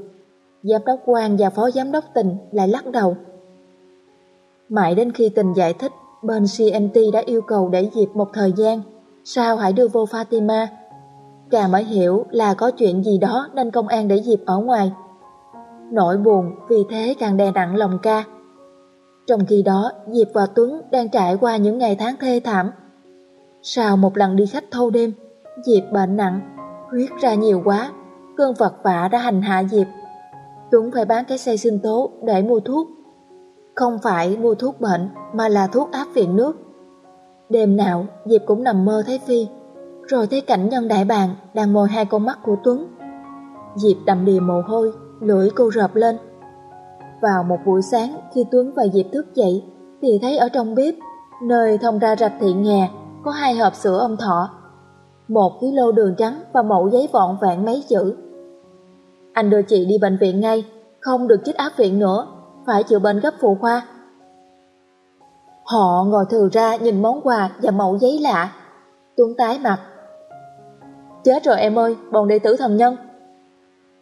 giám đốc quan và phó giám đốc tình lại lắc đầu. Mãi đến khi tình giải thích, bên CMT đã yêu cầu để Diệp một thời gian, sao hãy đưa vô Fatima. Ca mới hiểu là có chuyện gì đó nên công an để Diệp ở ngoài. Nỗi buồn vì thế càng đè nặng lòng ca. Trong khi đó, Diệp và Tuấn đang trải qua những ngày tháng thê thảm. Sau một lần đi khách thâu đêm, Diệp bệnh nặng, huyết ra nhiều quá, cơn vật vả đã hành hạ Diệp. Tuấn phải bán cái xe sinh tố để mua thuốc. Không phải mua thuốc bệnh mà là thuốc áp viện nước. Đêm nào Diệp cũng nằm mơ thấy Phi, rồi thấy cảnh nhân đại bàng đang mồi hai con mắt của Tuấn. Diệp đầm đìa mồ hôi, lưỡi cô rợp lên. Vào một buổi sáng khi Tuấn và Diệp thức dậy thì thấy ở trong bếp, nơi thông ra rạch thị nghè, có hai hộp sữa ông thọ. Một ký lô đường trắng và mẫu giấy vọn vẹn mấy chữ. Anh đưa chị đi bệnh viện ngay, không được chích áp viện nữa, phải chịu bệnh gấp phụ khoa. Họ ngồi thừa ra nhìn món quà và mẫu giấy lạ. Tuấn tái mặt. Chết rồi em ơi, bọn đệ tử thần nhân.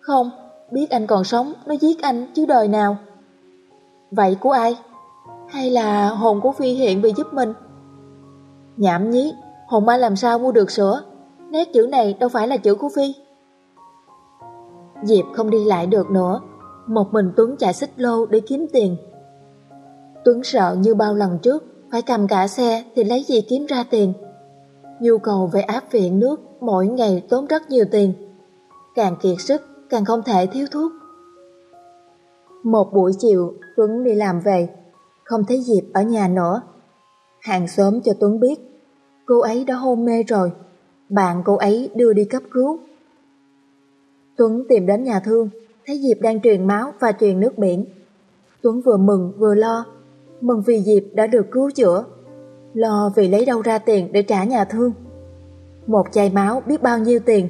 Không, biết anh còn sống, nó giết anh chứ đời nào. Vậy của ai? Hay là hồn của Phi hiện về giúp mình? Nhảm nhí, hồn ma làm sao mua được sữa? Nét chữ này đâu phải là chữ của Phi. Diệp không đi lại được nữa, một mình Tuấn chạy xích lô để kiếm tiền. Tuấn sợ như bao lần trước, phải cầm cả xe thì lấy gì kiếm ra tiền. Nhu cầu về áp viện nước mỗi ngày tốn rất nhiều tiền. Càng kiệt sức, càng không thể thiếu thuốc. Một buổi chiều, Tuấn đi làm về, không thấy Diệp ở nhà nữa. Hàng xóm cho Tuấn biết, cô ấy đã hôn mê rồi, bạn cô ấy đưa đi cấp cứu. Tuấn tìm đến nhà thương, thấy Diệp đang truyền máu và truyền nước biển. Tuấn vừa mừng vừa lo, mừng vì Diệp đã được cứu chữa, lo vì lấy đâu ra tiền để trả nhà thương. Một chai máu biết bao nhiêu tiền.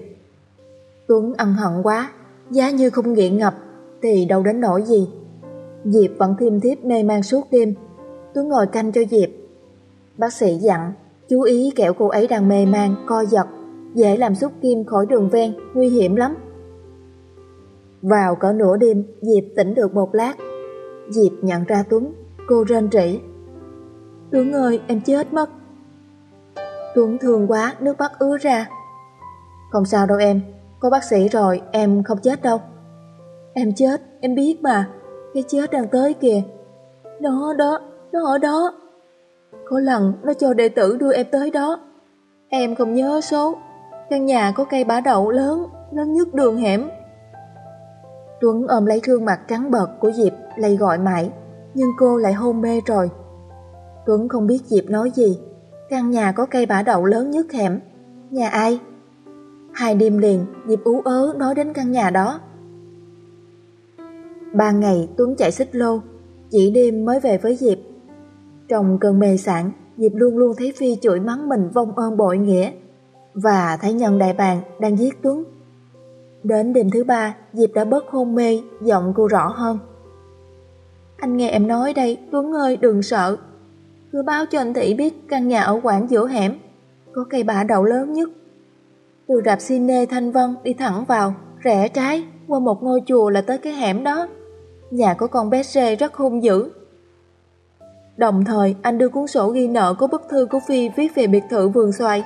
Tuấn ân hận quá, giá như không nghiện ngập thì đâu đến nỗi gì. Diệp vẫn thiêm thiếp mê man suốt đêm. Tuấn ngồi canh cho Diệp. Bác sĩ dặn, chú ý kẻo cô ấy đang mê man, co giật, dễ làm xúc kim khỏi đường ven, nguy hiểm lắm. Vào cỡ nửa đêm, Diệp tỉnh được một lát. Diệp nhận ra Tuấn, cô rên rỉ. Tuấn ơi, em chết mất. Tuấn thương quá, nước mắt ứa ra. Không sao đâu em, có bác sĩ rồi, em không chết đâu. Em chết, em biết mà, cái chết đang tới kìa. Nó đó, nó ở đó. Có lần nó cho đệ tử đưa em tới đó. Em không nhớ số, căn nhà có cây bả đậu lớn, lớn nhất đường hẻm. Tuấn ôm lấy gương mặt trắng bợt của Diệp, lay gọi mãi, nhưng cô lại hôn mê rồi. Tuấn không biết Diệp nói gì, căn nhà có cây bả đậu lớn nhất hẻm. Nhà ai? Hai đêm liền, Diệp ú ớ nói đến căn nhà đó. Ba ngày Tuấn chạy xích lô, chỉ đêm mới về với Diệp. Trong cơn mê sản, Diệp luôn luôn thấy Phi chửi mắng mình vong ơn bội nghĩa và thấy nhân đại bàng đang giết Tuấn. Đến đêm thứ ba, Diệp đã bớt hôn mê, giọng cô rõ hơn. Anh nghe em nói đây, Tuấn ơi đừng sợ. Cứ báo cho anh Thị biết căn nhà ở quảng giữa hẻm, có cây bạ đậu lớn nhất. Từ rạp cine Thanh Vân đi thẳng vào, rẽ trái, qua một ngôi chùa là tới cái hẻm đó. Nhà của con bé Rê rất hung dữ. Đồng thời anh đưa cuốn sổ ghi nợ có bức thư của Phi viết về biệt thự vườn xoài.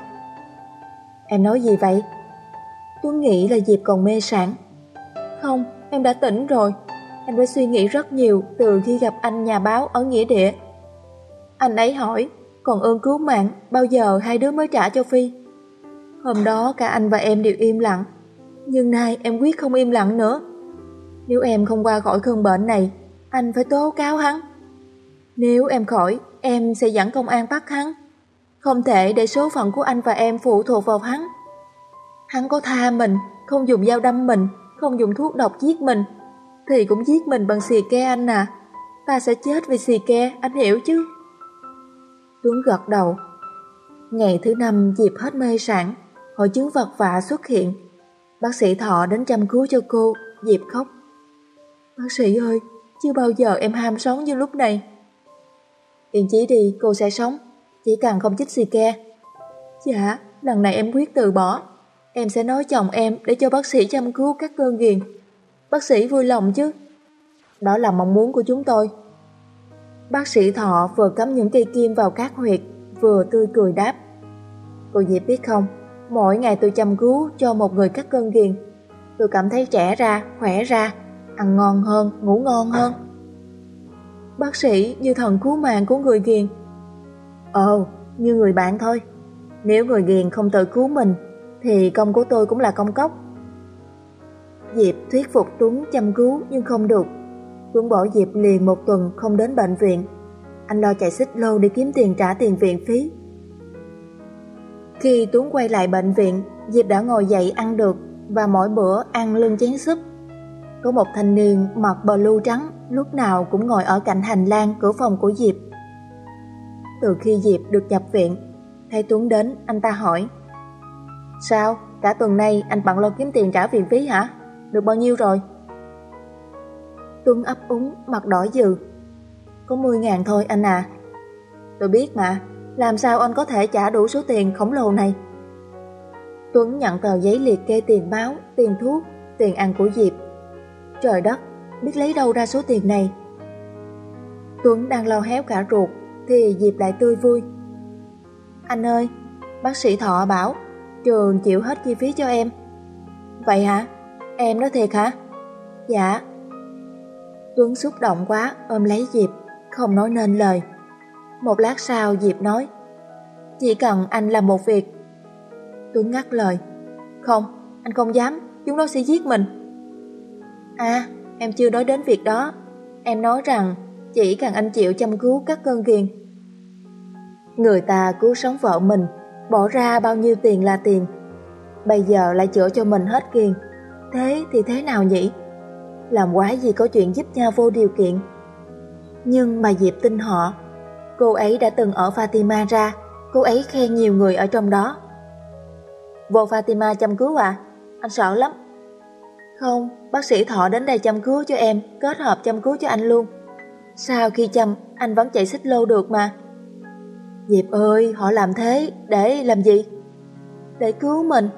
Em nói gì vậy? Tuấn nghĩ là Diệp còn mê sản. Không, em đã tỉnh rồi. Em đã suy nghĩ rất nhiều từ khi gặp anh nhà báo ở Nghĩa Địa. Anh ấy hỏi, còn ơn cứu mạng, bao giờ hai đứa mới trả cho Phi? Hôm đó cả anh và em đều im lặng, nhưng nay em quyết không im lặng nữa. Nếu em không qua khỏi cơn bệnh này, anh phải tố cáo hắn. Nếu em khỏi, em sẽ dẫn công an bắt hắn. Không thể để số phận của anh và em phụ thuộc vào hắn. Hắn có tha mình, không dùng dao đâm mình, không dùng thuốc độc giết mình, thì cũng giết mình bằng xì ke anh à. Ta sẽ chết vì xì ke, anh hiểu chứ? Xuống gật đầu. Ngày thứ năm dịp hết mê sản, hội chứng vật vạ xuất hiện. Bác sĩ Thọ đến chăm cứu cho cô, Diệp khóc. Bác sĩ ơi, chưa bao giờ em ham sống như lúc này. Yên chí đi, cô sẽ sống, chỉ cần không chích xì ke. Dạ, lần này em quyết từ bỏ. Em sẽ nói chồng em để cho bác sĩ chăm cứu các cơn ghiền. Bác sĩ vui lòng chứ. Đó là mong muốn của chúng tôi. Bác sĩ Thọ vừa cắm những cây kim vào các huyệt, vừa tươi cười đáp. Cô Diệp biết không, mỗi ngày tôi chăm cứu cho một người cắt cơn ghiền. Tôi cảm thấy trẻ ra, khỏe ra, ăn ngon hơn, ngủ ngon hơn. Bác sĩ như thần cứu mạng của người ghiền. Ồ, như người bạn thôi. Nếu người ghiền không tự cứu mình, thì công của tôi cũng là công cốc. Diệp thuyết phục Tuấn chăm cứu nhưng không được. Tuấn bỏ Diệp liền một tuần không đến bệnh viện. Anh lo chạy xích lô để kiếm tiền trả tiền viện phí. Khi Tuấn quay lại bệnh viện, Diệp đã ngồi dậy ăn được và mỗi bữa ăn lưng chén súp. Có một thanh niên mặc bờ lưu trắng lúc nào cũng ngồi ở cạnh hành lang cửa phòng của Diệp. Từ khi Diệp được nhập viện, thấy Tuấn đến, anh ta hỏi Sao? Cả tuần nay anh bận lo kiếm tiền trả viện phí hả? Được bao nhiêu rồi? Tuấn ấp úng, mặt đỏ dừ. Có 10 ngàn thôi anh à. Tôi biết mà, làm sao anh có thể trả đủ số tiền khổng lồ này? Tuấn nhận tờ giấy liệt kê tiền báo, tiền thuốc, tiền ăn của Diệp. Trời đất, biết lấy đâu ra số tiền này? Tuấn đang lo héo cả ruột, thì Diệp lại tươi vui. Anh ơi, bác sĩ Thọ bảo trường chịu hết chi phí cho em. Vậy hả? Em nói thiệt hả? Dạ. Tuấn xúc động quá, ôm lấy Diệp, không nói nên lời. Một lát sau Diệp nói, chỉ cần anh làm một việc. Tuấn ngắt lời, không, anh không dám, chúng nó sẽ giết mình. À, em chưa nói đến việc đó. Em nói rằng chỉ cần anh chịu chăm cứu các cơn ghiền. Người ta cứu sống vợ mình, bỏ ra bao nhiêu tiền là tiền. Bây giờ lại chữa cho mình hết kiền, Thế thì thế nào nhỉ? Làm quá gì có chuyện giúp nhau vô điều kiện. Nhưng mà Diệp tin họ, cô ấy đã từng ở Fatima ra, cô ấy khen nhiều người ở trong đó. Vô Fatima chăm cứu à? Anh sợ lắm. Không, bác sĩ Thọ đến đây chăm cứu cho em, kết hợp chăm cứu cho anh luôn. Sau khi chăm, anh vẫn chạy xích lô được mà. Diệp ơi, họ làm thế, để làm gì? Để cứu mình.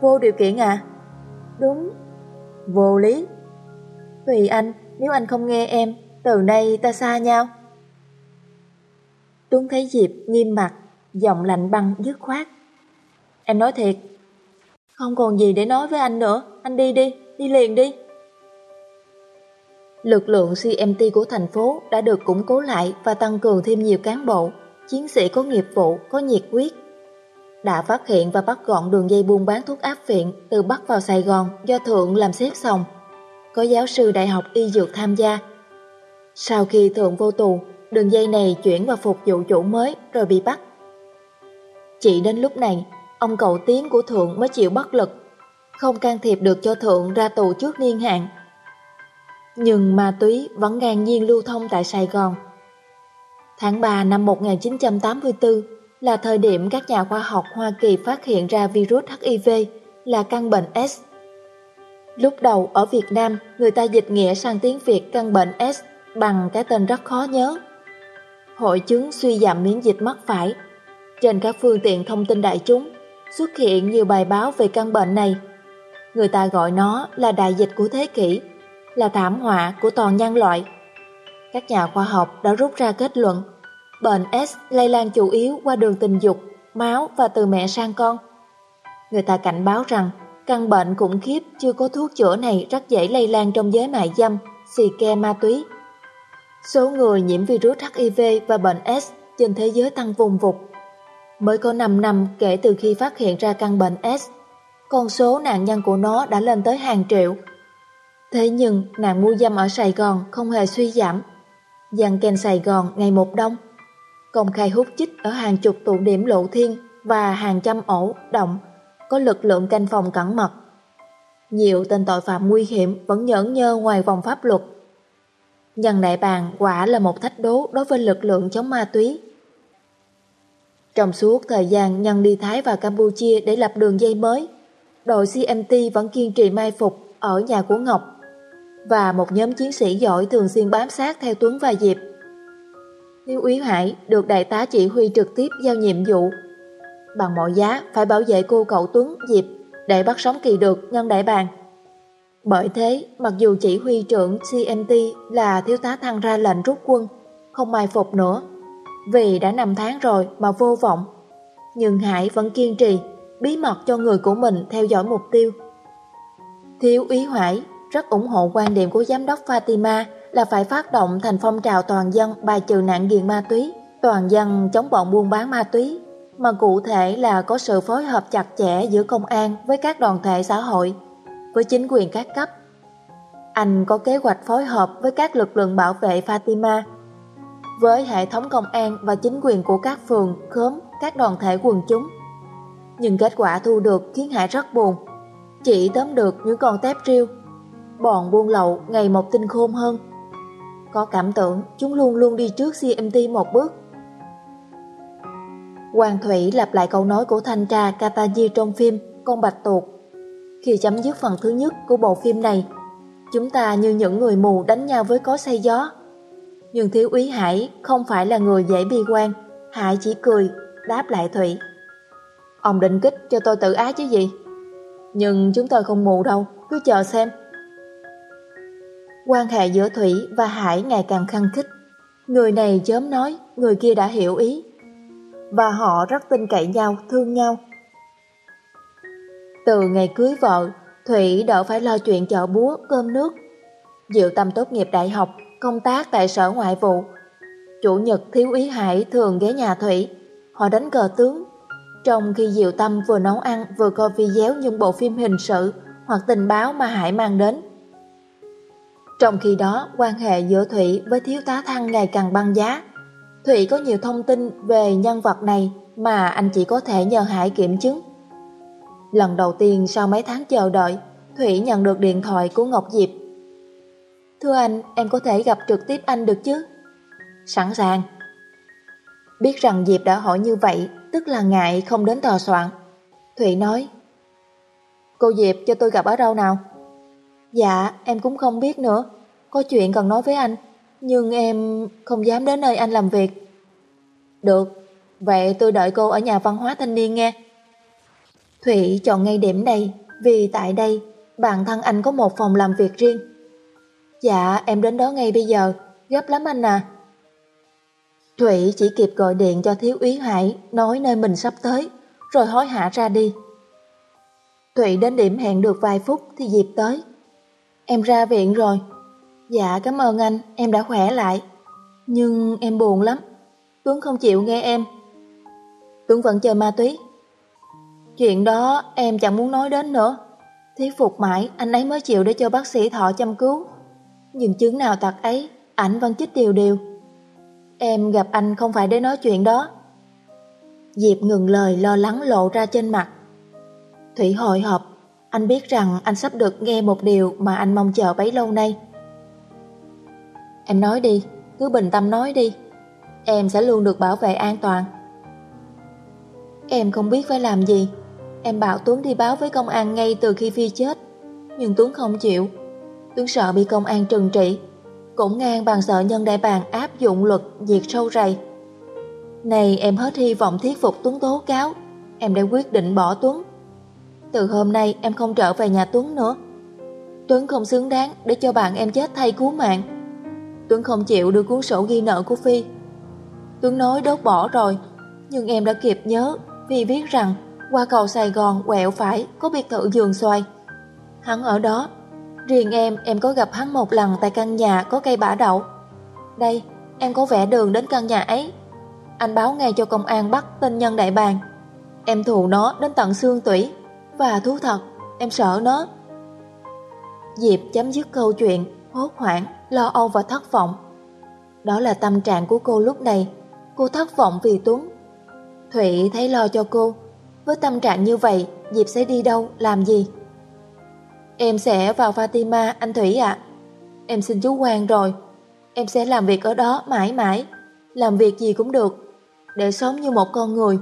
Vô điều kiện à? Đúng. Vô lý. Tùy anh, nếu anh không nghe em, từ nay ta xa nhau. Tuấn thấy Diệp nghiêm mặt, giọng lạnh băng dứt khoát. Em nói thiệt. Không còn gì để nói với anh nữa, anh đi đi, đi liền đi. Lực lượng CMT của thành phố đã được củng cố lại và tăng cường thêm nhiều cán bộ, chiến sĩ có nghiệp vụ, có nhiệt huyết. Đã phát hiện và bắt gọn đường dây buôn bán thuốc áp viện từ Bắc vào Sài Gòn do Thượng làm xếp xong. Có giáo sư đại học y dược tham gia. Sau khi Thượng vô tù, đường dây này chuyển vào phục vụ chủ mới rồi bị bắt. Chỉ đến lúc này, ông cậu tiến của Thượng mới chịu bất lực, không can thiệp được cho Thượng ra tù trước niên hạn. Nhưng ma túy vẫn ngang nhiên lưu thông tại Sài Gòn. Tháng 3 năm 1984 là thời điểm các nhà khoa học Hoa Kỳ phát hiện ra virus HIV là căn bệnh S. Lúc đầu ở Việt Nam, người ta dịch nghĩa sang tiếng Việt căn bệnh S bằng cái tên rất khó nhớ. Hội chứng suy giảm miễn dịch mắc phải. Trên các phương tiện thông tin đại chúng xuất hiện nhiều bài báo về căn bệnh này. Người ta gọi nó là đại dịch của thế kỷ, là thảm họa của toàn nhân loại. Các nhà khoa học đã rút ra kết luận bệnh S lây lan chủ yếu qua đường tình dục, máu và từ mẹ sang con. Người ta cảnh báo rằng căn bệnh khủng khiếp chưa có thuốc chữa này rất dễ lây lan trong giới mại dâm, xì ke ma túy. Số người nhiễm virus HIV và bệnh S trên thế giới tăng vùng vụt. Mới có 5 năm kể từ khi phát hiện ra căn bệnh S, con số nạn nhân của nó đã lên tới hàng triệu. Thế nhưng nạn mua dâm ở Sài Gòn không hề suy giảm. Dàn kèn Sài Gòn ngày một đông. Công khai hút chích ở hàng chục tụ điểm lộ thiên và hàng trăm ổ động có lực lượng canh phòng cẩn mật. Nhiều tên tội phạm nguy hiểm vẫn nhẫn nhơ ngoài vòng pháp luật. Nhân đại bàng quả là một thách đố đối với lực lượng chống ma túy. Trong suốt thời gian Nhân đi Thái và Campuchia để lập đường dây mới, đội CMT vẫn kiên trì mai phục ở nhà của Ngọc và một nhóm chiến sĩ giỏi thường xuyên bám sát theo Tuấn và Diệp. Thiếu úy Hải được đại tá chỉ huy trực tiếp giao nhiệm vụ. Bằng mọi giá phải bảo vệ cô cậu Tuấn, Diệp để bắt sống kỳ được nhân đại bàng. Bởi thế, mặc dù chỉ huy trưởng CMT là thiếu tá thăng ra lệnh rút quân, không mai phục nữa, vì đã 5 tháng rồi mà vô vọng. Nhưng Hải vẫn kiên trì, bí mật cho người của mình theo dõi mục tiêu. Thiếu úy Hải rất ủng hộ quan điểm của giám đốc Fatima là phải phát động thành phong trào toàn dân bài trừ nạn nghiện ma túy, toàn dân chống bọn buôn bán ma túy, mà cụ thể là có sự phối hợp chặt chẽ giữa công an với các đoàn thể xã hội, với chính quyền các cấp. Anh có kế hoạch phối hợp với các lực lượng bảo vệ Fatima, với hệ thống công an và chính quyền của các phường, khóm, các đoàn thể quần chúng. Nhưng kết quả thu được khiến Hải rất buồn. Chỉ tóm được những con tép riêu. Bọn buôn lậu ngày một tinh khôn hơn. Có cảm tưởng chúng luôn luôn đi trước CMT một bước. Hoàng Thủy lặp lại câu nói của thanh tra Kataji trong phim Con Bạch Tuột. Khi chấm dứt phần thứ nhất của bộ phim này, chúng ta như những người mù đánh nhau với có say gió. Nhưng thiếu úy Hải không phải là người dễ bi quan, Hải chỉ cười, đáp lại Thủy. Ông định kích cho tôi tự ái chứ gì? Nhưng chúng tôi không mù đâu, cứ chờ xem. Quan hệ giữa Thủy và Hải ngày càng khăng khích. Người này chớm nói, người kia đã hiểu ý. Và họ rất tin cậy nhau, thương nhau. Từ ngày cưới vợ, Thủy đỡ phải lo chuyện chợ búa, cơm nước. Diệu Tâm tốt nghiệp đại học, công tác tại sở ngoại vụ. Chủ nhật thiếu úy Hải thường ghé nhà Thủy, họ đánh cờ tướng. Trong khi Diệu Tâm vừa nấu ăn vừa coi video những bộ phim hình sự hoặc tình báo mà Hải mang đến. Trong khi đó, quan hệ giữa Thủy với thiếu tá Thăng ngày càng băng giá. Thủy có nhiều thông tin về nhân vật này mà anh chỉ có thể nhờ Hải kiểm chứng. Lần đầu tiên sau mấy tháng chờ đợi, Thủy nhận được điện thoại của Ngọc Diệp. Thưa anh, em có thể gặp trực tiếp anh được chứ? Sẵn sàng. Biết rằng Diệp đã hỏi như vậy, tức là ngại không đến tòa soạn. Thủy nói, Cô Diệp cho tôi gặp ở đâu nào? Dạ, em cũng không biết nữa. Có chuyện cần nói với anh, nhưng em không dám đến nơi anh làm việc. Được, vậy tôi đợi cô ở nhà văn hóa thanh niên nghe. Thủy chọn ngay điểm đây, vì tại đây, bạn thân anh có một phòng làm việc riêng. Dạ, em đến đó ngay bây giờ, gấp lắm anh à. Thủy chỉ kịp gọi điện cho thiếu úy Hải nói nơi mình sắp tới, rồi hối hả ra đi. Thủy đến điểm hẹn được vài phút thì Diệp tới. Em ra viện rồi. Dạ cảm ơn anh, em đã khỏe lại. Nhưng em buồn lắm. Tuấn không chịu nghe em. Tuấn vẫn chơi ma túy. Chuyện đó em chẳng muốn nói đến nữa. Thuyết phục mãi anh ấy mới chịu để cho bác sĩ thọ chăm cứu. Nhưng chứng nào tật ấy, ảnh vẫn chích điều điều. Em gặp anh không phải để nói chuyện đó. Diệp ngừng lời lo lắng lộ ra trên mặt. Thủy hồi hộp, anh biết rằng anh sắp được nghe một điều mà anh mong chờ bấy lâu nay. Em nói đi, cứ bình tâm nói đi. Em sẽ luôn được bảo vệ an toàn. Em không biết phải làm gì. Em bảo Tuấn đi báo với công an ngay từ khi Phi chết. Nhưng Tuấn không chịu. Tuấn sợ bị công an trừng trị. Cũng ngang bằng sợ nhân đại bàng áp dụng luật diệt sâu rầy. Này em hết hy vọng thuyết phục Tuấn tố cáo. Em đã quyết định bỏ Tuấn. Từ hôm nay em không trở về nhà Tuấn nữa. Tuấn không xứng đáng để cho bạn em chết thay cứu mạng. Tuấn không chịu đưa cuốn sổ ghi nợ của Phi. Tuấn nói đốt bỏ rồi, nhưng em đã kịp nhớ vì viết rằng qua cầu Sài Gòn quẹo phải có biệt thự giường xoay. Hắn ở đó, riêng em em có gặp hắn một lần tại căn nhà có cây bả đậu. Đây, em có vẽ đường đến căn nhà ấy. Anh báo ngay cho công an bắt tên nhân đại bàng. Em thù nó đến tận xương tủy và thú thật, em sợ nó. Diệp chấm dứt câu chuyện, hốt hoảng, lo âu và thất vọng. Đó là tâm trạng của cô lúc này, cô thất vọng vì Tuấn. Thụy thấy lo cho cô, với tâm trạng như vậy, Diệp sẽ đi đâu, làm gì? Em sẽ vào Fatima, anh Thủy ạ. Em xin chú quan rồi, em sẽ làm việc ở đó mãi mãi, làm việc gì cũng được, để sống như một con người.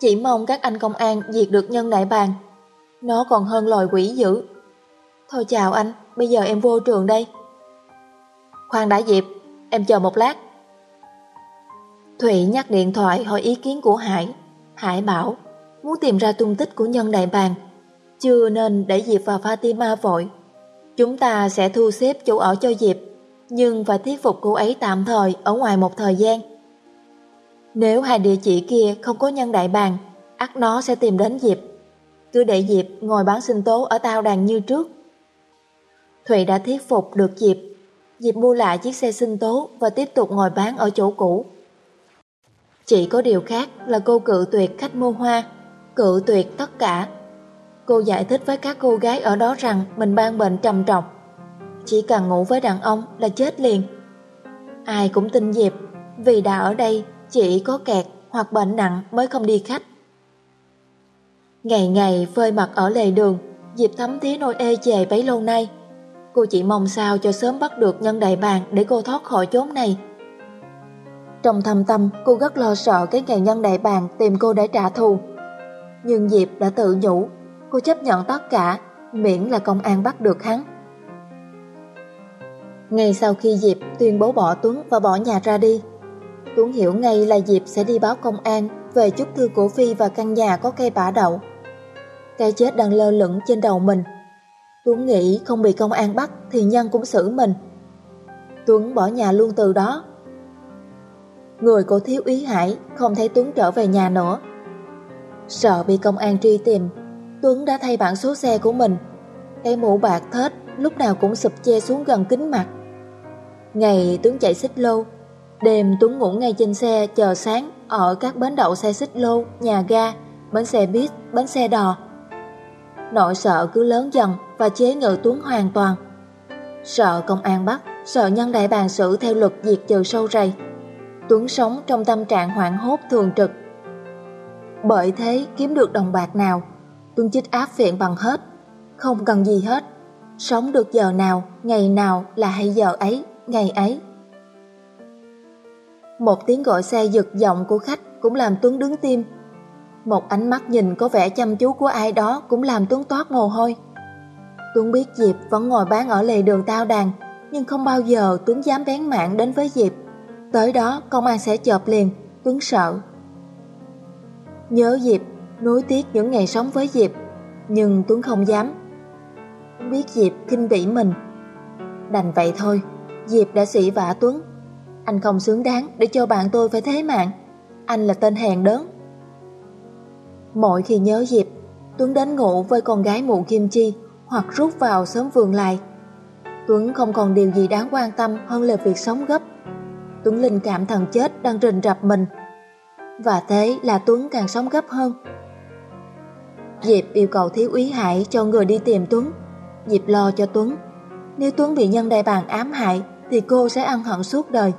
Chỉ mong các anh công an diệt được nhân đại bàng nó còn hơn loài quỷ dữ. Thôi chào anh, bây giờ em vô trường đây. Khoan đã Diệp, em chờ một lát. Thụy nhắc điện thoại hỏi ý kiến của Hải. Hải bảo, muốn tìm ra tung tích của nhân đại bàng, chưa nên để Diệp và Fatima vội. Chúng ta sẽ thu xếp chỗ ở cho Diệp, nhưng phải thuyết phục cô ấy tạm thời ở ngoài một thời gian. Nếu hai địa chỉ kia không có nhân đại bàng, ắt nó sẽ tìm đến Diệp. Cứ để Diệp ngồi bán sinh tố ở tao đàn như trước. Thụy đã thuyết phục được Diệp. Diệp mua lại chiếc xe sinh tố và tiếp tục ngồi bán ở chỗ cũ. Chỉ có điều khác là cô cự tuyệt khách mua hoa, cự tuyệt tất cả. Cô giải thích với các cô gái ở đó rằng mình ban bệnh trầm trọng. Chỉ cần ngủ với đàn ông là chết liền. Ai cũng tin Diệp, vì đã ở đây chỉ có kẹt hoặc bệnh nặng mới không đi khách. Ngày ngày phơi mặt ở lề đường, Diệp thấm thía nỗi ê chề bấy lâu nay. Cô chỉ mong sao cho sớm bắt được nhân đại bàng để cô thoát khỏi chốn này. Trong thâm tâm, cô rất lo sợ cái ngày nhân đại bàng tìm cô để trả thù. Nhưng Diệp đã tự nhủ, cô chấp nhận tất cả, miễn là công an bắt được hắn. Ngay sau khi Diệp tuyên bố bỏ Tuấn và bỏ nhà ra đi, Tuấn hiểu ngay là Diệp sẽ đi báo công an về chút thư của phi và căn nhà có cây bả đậu. Cái chết đang lơ lửng trên đầu mình. Tuấn nghĩ không bị công an bắt thì nhân cũng xử mình. Tuấn bỏ nhà luôn từ đó. Người của thiếu úy Hải không thấy Tuấn trở về nhà nữa. Sợ bị công an truy tìm, Tuấn đã thay bản số xe của mình. Cái mũ bạc thết lúc nào cũng sụp che xuống gần kính mặt. Ngày Tuấn chạy xích lô, đêm Tuấn ngủ ngay trên xe chờ sáng ở các bến đậu xe xích lô, nhà ga, bến xe buýt, bến xe đò. Nỗi sợ cứ lớn dần và chế ngự Tuấn hoàn toàn. Sợ công an bắt, sợ nhân đại bàn xử theo luật diệt trừ sâu rầy. Tuấn sống trong tâm trạng hoảng hốt thường trực. Bởi thế kiếm được đồng bạc nào, Tuấn chích áp viện bằng hết. không cần gì hết. Sống được giờ nào, ngày nào là hay giờ ấy, ngày ấy. Một tiếng gọi xe giật giọng của khách cũng làm Tuấn đứng tim. Một ánh mắt nhìn có vẻ chăm chú của ai đó cũng làm Tuấn toát mồ hôi. Tuấn biết Diệp vẫn ngồi bán ở lề đường tao đàn, nhưng không bao giờ Tuấn dám bén mạng đến với Diệp. Tới đó công an sẽ chộp liền, Tuấn sợ. Nhớ Diệp, nối tiếc những ngày sống với Diệp, nhưng Tuấn không dám. tuấn Biết Diệp khinh bỉ mình. Đành vậy thôi, Diệp đã sĩ vả Tuấn. Anh không xứng đáng để cho bạn tôi phải thế mạng. Anh là tên hèn đớn. Mỗi khi nhớ Diệp, Tuấn đến ngủ với con gái mụ Kim Chi hoặc rút vào sớm vườn lại. Tuấn không còn điều gì đáng quan tâm hơn là việc sống gấp. Tuấn linh cảm thần chết đang rình rập mình. Và thế là Tuấn càng sống gấp hơn. Diệp yêu cầu Thiếu úy Hải cho người đi tìm Tuấn. Diệp lo cho Tuấn. Nếu Tuấn bị nhân đại bàng ám hại thì cô sẽ ăn hận suốt đời.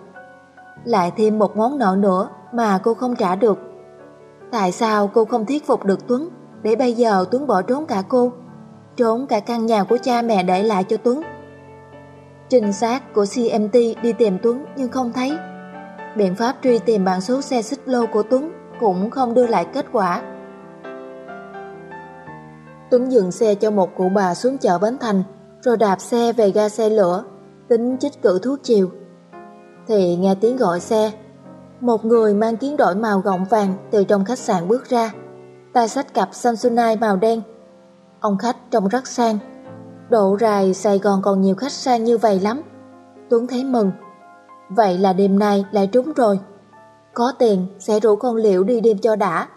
Lại thêm một món nợ nữa mà cô không trả được. Tại sao cô không thuyết phục được Tuấn để bây giờ Tuấn bỏ trốn cả cô, trốn cả căn nhà của cha mẹ để lại cho Tuấn? Trinh sát của CMT đi tìm Tuấn nhưng không thấy. Biện pháp truy tìm bản số xe xích lô của Tuấn cũng không đưa lại kết quả. Tuấn dừng xe cho một cụ bà xuống chợ Bến Thành, rồi đạp xe về ga xe lửa, tính chích cử thuốc chiều. Thì nghe tiếng gọi xe, một người mang kiến đổi màu gọng vàng từ trong khách sạn bước ra, tay sách cặp Samsonite màu đen. Ông khách trông rất sang, Độ rài Sài Gòn còn nhiều khách sang như vậy lắm. Tuấn thấy mừng. Vậy là đêm nay lại trúng rồi. Có tiền sẽ rủ con Liễu đi đêm cho đã.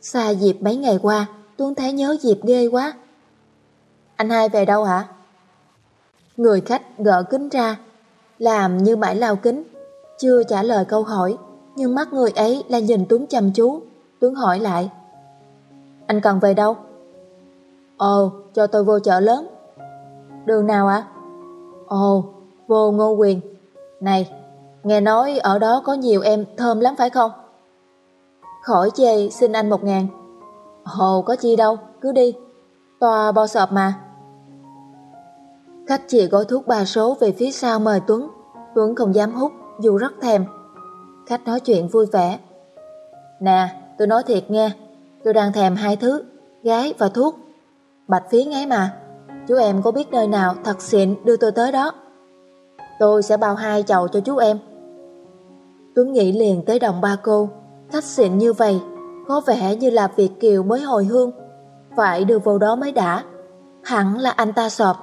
Xa dịp mấy ngày qua, Tuấn thấy nhớ dịp ghê quá. Anh hai về đâu hả? Người khách gỡ kính ra, làm như mãi lao kính, chưa trả lời câu hỏi, nhưng mắt người ấy là nhìn Tuấn chăm chú. Tuấn hỏi lại. Anh cần về đâu? Ồ, cho tôi vô chợ lớn. Đường nào ạ? Ồ, vô Ngô Quyền. Này, nghe nói ở đó có nhiều em thơm lắm phải không? Khỏi chê, xin anh một ngàn. Ồ, có chi đâu, cứ đi. Tòa bo sọp mà. Khách chị gói thuốc ba số về phía sau mời Tuấn. Tuấn không dám hút, dù rất thèm. Khách nói chuyện vui vẻ. Nè, tôi nói thiệt nghe, tôi đang thèm hai thứ, gái và thuốc. Bạch phí ấy mà. Chú em có biết nơi nào thật xịn đưa tôi tới đó? Tôi sẽ bao hai chầu cho chú em. Tuấn nghĩ liền tới đồng ba cô. Khách xịn như vậy, Có vẻ như là Việt Kiều mới hồi hương. Phải đưa vô đó mới đã. Hẳn là anh ta sọp.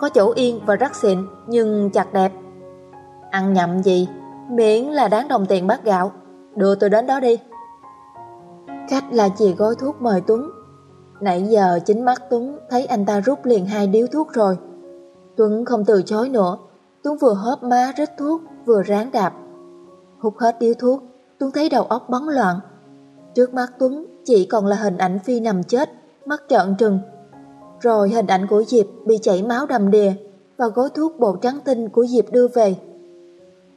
Có chỗ yên và rất xịn, Nhưng chặt đẹp. Ăn nhậm gì? Miễn là đáng đồng tiền bát gạo. Đưa tôi đến đó đi. Khách là chị gói thuốc mời Tuấn. Nãy giờ chính mắt Tuấn thấy anh ta rút liền hai điếu thuốc rồi. Tuấn không từ chối nữa, Tuấn vừa hớp má rít thuốc, vừa ráng đạp. Hút hết điếu thuốc, Tuấn thấy đầu óc bóng loạn. Trước mắt Tuấn chỉ còn là hình ảnh Phi nằm chết, mắt trợn trừng. Rồi hình ảnh của Diệp bị chảy máu đầm đìa và gói thuốc bột trắng tinh của Diệp đưa về.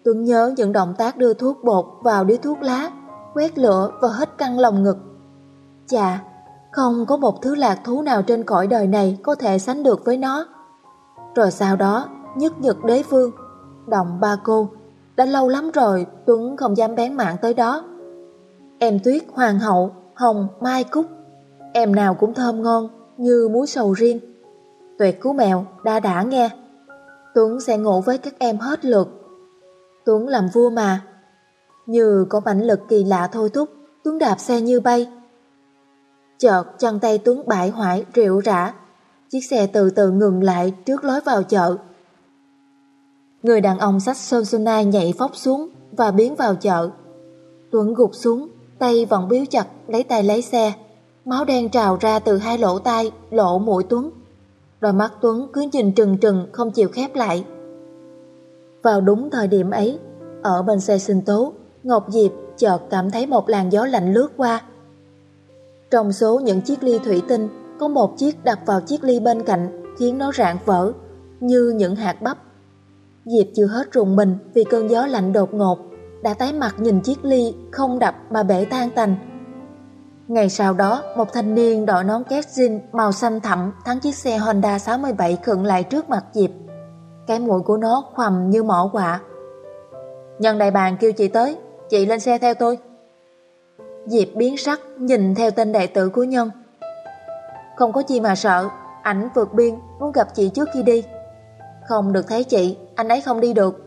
Tuấn nhớ những động tác đưa thuốc bột vào điếu thuốc lá, quét lửa và hết căng lòng ngực. Chà, không có một thứ lạc thú nào trên cõi đời này có thể sánh được với nó. Rồi sau đó, nhất nhật đế phương, đồng ba cô, đã lâu lắm rồi Tuấn không dám bén mạng tới đó. Em Tuyết, Hoàng hậu, Hồng, Mai Cúc, em nào cũng thơm ngon như muối sầu riêng. Tuyệt cứu mèo, đa đã nghe. Tuấn sẽ ngủ với các em hết lượt. Tuấn làm vua mà. Như có mãnh lực kỳ lạ thôi thúc, Tuấn đạp xe như bay, Chợt chân tay Tuấn bại hoại rượu rã, chiếc xe từ từ ngừng lại trước lối vào chợ. Người đàn ông xách Samsonite nhảy phóc xuống và biến vào chợ. Tuấn gục xuống, tay vẫn biếu chặt lấy tay lấy xe. Máu đen trào ra từ hai lỗ tai, lỗ mũi Tuấn. Đôi mắt Tuấn cứ nhìn trừng trừng không chịu khép lại. Vào đúng thời điểm ấy, ở bên xe sinh tố, Ngọc Diệp chợt cảm thấy một làn gió lạnh lướt qua, trong số những chiếc ly thủy tinh, có một chiếc đặt vào chiếc ly bên cạnh khiến nó rạn vỡ, như những hạt bắp. Diệp chưa hết rùng mình vì cơn gió lạnh đột ngột, đã tái mặt nhìn chiếc ly không đập mà bể tan tành. Ngày sau đó, một thanh niên đội nón két jean màu xanh thẳm thắng chiếc xe Honda 67 khựng lại trước mặt Diệp. Cái mũi của nó khoằm như mỏ quạ. Nhân đại bàn kêu chị tới, chị lên xe theo tôi. Diệp biến sắc nhìn theo tên đệ tử của Nhân. Không có chi mà sợ, ảnh vượt biên muốn gặp chị trước khi đi. Không được thấy chị, anh ấy không đi được.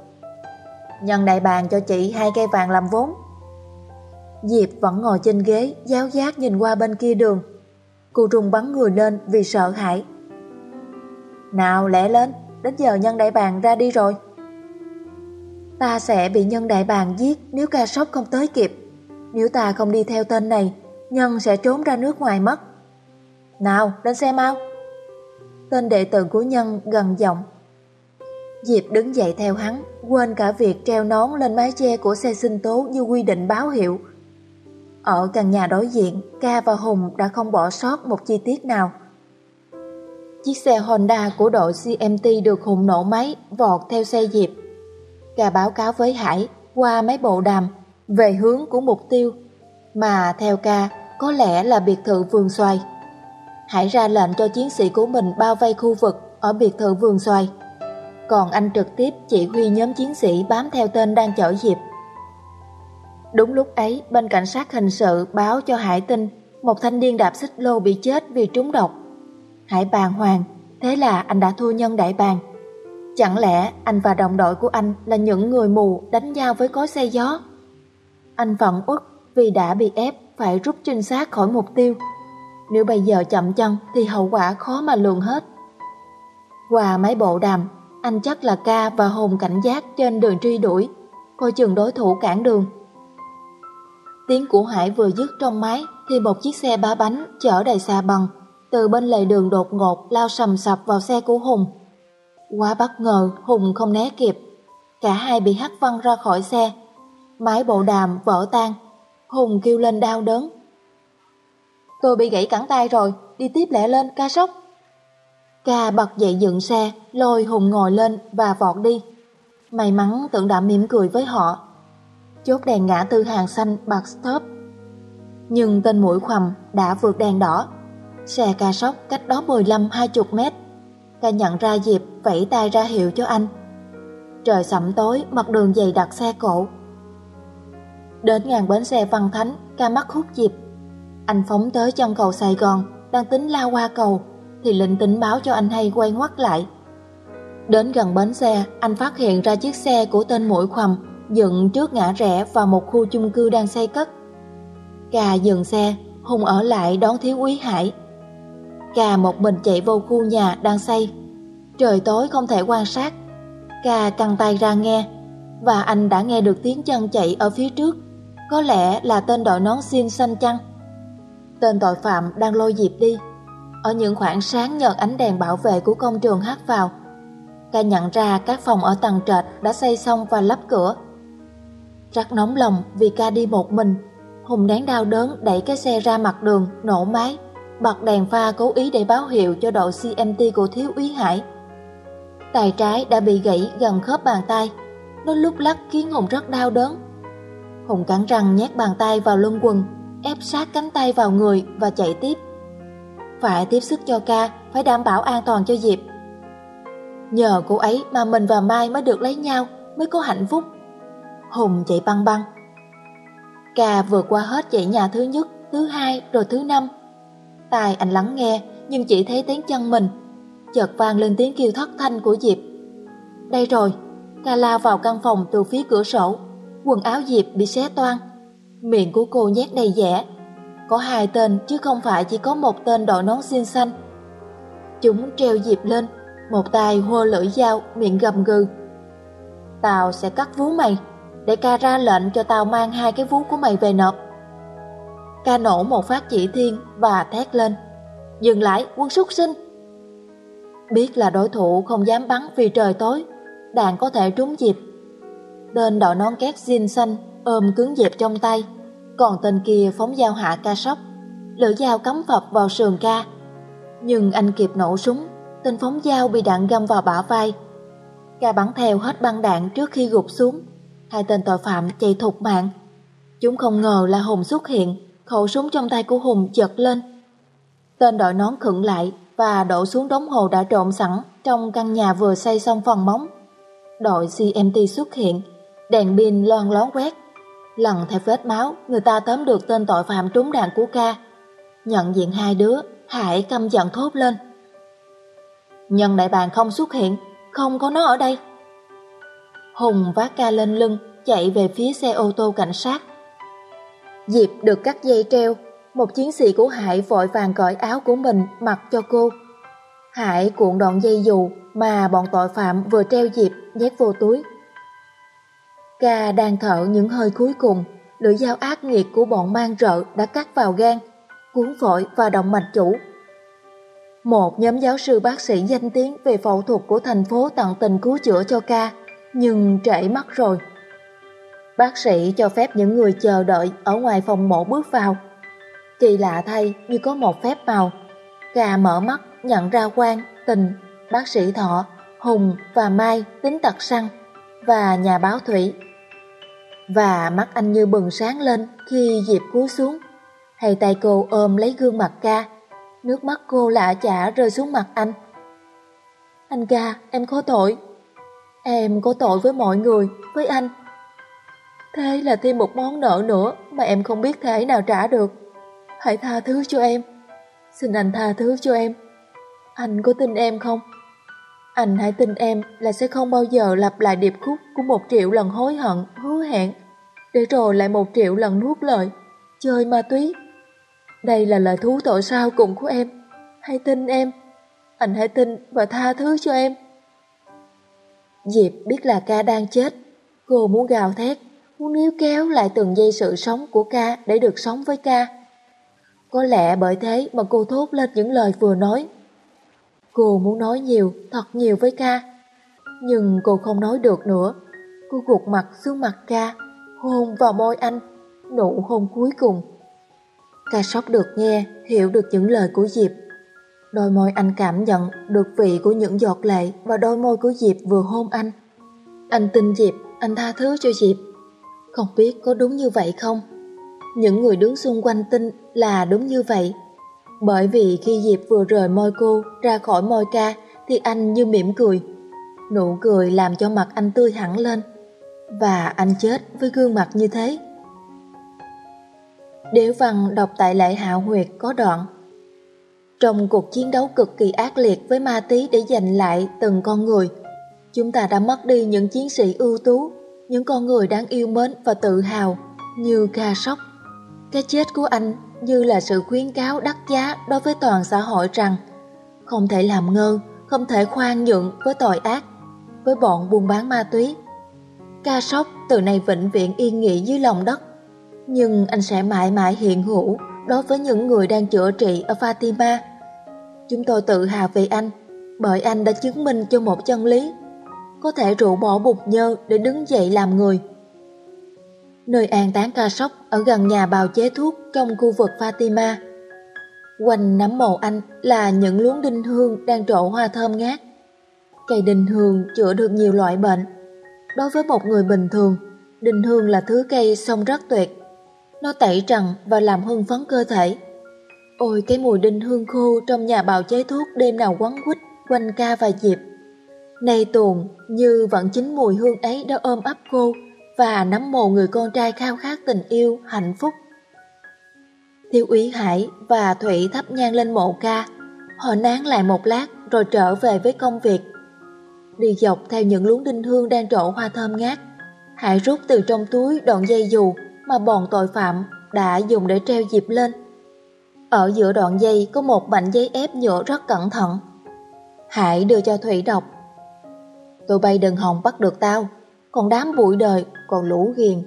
Nhân đại bàn cho chị hai cây vàng làm vốn. Diệp vẫn ngồi trên ghế, giáo giác nhìn qua bên kia đường. Cô trùng bắn người lên vì sợ hãi. Nào lẹ lên, đến giờ nhân đại bàn ra đi rồi. Ta sẽ bị nhân đại bàn giết nếu ca sốc không tới kịp. Nếu ta không đi theo tên này, nhân sẽ trốn ra nước ngoài mất. Nào, lên xe mau. Tên đệ tử của nhân gần giọng. Diệp đứng dậy theo hắn, quên cả việc treo nón lên mái che của xe sinh tố như quy định báo hiệu. Ở căn nhà đối diện, Ca và Hùng đã không bỏ sót một chi tiết nào. Chiếc xe Honda của đội CMT được Hùng nổ máy, vọt theo xe Diệp. Ca báo cáo với Hải qua mấy bộ đàm về hướng của mục tiêu, mà theo ca có lẽ là biệt thự vườn xoài. hãy ra lệnh cho chiến sĩ của mình bao vây khu vực ở biệt thự vườn xoài. Còn anh trực tiếp chỉ huy nhóm chiến sĩ bám theo tên đang chở Diệp. Đúng lúc ấy, bên cảnh sát hình sự báo cho Hải tin một thanh niên đạp xích lô bị chết vì trúng độc. Hải bàng hoàng, thế là anh đã thua nhân đại bàng. Chẳng lẽ anh và đồng đội của anh là những người mù đánh nhau với cối xe gió? Anh vẫn uất vì đã bị ép phải rút trinh sát khỏi mục tiêu. Nếu bây giờ chậm chân thì hậu quả khó mà lường hết. Qua mấy bộ đàm, anh chắc là ca và hồn cảnh giác trên đường truy đuổi, coi chừng đối thủ cản đường. Tiếng của Hải vừa dứt trong máy thì một chiếc xe ba bánh chở đầy xà bằng từ bên lề đường đột ngột lao sầm sập vào xe của Hùng. Quá bất ngờ, Hùng không né kịp. Cả hai bị hất văng ra khỏi xe mái bộ đàm vỡ tan. Hùng kêu lên đau đớn. Tôi bị gãy cẳng tay rồi, đi tiếp lẹ lên, ca sốc. Ca bật dậy dựng xe, lôi Hùng ngồi lên và vọt đi. May mắn tưởng đã mỉm cười với họ. Chốt đèn ngã tư hàng xanh bật stop. Nhưng tên mũi khoằm đã vượt đèn đỏ. Xe ca sóc cách đó 15-20 mét. Ca nhận ra Diệp vẫy tay ra hiệu cho anh. Trời sẩm tối, mặt đường dày đặc xe cộ. Đến ngàn bến xe Văn Thánh, ca mắt hút dịp. Anh phóng tới chân cầu Sài Gòn, đang tính lao qua cầu, thì lệnh tính báo cho anh hay quay ngoắt lại. Đến gần bến xe, anh phát hiện ra chiếc xe của tên mũi khoằm dựng trước ngã rẽ vào một khu chung cư đang xây cất. Cà dừng xe, Hùng ở lại đón thiếu úy Hải. Cà một mình chạy vô khu nhà đang xây. Trời tối không thể quan sát. Cà căng tay ra nghe, và anh đã nghe được tiếng chân chạy ở phía trước. Có lẽ là tên đội nón xiên xanh chăng? Tên tội phạm đang lôi dịp đi. Ở những khoảng sáng nhờ ánh đèn bảo vệ của công trường hắt vào, Ca nhận ra các phòng ở tầng trệt đã xây xong và lắp cửa. Rất nóng lòng vì ca đi một mình. Hùng nén đau đớn đẩy cái xe ra mặt đường, nổ máy, bật đèn pha cố ý để báo hiệu cho đội CMT của Thiếu úy Hải. Tay trái đã bị gãy gần khớp bàn tay, nó lúc lắc khiến Hùng rất đau đớn. Hùng cắn răng nhét bàn tay vào lưng quần, ép sát cánh tay vào người và chạy tiếp. Phải tiếp sức cho ca, phải đảm bảo an toàn cho Diệp. Nhờ cô ấy mà mình và Mai mới được lấy nhau, mới có hạnh phúc. Hùng chạy băng băng. Ca vừa qua hết dãy nhà thứ nhất, thứ hai rồi thứ năm. Tài anh lắng nghe nhưng chỉ thấy tiếng chân mình. Chợt vang lên tiếng kêu thất thanh của Diệp. Đây rồi, ca lao vào căn phòng từ phía cửa sổ. Quần áo Diệp bị xé toan. Miệng của cô nhét đầy dẻ. Có hai tên chứ không phải chỉ có một tên đội nón xin xanh. Chúng treo Diệp lên, một tay hô lưỡi dao, miệng gầm gừ. Tao sẽ cắt vú mày để ca ra lệnh cho tao mang hai cái vú của mày về nộp. Ca nổ một phát chỉ thiên và thét lên. Dừng lại, quân súc sinh! Biết là đối thủ không dám bắn vì trời tối, đạn có thể trúng dịp. Tên đội nón két xin xanh ôm cứng dẹp trong tay, còn tên kia phóng dao hạ ca sóc. Lưỡi dao cắm phập vào sườn ca. Nhưng anh kịp nổ súng, tên phóng dao bị đạn găm vào bả vai. Ca bắn theo hết băng đạn trước khi gục xuống hai tên tội phạm chạy thục mạng. Chúng không ngờ là Hùng xuất hiện, khẩu súng trong tay của Hùng chật lên. Tên đội nón khựng lại và đổ xuống đống hồ đã trộn sẵn trong căn nhà vừa xây xong phần móng. Đội CMT xuất hiện, đèn pin loan lón quét. Lần theo vết máu, người ta tóm được tên tội phạm trúng đạn của ca. Nhận diện hai đứa, Hải căm giận thốt lên. Nhân đại bàng không xuất hiện, không có nó ở đây. Hùng vác ca lên lưng, chạy về phía xe ô tô cảnh sát. Diệp được cắt dây treo, một chiến sĩ của Hải vội vàng cởi áo của mình mặc cho cô. Hải cuộn đoạn dây dù mà bọn tội phạm vừa treo Diệp nhét vô túi. Ca đang thở những hơi cuối cùng, lưỡi dao ác nghiệt của bọn mang rợ đã cắt vào gan, cuốn phổi và động mạch chủ. Một nhóm giáo sư bác sĩ danh tiếng về phẫu thuật của thành phố tận tình cứu chữa cho ca, nhưng trễ mất rồi. Bác sĩ cho phép những người chờ đợi ở ngoài phòng mổ bước vào. Kỳ lạ thay như có một phép màu. Gà mở mắt nhận ra Quang, Tình, bác sĩ Thọ, Hùng và Mai tính tật săn và nhà báo Thủy. Và mắt anh như bừng sáng lên khi Diệp cúi xuống. Hay tay cô ôm lấy gương mặt ca. Nước mắt cô lạ chả rơi xuống mặt anh. Anh ca, em có tội. Em có tội với mọi người, với anh. Thế là thêm một món nợ nữa mà em không biết thế nào trả được. Hãy tha thứ cho em. Xin anh tha thứ cho em. Anh có tin em không? Anh hãy tin em là sẽ không bao giờ lặp lại điệp khúc của một triệu lần hối hận, hứa hẹn, để rồi lại một triệu lần nuốt lời, chơi ma túy. Đây là lời thú tội sau cùng của em. Hãy tin em. Anh hãy tin và tha thứ cho em. Diệp biết là ca đang chết. Cô muốn gào thét, muốn níu kéo lại từng giây sự sống của ca để được sống với ca. Có lẽ bởi thế mà cô thốt lên những lời vừa nói. Cô muốn nói nhiều, thật nhiều với ca. Nhưng cô không nói được nữa. Cô gục mặt xuống mặt ca, hôn vào môi anh, nụ hôn cuối cùng. Ca sóc được nghe, hiểu được những lời của Diệp. Đôi môi anh cảm nhận được vị của những giọt lệ và đôi môi của Diệp vừa hôn anh. Anh tin Diệp, anh tha thứ cho Diệp. Không biết có đúng như vậy không? Những người đứng xung quanh tin là đúng như vậy. Bởi vì khi Diệp vừa rời môi cô ra khỏi môi ca, thì anh như mỉm cười. Nụ cười làm cho mặt anh tươi hẳn lên. Và anh chết với gương mặt như thế. Đế văn đọc tại lễ hạ huyệt có đoạn Trong cuộc chiến đấu cực kỳ ác liệt với ma tí để giành lại từng con người, Chúng ta đã mất đi những chiến sĩ ưu tú, Những con người đáng yêu mến và tự hào Như ca sóc Cái chết của anh như là sự khuyến cáo đắt giá đối với toàn xã hội rằng Không thể làm ngơ, không thể khoan nhượng với tội ác Với bọn buôn bán ma túy Ca sóc từ nay vĩnh viễn yên nghỉ dưới lòng đất nhưng anh sẽ mãi mãi hiện hữu đối với những người đang chữa trị ở Fatima. Chúng tôi tự hào về anh, bởi anh đã chứng minh cho một chân lý, có thể rũ bỏ bục nhơ để đứng dậy làm người. Nơi an táng ca sóc ở gần nhà bào chế thuốc trong khu vực Fatima. Quanh nắm mộ anh là những luống đinh hương đang trổ hoa thơm ngát. Cây đinh hương chữa được nhiều loại bệnh. Đối với một người bình thường, đinh hương là thứ cây sông rất tuyệt nó tẩy trần và làm hưng phấn cơ thể. Ôi cái mùi đinh hương khô trong nhà bào chế thuốc đêm nào quấn quýt quanh ca và Diệp. Nay tuồn như vẫn chính mùi hương ấy đã ôm ấp cô và nắm mồ người con trai khao khát tình yêu, hạnh phúc. Thiếu úy Hải và Thủy thắp nhang lên mộ ca. Họ nán lại một lát rồi trở về với công việc. Đi dọc theo những luống đinh hương đang trổ hoa thơm ngát. Hải rút từ trong túi đoạn dây dù mà bọn tội phạm đã dùng để treo dịp lên. Ở giữa đoạn dây có một mảnh giấy ép nhựa rất cẩn thận. Hải đưa cho Thủy đọc. Tụi bay đừng hòng bắt được tao, còn đám bụi đời, còn lũ ghiền.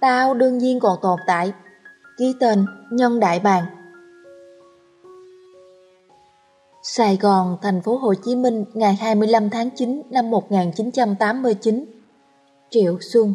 Tao đương nhiên còn tồn tại. Ký tên Nhân Đại Bàng. Sài Gòn, thành phố Hồ Chí Minh, ngày 25 tháng 9 năm 1989. Triệu Xuân